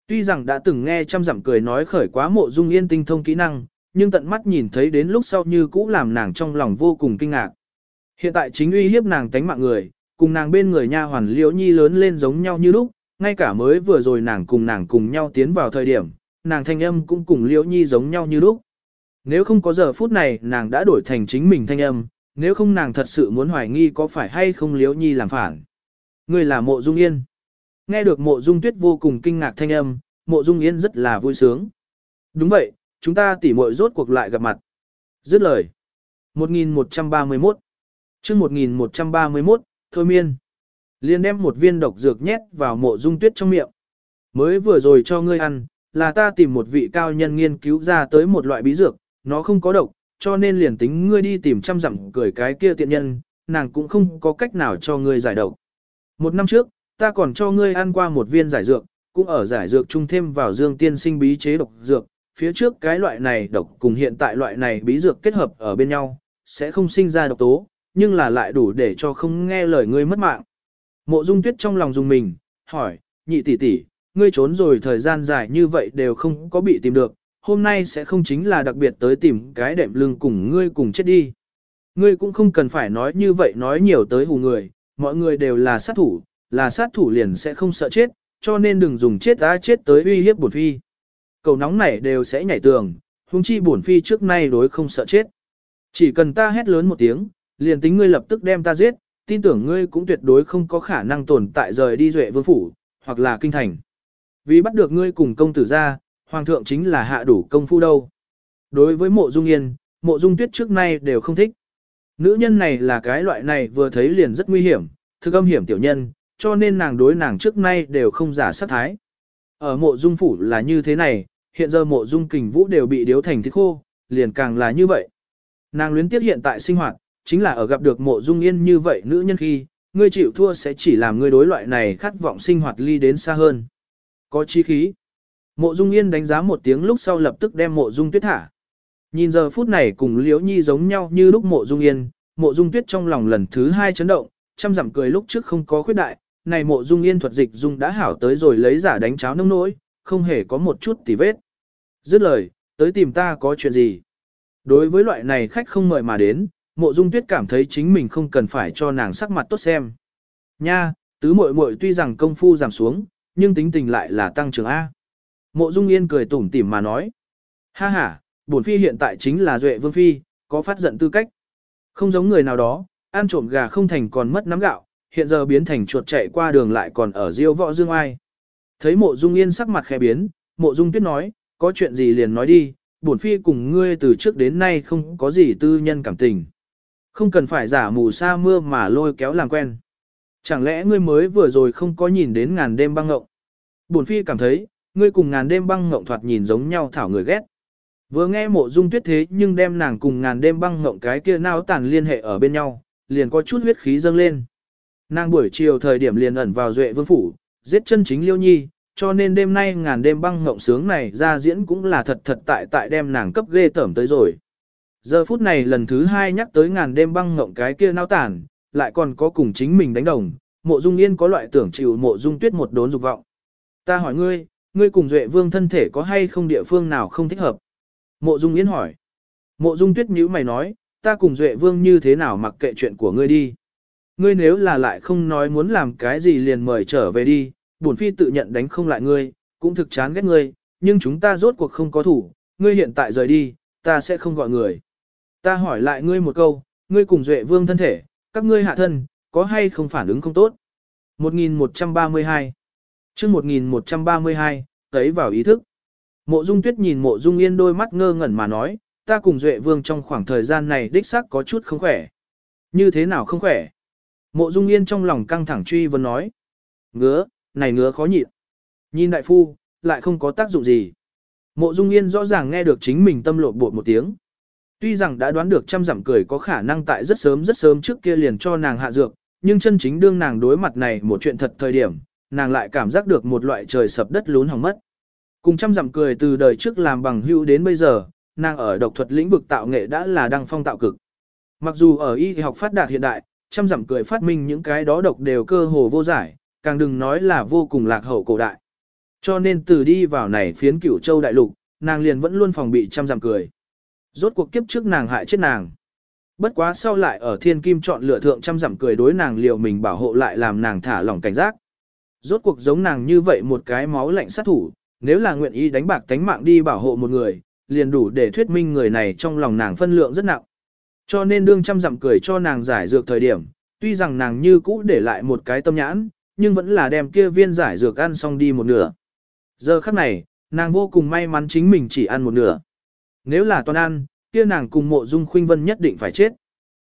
Tuy rằng đã từng nghe trăm dặm cười nói khởi quá Mộ Dung Yên tinh thông kỹ năng, nhưng tận mắt nhìn thấy đến lúc sau như cũ làm nàng trong lòng vô cùng kinh ngạc. Hiện tại chính uy hiếp nàng tánh mạng người, cùng nàng bên người nha hoàn Liễu Nhi lớn lên giống nhau như lúc, ngay cả mới vừa rồi nàng cùng nàng cùng nhau tiến vào thời điểm, nàng thanh âm cũng cùng Liễu Nhi giống nhau như lúc. Nếu không có giờ phút này nàng đã đổi thành chính mình thanh âm, nếu không nàng thật sự muốn hoài nghi có phải hay không liễu nhi làm phản. Người là mộ dung yên. Nghe được mộ dung tuyết vô cùng kinh ngạc thanh âm, mộ dung yên rất là vui sướng. Đúng vậy, chúng ta tỉ muội rốt cuộc lại gặp mặt. Dứt lời. 1131 chương 1131, Thôi miên. liền đem một viên độc dược nhét vào mộ dung tuyết trong miệng. Mới vừa rồi cho ngươi ăn, là ta tìm một vị cao nhân nghiên cứu ra tới một loại bí dược, nó không có độc, cho nên liền tính ngươi đi tìm trăm dặm cười cái kia tiện nhân, nàng cũng không có cách nào cho ngươi giải độc. Một năm trước, ta còn cho ngươi ăn qua một viên giải dược, cũng ở giải dược chung thêm vào dương tiên sinh bí chế độc dược, phía trước cái loại này độc cùng hiện tại loại này bí dược kết hợp ở bên nhau, sẽ không sinh ra độc tố, nhưng là lại đủ để cho không nghe lời ngươi mất mạng. Mộ dung tuyết trong lòng dùng mình, hỏi, nhị tỷ tỷ, ngươi trốn rồi thời gian dài như vậy đều không có bị tìm được, hôm nay sẽ không chính là đặc biệt tới tìm cái đệm lưng cùng ngươi cùng chết đi. Ngươi cũng không cần phải nói như vậy nói nhiều tới hù người, mọi người đều là sát thủ, là sát thủ liền sẽ không sợ chết, cho nên đừng dùng chết đã chết tới uy hiếp bổn phi. Cầu nóng này đều sẽ nhảy tường, huống chi bổn phi trước nay đối không sợ chết. Chỉ cần ta hét lớn một tiếng, liền tính ngươi lập tức đem ta giết, tin tưởng ngươi cũng tuyệt đối không có khả năng tồn tại rời đi duệ vương phủ, hoặc là kinh thành. Vì bắt được ngươi cùng công tử ra, Hoàng thượng chính là hạ đủ công phu đâu. Đối với mộ dung yên, mộ dung tuyết trước nay đều không thích. Nữ nhân này là cái loại này vừa thấy liền rất nguy hiểm, thực âm hiểm tiểu nhân, cho nên nàng đối nàng trước nay đều không giả sát thái. Ở mộ dung phủ là như thế này, hiện giờ mộ dung kình vũ đều bị điếu thành thịt khô, liền càng là như vậy. Nàng luyến tiếp hiện tại sinh hoạt, chính là ở gặp được mộ dung yên như vậy nữ nhân khi, ngươi chịu thua sẽ chỉ làm ngươi đối loại này khát vọng sinh hoạt ly đến xa hơn. Có chi khí. Mộ Dung Yên đánh giá một tiếng lúc sau lập tức đem Mộ Dung Tuyết thả. Nhìn giờ phút này cùng Liễu Nhi giống nhau như lúc Mộ Dung Yên, Mộ Dung Tuyết trong lòng lần thứ hai chấn động, chăm dặm cười lúc trước không có khuyết đại, này Mộ Dung Yên thuật dịch dung đã hảo tới rồi lấy giả đánh cháo nông nỗi, không hề có một chút tì vết. Dứt lời, tới tìm ta có chuyện gì? Đối với loại này khách không mời mà đến, Mộ Dung Tuyết cảm thấy chính mình không cần phải cho nàng sắc mặt tốt xem. Nha, tứ muội muội tuy rằng công phu giảm xuống, nhưng tính tình lại là tăng trưởng A. Mộ Dung Yên cười tủm tỉm mà nói. Ha ha, bổn phi hiện tại chính là Duệ Vương Phi, có phát giận tư cách. Không giống người nào đó, ăn trộm gà không thành còn mất nắm gạo, hiện giờ biến thành chuột chạy qua đường lại còn ở diêu võ dương ai. Thấy mộ Dung Yên sắc mặt khẽ biến, mộ Dung Tuyết nói, có chuyện gì liền nói đi, bổn phi cùng ngươi từ trước đến nay không có gì tư nhân cảm tình. Không cần phải giả mù sa mưa mà lôi kéo làm quen. Chẳng lẽ ngươi mới vừa rồi không có nhìn đến ngàn đêm băng ngộng? Bổn phi cảm thấy, Ngươi cùng ngàn đêm băng ngộng thoạt nhìn giống nhau thảo người ghét. Vừa nghe mộ dung tuyết thế nhưng đem nàng cùng ngàn đêm băng ngộng cái kia nao tàn liên hệ ở bên nhau, liền có chút huyết khí dâng lên. Nàng buổi chiều thời điểm liền ẩn vào duệ vương phủ, giết chân chính liêu nhi, cho nên đêm nay ngàn đêm băng ngộng sướng này ra diễn cũng là thật thật tại tại đem nàng cấp ghê tởm tới rồi. Giờ phút này lần thứ hai nhắc tới ngàn đêm băng ngộng cái kia nao tàn, lại còn có cùng chính mình đánh đồng, mộ dung yên có loại tưởng chịu mộ dung tuyết một đốn dục vọng. Ta hỏi ngươi, ngươi cùng duệ vương thân thể có hay không địa phương nào không thích hợp? Mộ dung yên hỏi. Mộ dung tuyết nhíu mày nói, ta cùng duệ vương như thế nào mặc kệ chuyện của ngươi đi. Ngươi nếu là lại không nói muốn làm cái gì liền mời trở về đi, bổn phi tự nhận đánh không lại ngươi, cũng thực chán ghét ngươi, nhưng chúng ta rốt cuộc không có thủ, ngươi hiện tại rời đi, ta sẽ không gọi người. Ta hỏi lại ngươi một câu, ngươi cùng duệ vương thân thể, các ngươi hạ thân, có hay không phản ứng không tốt? 1132 chương 1132, tấy vào ý thức. Mộ Dung Tuyết nhìn Mộ Dung Yên đôi mắt ngơ ngẩn mà nói, ta cùng Duệ Vương trong khoảng thời gian này đích xác có chút không khỏe. Như thế nào không khỏe? Mộ Dung Yên trong lòng căng thẳng truy vấn nói. Ngứa, này ngứa khó nhịn. Nhìn đại phu, lại không có tác dụng gì. Mộ Dung Yên rõ ràng nghe được chính mình tâm lộ bột một tiếng. Tuy rằng đã đoán được trăm dặm cười có khả năng tại rất sớm rất sớm trước kia liền cho nàng hạ dược, nhưng chân chính đương nàng đối mặt này một chuyện thật thời điểm, nàng lại cảm giác được một loại trời sập đất lún hỏng mất. Cùng trăm dặm cười từ đời trước làm bằng hữu đến bây giờ, nàng ở độc thuật lĩnh vực tạo nghệ đã là đăng phong tạo cực. Mặc dù ở y học phát đạt hiện đại, trăm dặm cười phát minh những cái đó độc đều cơ hồ vô giải, càng đừng nói là vô cùng lạc hậu cổ đại. Cho nên từ đi vào này phiến cửu châu đại lục, nàng liền vẫn luôn phòng bị trăm dặm cười. Rốt cuộc kiếp trước nàng hại chết nàng. Bất quá sau lại ở thiên kim chọn lựa thượng trăm dặm cười đối nàng liều mình bảo hộ lại làm nàng thả lỏng cảnh giác. Rốt cuộc giống nàng như vậy một cái máu lạnh sát thủ, nếu là nguyện ý đánh bạc tánh mạng đi bảo hộ một người, liền đủ để thuyết minh người này trong lòng nàng phân lượng rất nặng. Cho nên đương trăm dặm cười cho nàng giải dược thời điểm, tuy rằng nàng như cũ để lại một cái tâm nhãn, nhưng vẫn là đem kia viên giải dược ăn xong đi một nửa. Giờ khắc này, nàng vô cùng may mắn chính mình chỉ ăn một nửa. Nếu là toàn ăn, kia nàng cùng mộ dung khuynh vân nhất định phải chết.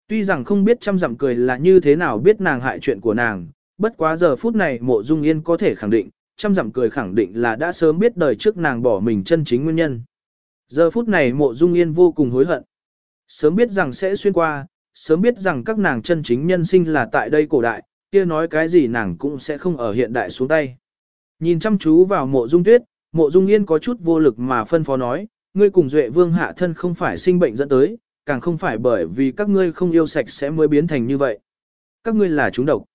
Tuy rằng không biết trăm dặm cười là như thế nào biết nàng hại chuyện của nàng, bất quá giờ phút này mộ dung yên có thể khẳng định, trăm dặm cười khẳng định là đã sớm biết đời trước nàng bỏ mình chân chính nguyên nhân. Giờ phút này mộ dung yên vô cùng hối hận. Sớm biết rằng sẽ xuyên qua, sớm biết rằng các nàng chân chính nhân sinh là tại đây cổ đại, kia nói cái gì nàng cũng sẽ không ở hiện đại xuống tay. Nhìn chăm chú vào mộ dung tuyết, mộ dung yên có chút vô lực mà phân phó nói, ngươi cùng duệ vương hạ thân không phải sinh bệnh dẫn tới, càng không phải bởi vì các ngươi không yêu sạch sẽ mới biến thành như vậy. Các ngươi là chúng độc.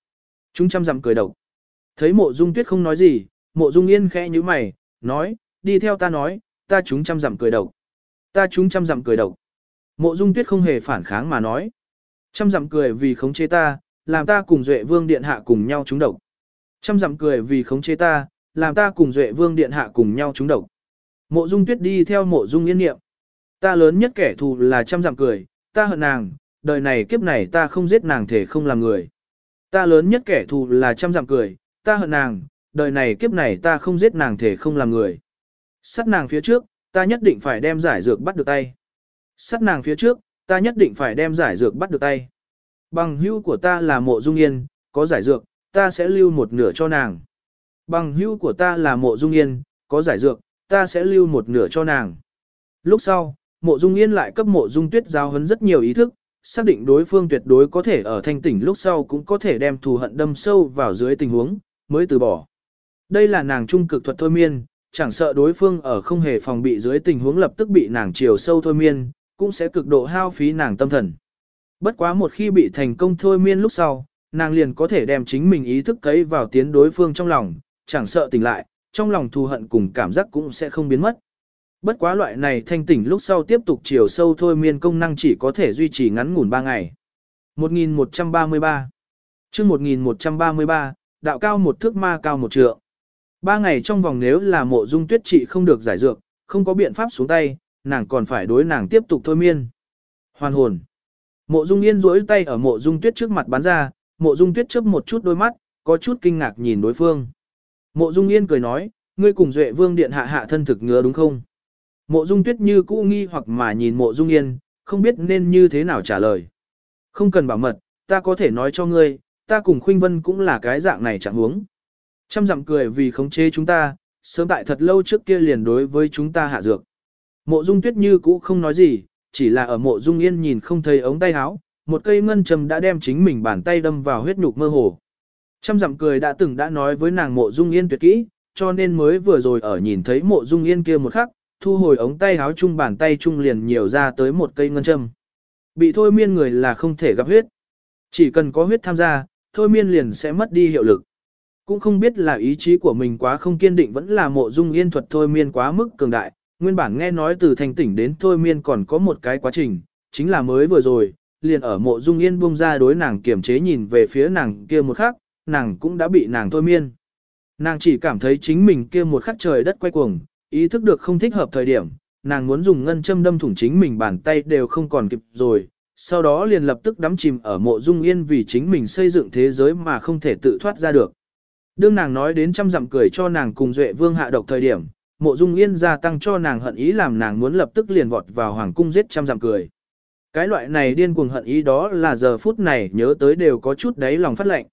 Chúng chăm dặm cười độc. Thấy mộ dung tuyết không nói gì, mộ dung yên khẽ như mày, nói, đi theo ta nói, ta chúng chăm dặm cười độc. Ta chúng chăm dặm cười độc. Mộ dung tuyết không hề phản kháng mà nói. Chăm dặm cười vì khống chế ta, làm ta cùng duệ vương điện hạ cùng nhau chúng độc. Chăm dặm cười vì khống chế ta, làm ta cùng duệ vương điện hạ cùng nhau chúng độc. Mộ dung tuyết đi theo mộ dung yên niệm. Ta lớn nhất kẻ thù là trăm dặm cười, ta hận nàng, đời này kiếp này ta không giết nàng thể không làm người. Ta lớn nhất kẻ thù là trăm dặm cười, ta hận nàng, đời này kiếp này ta không giết nàng thể không làm người. Sát nàng phía trước, ta nhất định phải đem giải dược bắt được tay. Sát nàng phía trước, ta nhất định phải đem giải dược bắt được tay. Bằng hữu của ta là mộ dung yên, có giải dược, ta sẽ lưu một nửa cho nàng. Bằng hữu của ta là mộ dung yên, có giải dược, ta sẽ lưu một nửa cho nàng. Lúc sau, mộ dung yên lại cấp mộ dung tuyết giao hấn rất nhiều ý thức, xác định đối phương tuyệt đối có thể ở thanh tỉnh lúc sau cũng có thể đem thù hận đâm sâu vào dưới tình huống, mới từ bỏ. Đây là nàng trung cực thuật thôi miên, chẳng sợ đối phương ở không hề phòng bị dưới tình huống lập tức bị nàng chiều sâu thôi miên, cũng sẽ cực độ hao phí nàng tâm thần. Bất quá một khi bị thành công thôi miên lúc sau, nàng liền có thể đem chính mình ý thức cấy vào tiến đối phương trong lòng, chẳng sợ tỉnh lại, trong lòng thù hận cùng cảm giác cũng sẽ không biến mất. Bất quá loại này thanh tỉnh lúc sau tiếp tục chiều sâu thôi miên công năng chỉ có thể duy trì ngắn ngủn 3 ngày. 1133 chương 1133, đạo cao một thước ma cao một trượng. Ba ngày trong vòng nếu là mộ dung tuyết trị không được giải dược, không có biện pháp xuống tay, nàng còn phải đối nàng tiếp tục thôi miên. Hoàn hồn. Mộ dung yên duỗi tay ở mộ dung tuyết trước mặt bắn ra, mộ dung tuyết chớp một chút đôi mắt, có chút kinh ngạc nhìn đối phương. Mộ dung yên cười nói, ngươi cùng duệ vương điện hạ hạ thân thực ngứa đúng không? Mộ dung tuyết như cũ nghi hoặc mà nhìn mộ dung yên, không biết nên như thế nào trả lời. Không cần bảo mật, ta có thể nói cho ngươi, ta cùng khuynh vân cũng là cái dạng này chẳng huống. Trăm dặm cười vì khống chế chúng ta, sớm tại thật lâu trước kia liền đối với chúng ta hạ dược. Mộ dung tuyết như cũ không nói gì, chỉ là ở mộ dung yên nhìn không thấy ống tay áo, một cây ngân châm đã đem chính mình bàn tay đâm vào huyết nhục mơ hồ. Trăm dặm cười đã từng đã nói với nàng mộ dung yên tuyệt kỹ, cho nên mới vừa rồi ở nhìn thấy mộ dung yên kia một khắc, thu hồi ống tay háo chung bàn tay chung liền nhiều ra tới một cây ngân châm. Bị thôi miên người là không thể gặp huyết. Chỉ cần có huyết tham gia, thôi miên liền sẽ mất đi hiệu lực. Cũng không biết là ý chí của mình quá không kiên định vẫn là mộ dung yên thuật thôi miên quá mức cường đại, nguyên bản nghe nói từ thành tỉnh đến thôi miên còn có một cái quá trình, chính là mới vừa rồi, liền ở mộ dung yên buông ra đối nàng kiểm chế nhìn về phía nàng kia một khắc, nàng cũng đã bị nàng thôi miên. Nàng chỉ cảm thấy chính mình kia một khắc trời đất quay cuồng, ý thức được không thích hợp thời điểm, nàng muốn dùng ngân châm đâm thủng chính mình bàn tay đều không còn kịp rồi, sau đó liền lập tức đắm chìm ở mộ dung yên vì chính mình xây dựng thế giới mà không thể tự thoát ra được. Đương nàng nói đến trăm dặm cười cho nàng cùng duệ vương hạ độc thời điểm, mộ dung yên gia tăng cho nàng hận ý làm nàng muốn lập tức liền vọt vào hoàng cung giết trăm dặm cười. Cái loại này điên cuồng hận ý đó là giờ phút này nhớ tới đều có chút đáy lòng phát lệnh.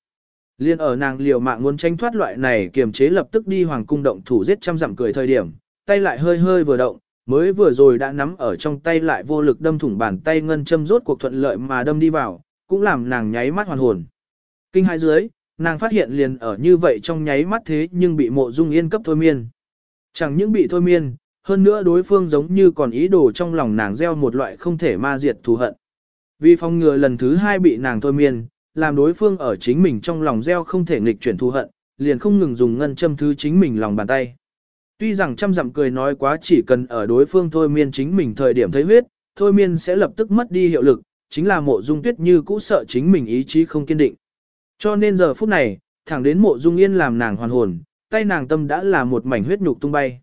Liên ở nàng liều mạng muốn tranh thoát loại này kiềm chế lập tức đi hoàng cung động thủ giết trăm dặm cười thời điểm, tay lại hơi hơi vừa động, mới vừa rồi đã nắm ở trong tay lại vô lực đâm thủng bàn tay ngân châm rốt cuộc thuận lợi mà đâm đi vào, cũng làm nàng nháy mắt hoàn hồn. Kinh hai dưới, nàng phát hiện liền ở như vậy trong nháy mắt thế nhưng bị mộ dung yên cấp thôi miên. Chẳng những bị thôi miên, hơn nữa đối phương giống như còn ý đồ trong lòng nàng gieo một loại không thể ma diệt thù hận. Vì phòng ngừa lần thứ hai bị nàng thôi miên, làm đối phương ở chính mình trong lòng gieo không thể nghịch chuyển thù hận, liền không ngừng dùng ngân châm thứ chính mình lòng bàn tay. Tuy rằng trăm dặm cười nói quá chỉ cần ở đối phương thôi miên chính mình thời điểm thấy huyết, thôi miên sẽ lập tức mất đi hiệu lực, chính là mộ dung tuyết như cũ sợ chính mình ý chí không kiên định. Cho nên giờ phút này, thẳng đến mộ dung yên làm nàng hoàn hồn, tay nàng tâm đã là một mảnh huyết nhục tung bay.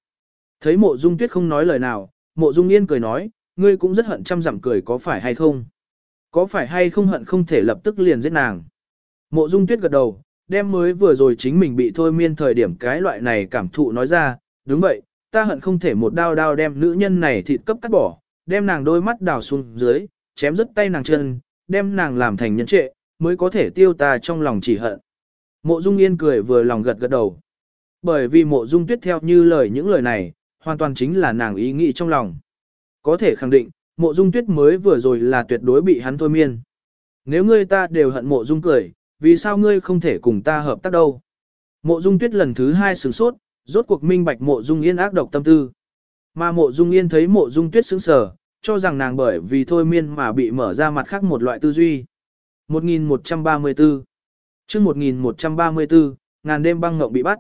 Thấy mộ dung tuyết không nói lời nào, mộ dung yên cười nói, ngươi cũng rất hận trăm dặm cười có phải hay không? Có phải hay không hận không thể lập tức liền giết nàng? Mộ dung tuyết gật đầu, đem mới vừa rồi chính mình bị thôi miên thời điểm cái loại này cảm thụ nói ra, đúng vậy, ta hận không thể một đao đao đem nữ nhân này thịt cấp cắt bỏ, đem nàng đôi mắt đào xuống dưới, chém rứt tay nàng chân, đem nàng làm thành nhân trệ, mới có thể tiêu ta trong lòng chỉ hận. Mộ Dung Yên cười vừa lòng gật gật đầu. Bởi vì mộ Dung Tuyết theo như lời những lời này, hoàn toàn chính là nàng ý nghĩ trong lòng. Có thể khẳng định, mộ Dung Tuyết mới vừa rồi là tuyệt đối bị hắn thôi miên. Nếu ngươi ta đều hận mộ Dung cười, vì sao ngươi không thể cùng ta hợp tác đâu? Mộ Dung Tuyết lần thứ hai sửng sốt, rốt cuộc minh bạch mộ dung yên ác độc tâm tư. Mà mộ dung yên thấy mộ dung tuyết sững sờ, cho rằng nàng bởi vì thôi miên mà bị mở ra mặt khác một loại tư duy. 1134 chương 1134, ngàn đêm băng ngộng bị bắt.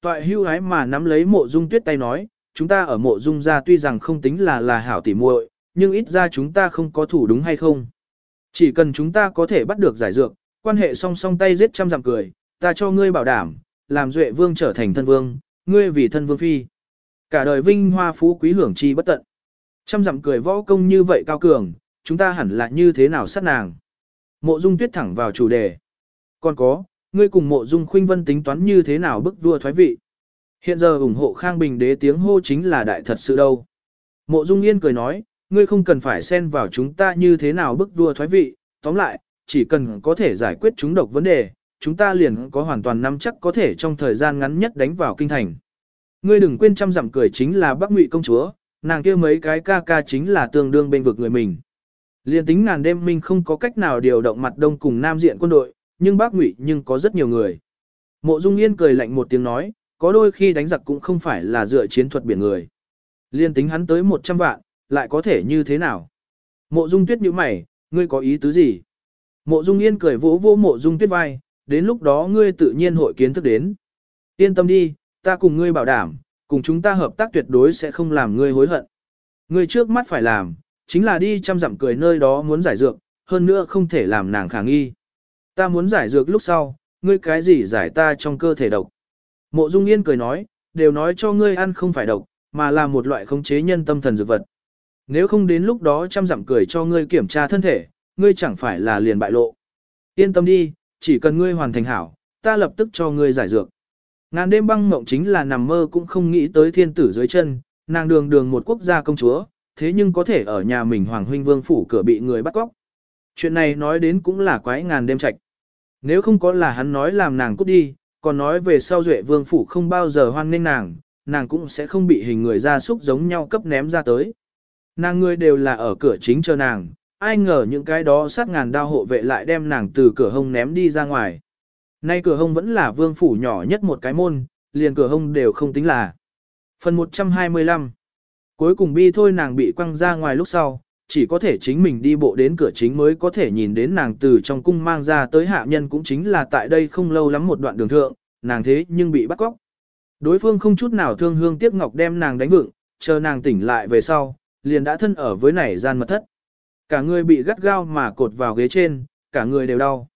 Toại hưu hái mà nắm lấy mộ dung tuyết tay nói, chúng ta ở mộ dung gia tuy rằng không tính là là hảo tỉ muội, nhưng ít ra chúng ta không có thủ đúng hay không. Chỉ cần chúng ta có thể bắt được giải dược, quan hệ song song tay giết trăm dặm cười, ta cho ngươi bảo đảm, làm duệ vương trở thành thân vương, ngươi vì thân vương phi. Cả đời vinh hoa phú quý hưởng chi bất tận. Trăm dặm cười võ công như vậy cao cường, chúng ta hẳn là như thế nào sát nàng. Mộ dung tuyết thẳng vào chủ đề. Còn có, ngươi cùng mộ dung khuynh vân tính toán như thế nào bức vua thoái vị. Hiện giờ ủng hộ Khang Bình đế tiếng hô chính là đại thật sự đâu. Mộ dung yên cười nói, ngươi không cần phải xen vào chúng ta như thế nào bức vua thoái vị, tóm lại, chỉ cần có thể giải quyết chúng độc vấn đề, chúng ta liền có hoàn toàn nắm chắc có thể trong thời gian ngắn nhất đánh vào kinh thành. Ngươi đừng quên trăm dặm cười chính là Bắc Ngụy công chúa, nàng kia mấy cái ca ca chính là tương đương bên vực người mình. Liên tính ngàn đêm minh không có cách nào điều động mặt đông cùng nam diện quân đội, nhưng Bắc Ngụy nhưng có rất nhiều người. Mộ Dung Yên cười lạnh một tiếng nói, có đôi khi đánh giặc cũng không phải là dựa chiến thuật biển người. Liên tính hắn tới 100 vạn, lại có thể như thế nào? Mộ Dung Tuyết nhíu mày, ngươi có ý tứ gì? Mộ Dung Yên cười vỗ vỗ Mộ Dung Tuyết vai, đến lúc đó ngươi tự nhiên hội kiến thức đến. Yên tâm đi, ta cùng ngươi bảo đảm, cùng chúng ta hợp tác tuyệt đối sẽ không làm ngươi hối hận. Ngươi trước mắt phải làm, chính là đi chăm dặm cười nơi đó muốn giải dược, hơn nữa không thể làm nàng khả nghi. Ta muốn giải dược lúc sau, ngươi cái gì giải ta trong cơ thể độc. Mộ Dung Yên cười nói, đều nói cho ngươi ăn không phải độc, mà là một loại khống chế nhân tâm thần dược vật. Nếu không đến lúc đó chăm dặm cười cho ngươi kiểm tra thân thể, ngươi chẳng phải là liền bại lộ. Yên tâm đi, chỉ cần ngươi hoàn thành hảo, ta lập tức cho ngươi giải dược. Ngàn đêm băng mộng chính là nằm mơ cũng không nghĩ tới thiên tử dưới chân, nàng đường đường một quốc gia công chúa, thế nhưng có thể ở nhà mình hoàng huynh vương phủ cửa bị người bắt cóc. Chuyện này nói đến cũng là quái ngàn đêm trạch. Nếu không có là hắn nói làm nàng cút đi, còn nói về sau duệ vương phủ không bao giờ hoan nghênh nàng, nàng cũng sẽ không bị hình người ra súc giống nhau cấp ném ra tới. Nàng người đều là ở cửa chính chờ nàng, ai ngờ những cái đó sát ngàn đao hộ vệ lại đem nàng từ cửa hông ném đi ra ngoài. Nay cửa hông vẫn là vương phủ nhỏ nhất một cái môn, liền cửa hông đều không tính là. Phần 125 Cuối cùng bi thôi nàng bị quăng ra ngoài lúc sau, chỉ có thể chính mình đi bộ đến cửa chính mới có thể nhìn đến nàng từ trong cung mang ra tới hạ nhân cũng chính là tại đây không lâu lắm một đoạn đường thượng, nàng thế nhưng bị bắt cóc. Đối phương không chút nào thương hương tiếc ngọc đem nàng đánh vựng, chờ nàng tỉnh lại về sau, liền đã thân ở với nảy gian mật thất. Cả người bị gắt gao mà cột vào ghế trên, cả người đều đau.